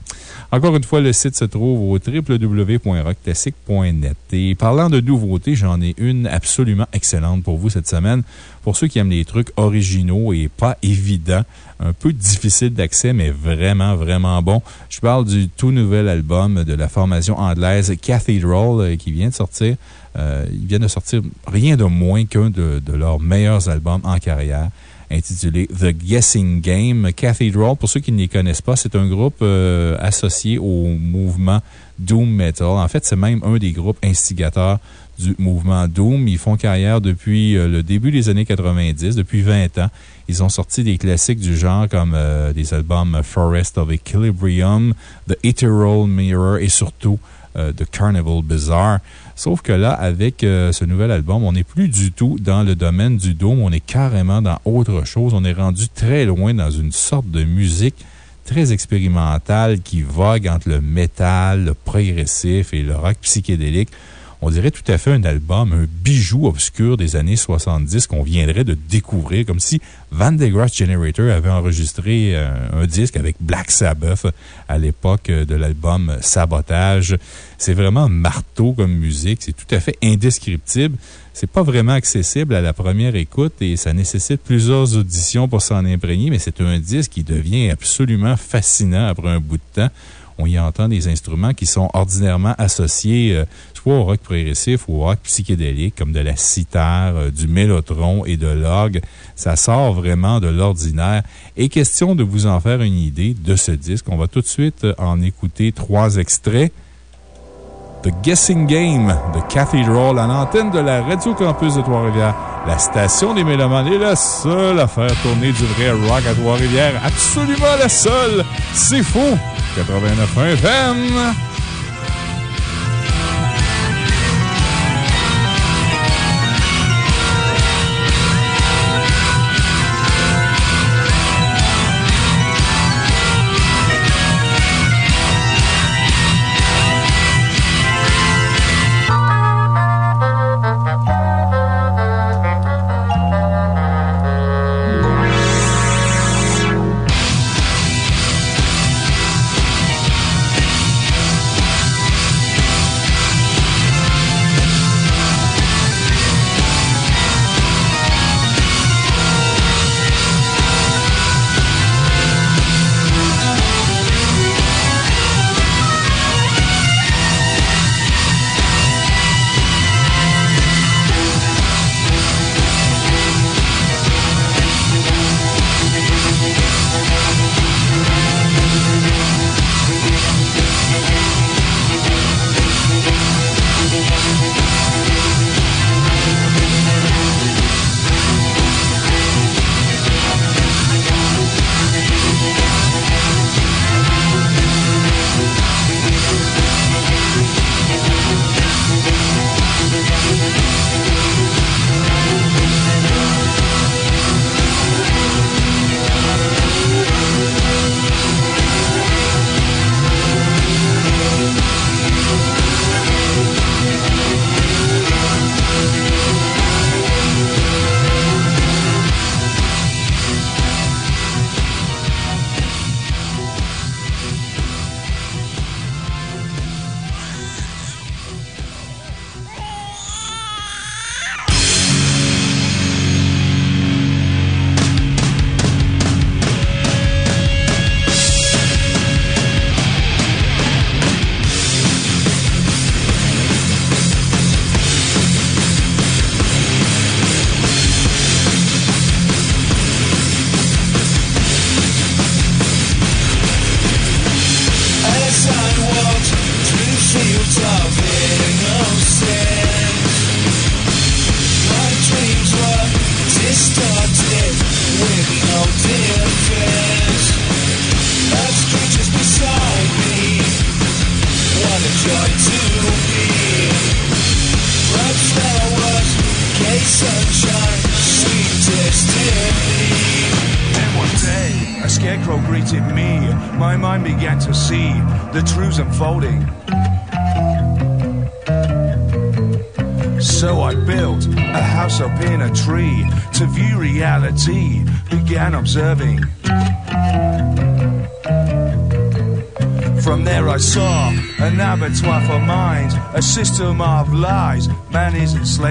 Encore une fois, le site se trouve au www.rockclassique.net. Et parlant de nouveautés, j'en ai une absolument excellente pour vous cette semaine. Pour ceux qui aiment les trucs originaux et pas évidents, un peu difficile d'accès, mais vraiment, vraiment bon. Je parle du tout nouvel album de la formation anglaise Cathedral euh, qui vient de sortir. Euh, ils viennent de sortir rien de moins qu'un de, de leurs meilleurs albums en carrière intitulé The Guessing Game. Cathedral, pour ceux qui ne les connaissent pas, c'est un groupe euh, associé au mouvement Doom Metal. En fait, c'est même un des groupes instigateurs du mouvement Doom. Ils font carrière depuis euh, le début des années 90, depuis 20 ans. Ils ont sorti des classiques du genre comme euh, des albums Forest of Equilibrium, The Ethereal Mirror et surtout The Carnival Bizarre. Sauf que là, avec euh, ce nouvel album, on n'est plus du tout dans le domaine du dôme, on est carrément dans autre chose. On est rendu très loin dans une sorte de musique très expérimentale qui vogue entre le métal, le progressif et le rock psychédélique on dirait tout à fait un album, un bijou obscur des années 70 qu'on viendrait de découvrir, comme si Van de Graaff Generator avait enregistré euh, un disque avec Black Sabbath à l'époque de l'album Sabotage. C'est vraiment marteau comme musique, c'est tout à fait indescriptible. C'est pas vraiment accessible à la première écoute et ça nécessite plusieurs auditions pour s'en imprégner, mais c'est un disque qui devient absolument fascinant après un bout de temps on y entend des instruments qui sont ordinairement associés euh, au rock progressif ou au rock psychédélique, comme de la cithare, euh, du mélotron et de l'orgue. Ça sort vraiment de l'ordinaire. Et question de vous en faire une idée de ce disque, on va tout de suite euh, en écouter trois extraits. The Guessing Game de Cathedral à l'antenne de la Radio Campus de Trois-Rivières. La station des Mélomanes est la seule à faire tourner du vrai rock à Trois-Rivières. Absolument la seule! C'est faux! 89 FM!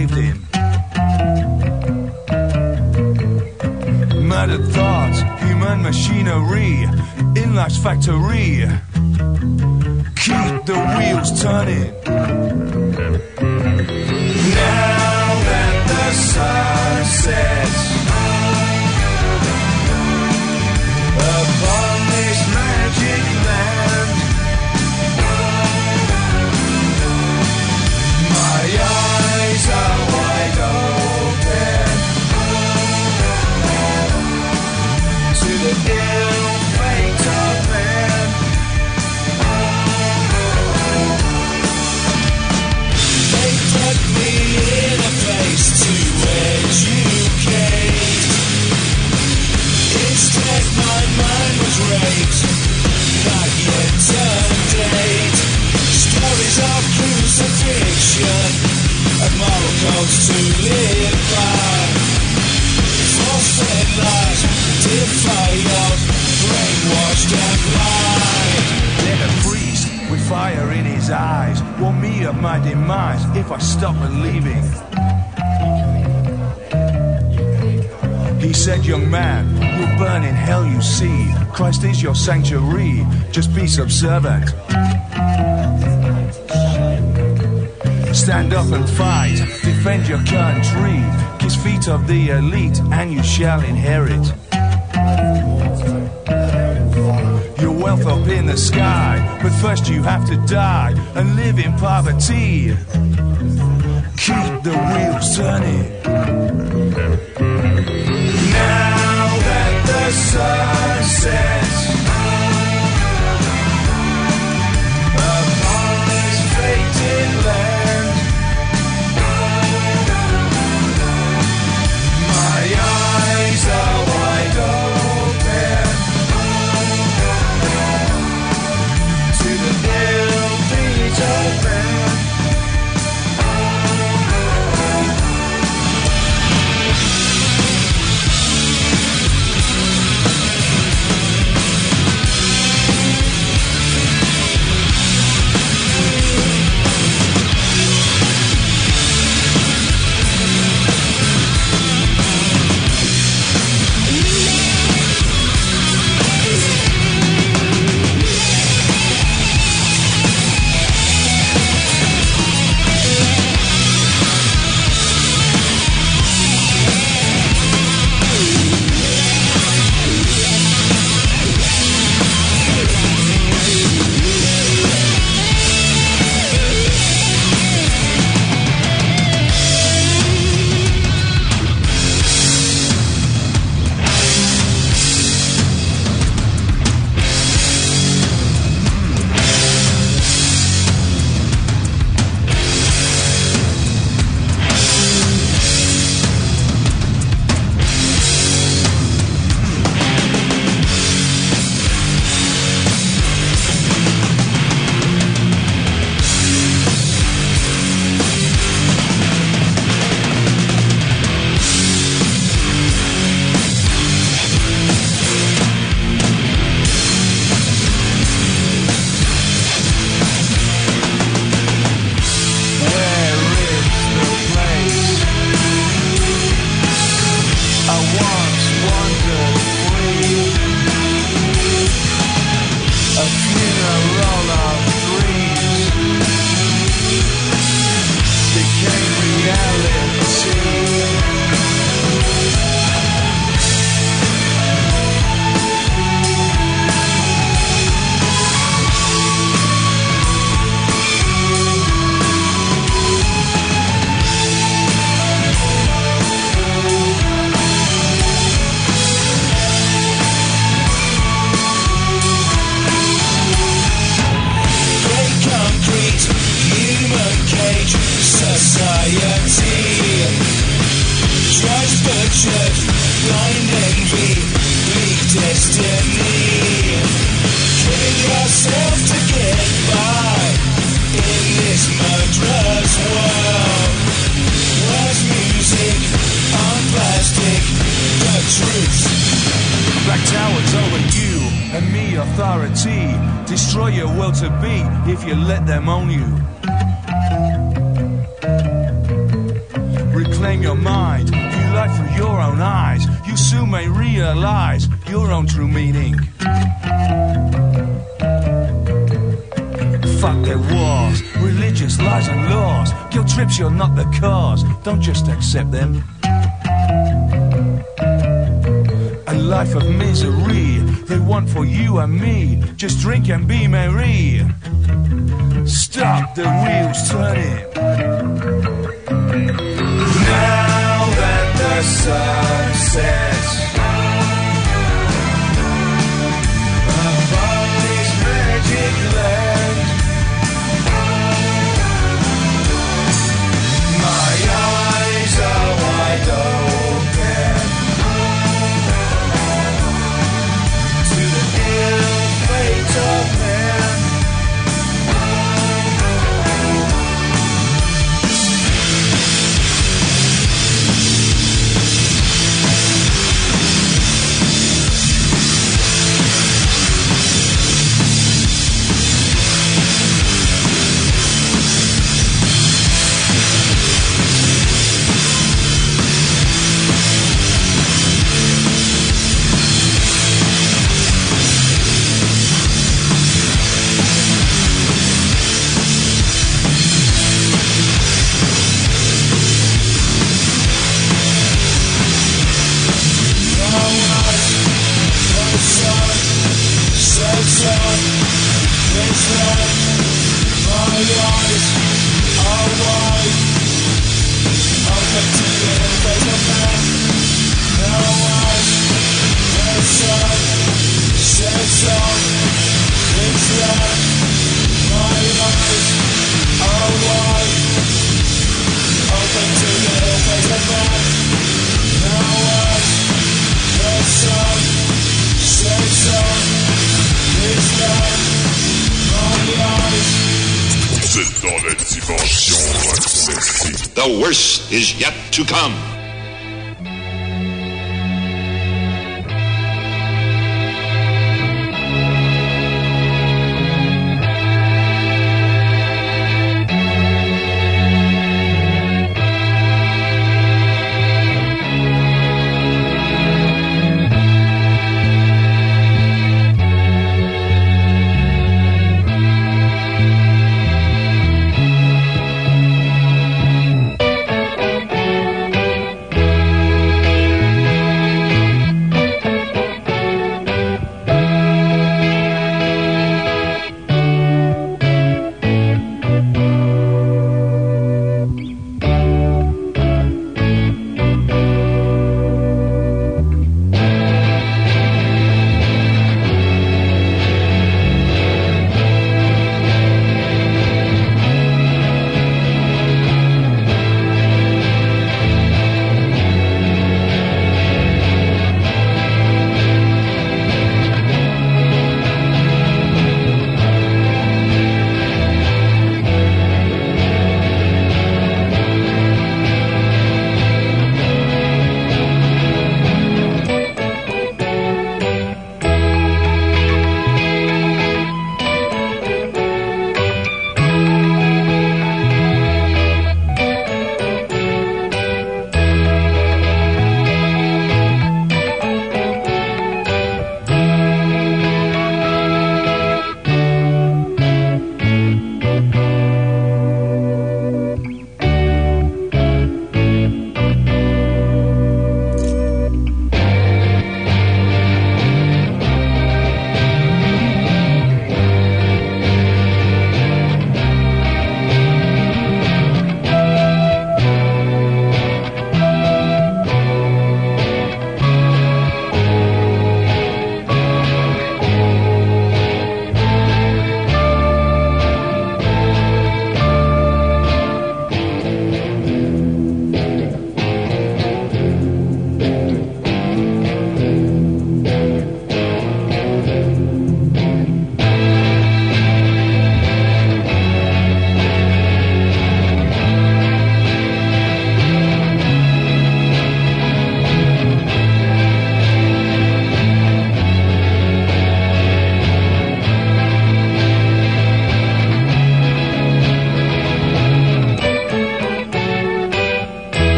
enslaved in. sanctuary, just be subservient. Stand up and fight, defend your country, kiss feet of the elite, and you shall inherit. Your wealth up in the sky, but first you have to die and live in poverty. Keep the wheels turning. Your mind, view life through your own eyes. You soon may realize your own true meaning. Fuck their wars, religious lies and laws. Guilt trips, you're not the cause. Don't just accept them. A life of misery they want for you and me. Just drink and be merry. Stop the wheels turning. Now that the sun sets upon this magic land, worst is yet to come.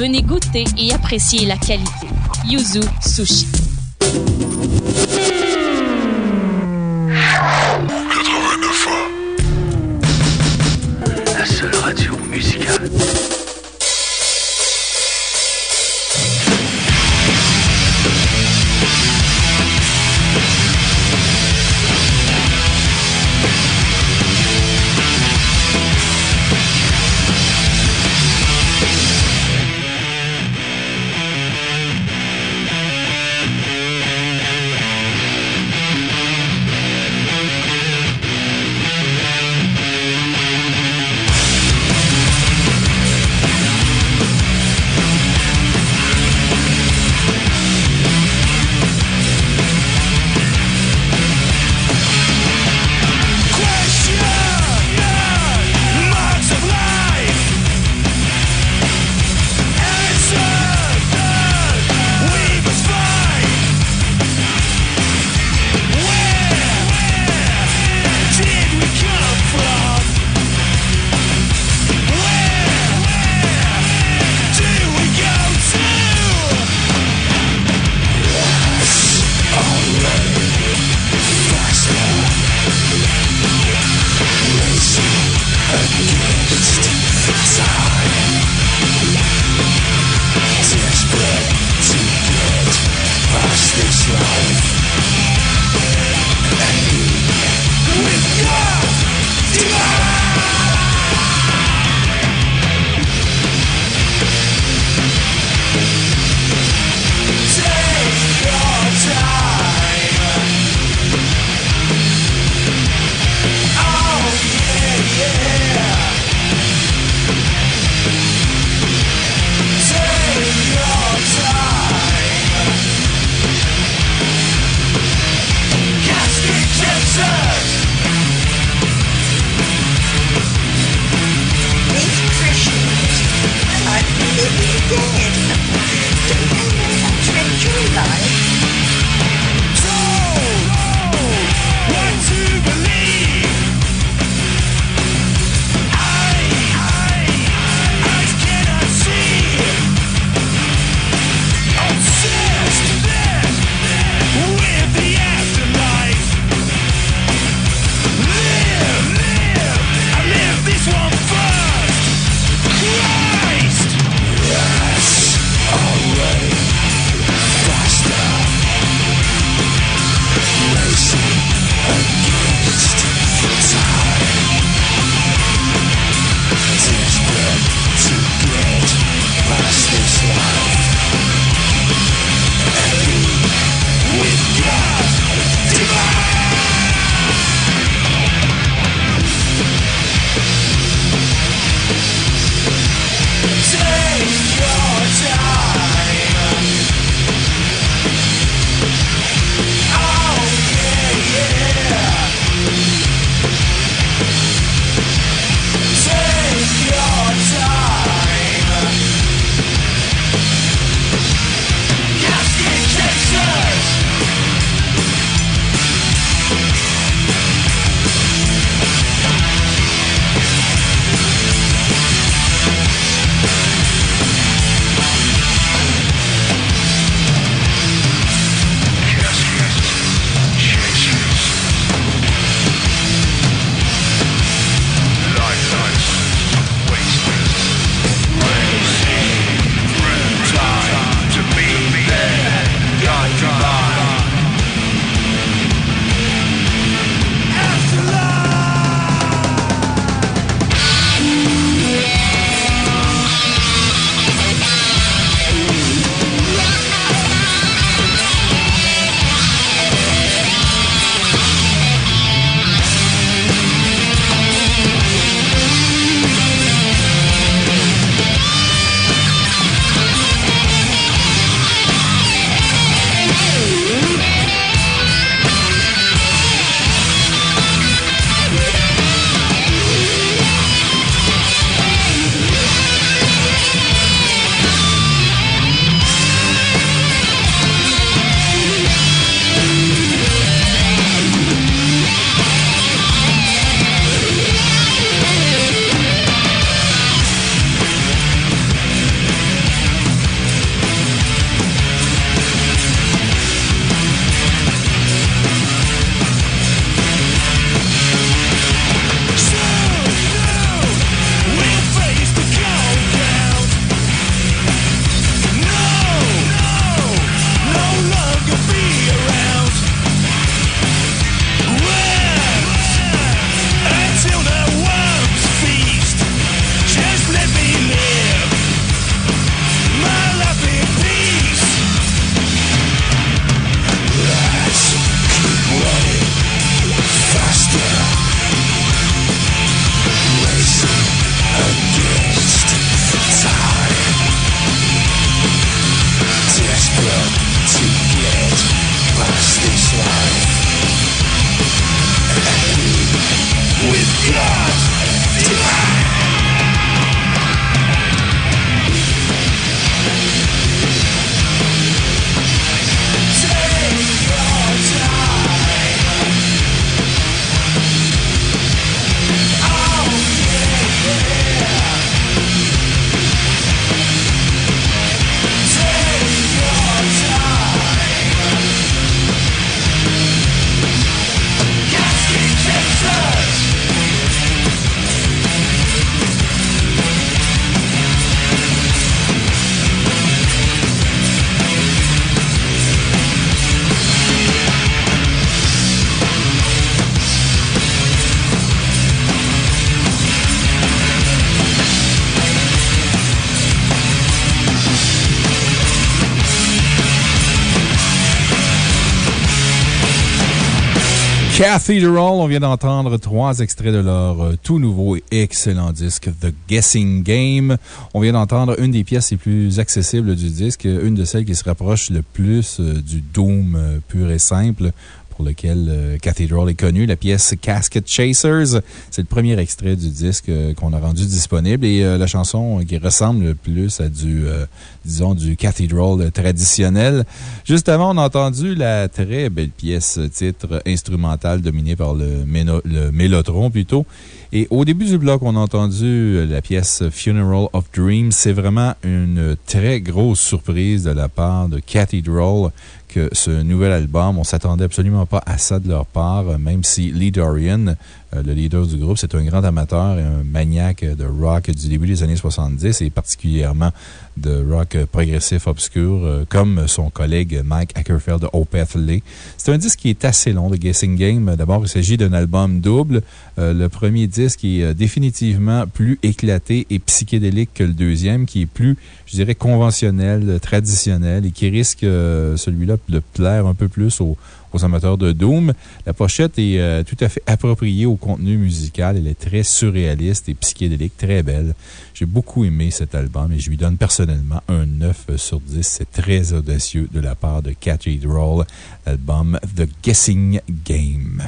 venez goûter et apprécier la qualité. Yuzu Sushi. La seule radio musicale. Cathedral, on vient d'entendre trois extraits de leur euh, tout nouveau et excellent disque The Guessing Game. On vient d'entendre une des pièces les plus accessibles du disque, une de celles qui se rapproche le plus euh, du Doom euh, pur et simple pour lequel euh, Cathedral est connu, la pièce Casket Chasers. C'est le premier extrait du disque euh, qu'on a rendu disponible et euh, la chanson qui ressemble le plus à du, disons, du Cathedral traditionnel. Juste avant, on a entendu la très belle pièce titre instrumentale dominée par le, méno- mélotron plutôt. Et au début du bloc, on a entendu la pièce Funeral of Dreams. C'est vraiment une très grosse surprise de la part de Cathedral ce nouvel album, on s'attendait absolument pas à ça de leur part, euh, même si Lee Dorian, le leader du groupe, c'est un grand amateur et un maniaque de rock du début des années 70 et particulièrement de rock progressif obscur, euh, comme son collègue Mike Ackerfeld de Opeth. C'est un disque qui est assez long, The Guessing Game. D'abord, il s'agit d'un album double. Euh, le premier disque est euh, définitivement plus éclaté et psychédélique que le deuxième, qui est plus, je dirais, conventionnel, traditionnel et qui risque, euh, celui-là, de plaire un peu plus aux, aux amateurs de Doom. La pochette est euh, tout à fait appropriée au contenu musical. Elle est très surréaliste et psychédélique, très belle. J'ai beaucoup aimé cet album et je lui donne personnellement un 9 sur 10. C'est très audacieux de la part de Cathedral, l'album The Guessing Game.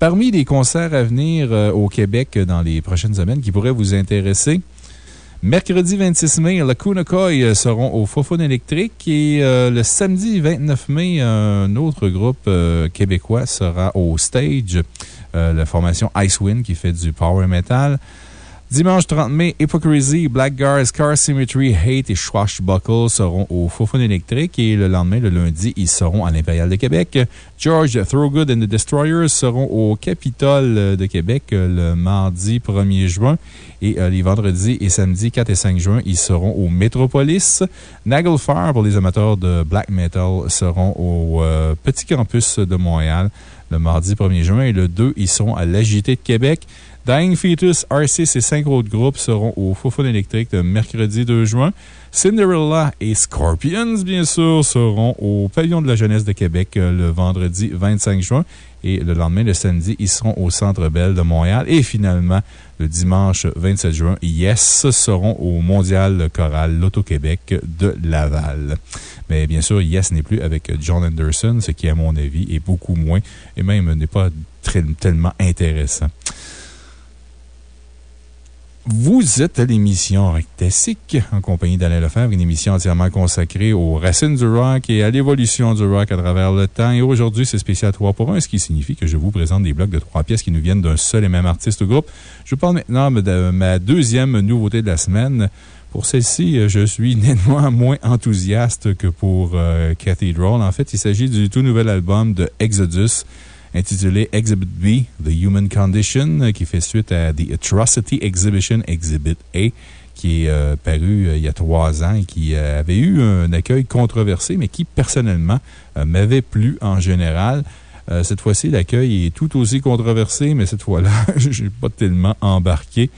Parmi les concerts à venir euh, au Québec dans les prochaines semaines qui pourraient vous intéresser, Mercredi 26 mai, la Kunakoi euh, seront au Fofone électrique et euh, le samedi 29 mai, un autre groupe euh, québécois sera au stage, la formation Icewind qui fait du power metal. Dimanche 30 mai, Hypocrisy, Blackguards, Car Symmetry, Hate et Swashbuckle seront au Fofone électrique et le lendemain, le lundi, ils seront à l'Impérial de Québec. George Throgood and the Destroyers seront au Capitole de Québec le mardi 1er juin et euh, les vendredis et samedis 4 et 5 juin, ils seront au Metropolis. Nagelfar, pour les amateurs de black metal, seront au euh, Petit Campus de Montréal le mardi 1er juin et le 2, ils seront à l'Agité de Québec. Dying Fetus, R6 et cinq autres groupes seront au Fofone électrique le mercredi 2 juin. Cinderella et Scorpions, bien sûr, seront au Pavillon de la jeunesse de Québec euh, le vendredi 25 juin. Et le lendemain, le samedi, ils seront au Centre Bell de Montréal. Et finalement, le dimanche 27 juin, Yes seront au Mondial Choral Loto-Québec de Laval. Mais bien sûr, Yes n'est plus avec John Anderson, ce qui, à mon avis, est beaucoup moins et même n'est pas tellement intéressant. Vous êtes à l'émission Rock en compagnie d'Alain Lefebvre, une émission entièrement consacrée aux racines du rock et à l'évolution du rock à travers le temps. Et aujourd'hui, c'est spécial 3 pour 1, ce qui signifie que je vous présente des blocs de trois pièces qui nous viennent d'un seul et même artiste ou groupe. Je vous parle maintenant de ma deuxième nouveauté de la semaine. Pour celle-ci, je suis nettement moins enthousiaste que pour euh, Cathedral. En fait, il s'agit du tout nouvel album de Exodus intitulé Exhibit B, The Human Condition, euh, qui fait suite à The Atrocity Exhibition Exhibit A, qui est euh, paru euh, il y a trois ans et qui avait eu un accueil controversé, mais qui, personnellement, m'avait plu en général. Cette fois-ci, l'accueil est tout aussi controversé, mais cette fois-là, je n'ai pas tellement embarqué.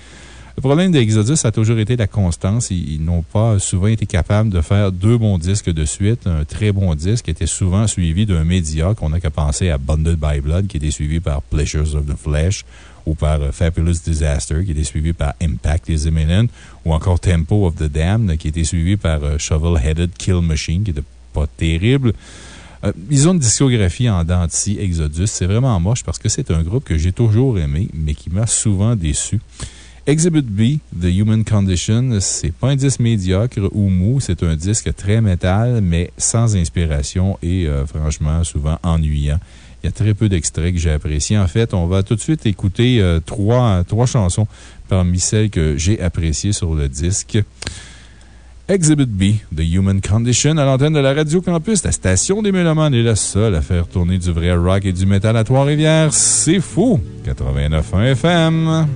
Le problème d'Exodus a toujours été la constance. Ils, n'ont pas souvent été capables de faire deux bons disques de suite. Un très bon disque était souvent suivi d'un médiocre. On n'a qu'à penser à Bundled by Blood, qui était suivi par Pleasures of the Flesh, ou par euh, Fabulous Disaster, qui était suivi par Impact is Imminent, ou encore Tempo of the Damned, qui était suivi par euh, Shovel-Headed Kill Machine, qui n'était pas terrible. Euh, ils ont une discographie en dents de scie, Exodus. C'est vraiment moche parce que c'est un groupe que j'ai toujours aimé, mais qui m'a souvent déçu. Exhibit B, The Human Condition, c'est pas un disque médiocre ou mou, c'est un disque très métal, mais sans inspiration et euh, franchement souvent ennuyant. Il y a très peu d'extraits que j'ai appréciés. En fait, on va tout de suite écouter euh, trois, chansons parmi celles que j'ai appréciées sur le disque. Exhibit B, The Human Condition, à l'antenne de la Radio Campus, la station des Mélomanes est la seule à faire tourner du vrai rock et du métal à Trois-Rivières. C'est fou! 89.1 FM.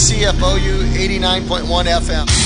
Listening to CFOU 89.1 FM.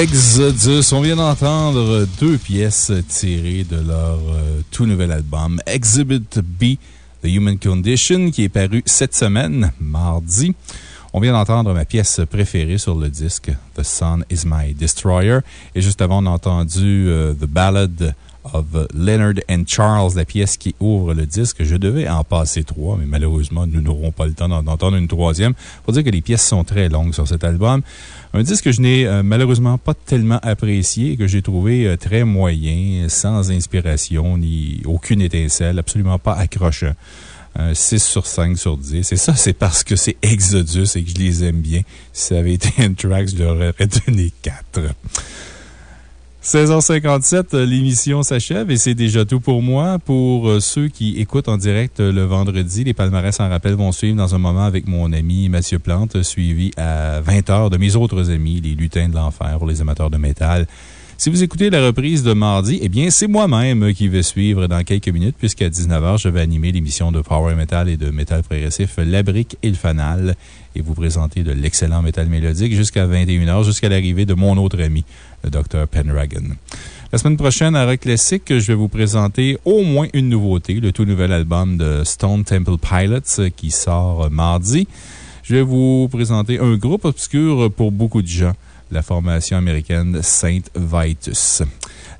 Exodus. On vient d'entendre deux pièces tirées de leur euh, tout nouvel album, Exhibit B, The Human Condition, qui est paru cette semaine, mardi. On vient d'entendre ma pièce préférée sur le disque, The Sun is My Destroyer. Et juste avant, on a entendu euh, The Ballad of Leonard and Charles, la pièce qui ouvre le disque. Je devais en passer trois, mais malheureusement, nous n'aurons pas le temps d'en entendre une troisième. Faut dire que les pièces sont très longues sur cet album. Un disque que je n'ai euh, malheureusement pas tellement apprécié que j'ai trouvé euh, très moyen, sans inspiration ni aucune étincelle, absolument pas accrochant. 6 sur 5 sur 10. Et ça, c'est parce que c'est Exodus et que je les aime bien. Si ça avait été un track, je leur aurais donné 4. 16h57, euh, l'émission s'achève et c'est déjà tout pour moi. Pour euh, ceux qui écoutent en direct euh, le vendredi, les palmarès en rappel vont suivre dans un moment avec mon ami Mathieu Plante, suivi à 20h de mes autres amis, les lutins de l'enfer pour les amateurs de métal. Si vous écoutez la reprise de mardi, eh bien, c'est moi-même qui vais suivre dans quelques minutes, puisqu'à 19h, je vais animer l'émission de Power Metal et de métal progressif La Brique et le Fanal et vous présenter de l'excellent métal mélodique jusqu'à 21h, jusqu'à l'arrivée de mon autre ami, le Dr. Penragon. La semaine prochaine, à Rock Classic, je vais vous présenter au moins une nouveauté, le tout nouvel album de Stone Temple Pilots qui sort mardi. Je vais vous présenter un groupe obscur pour beaucoup de gens la formation américaine Saint Vitus.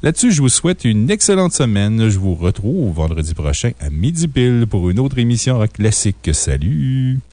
Là-dessus, je vous souhaite une excellente semaine. Je vous retrouve vendredi prochain à midi pile pour une autre émission rock classique. Salut!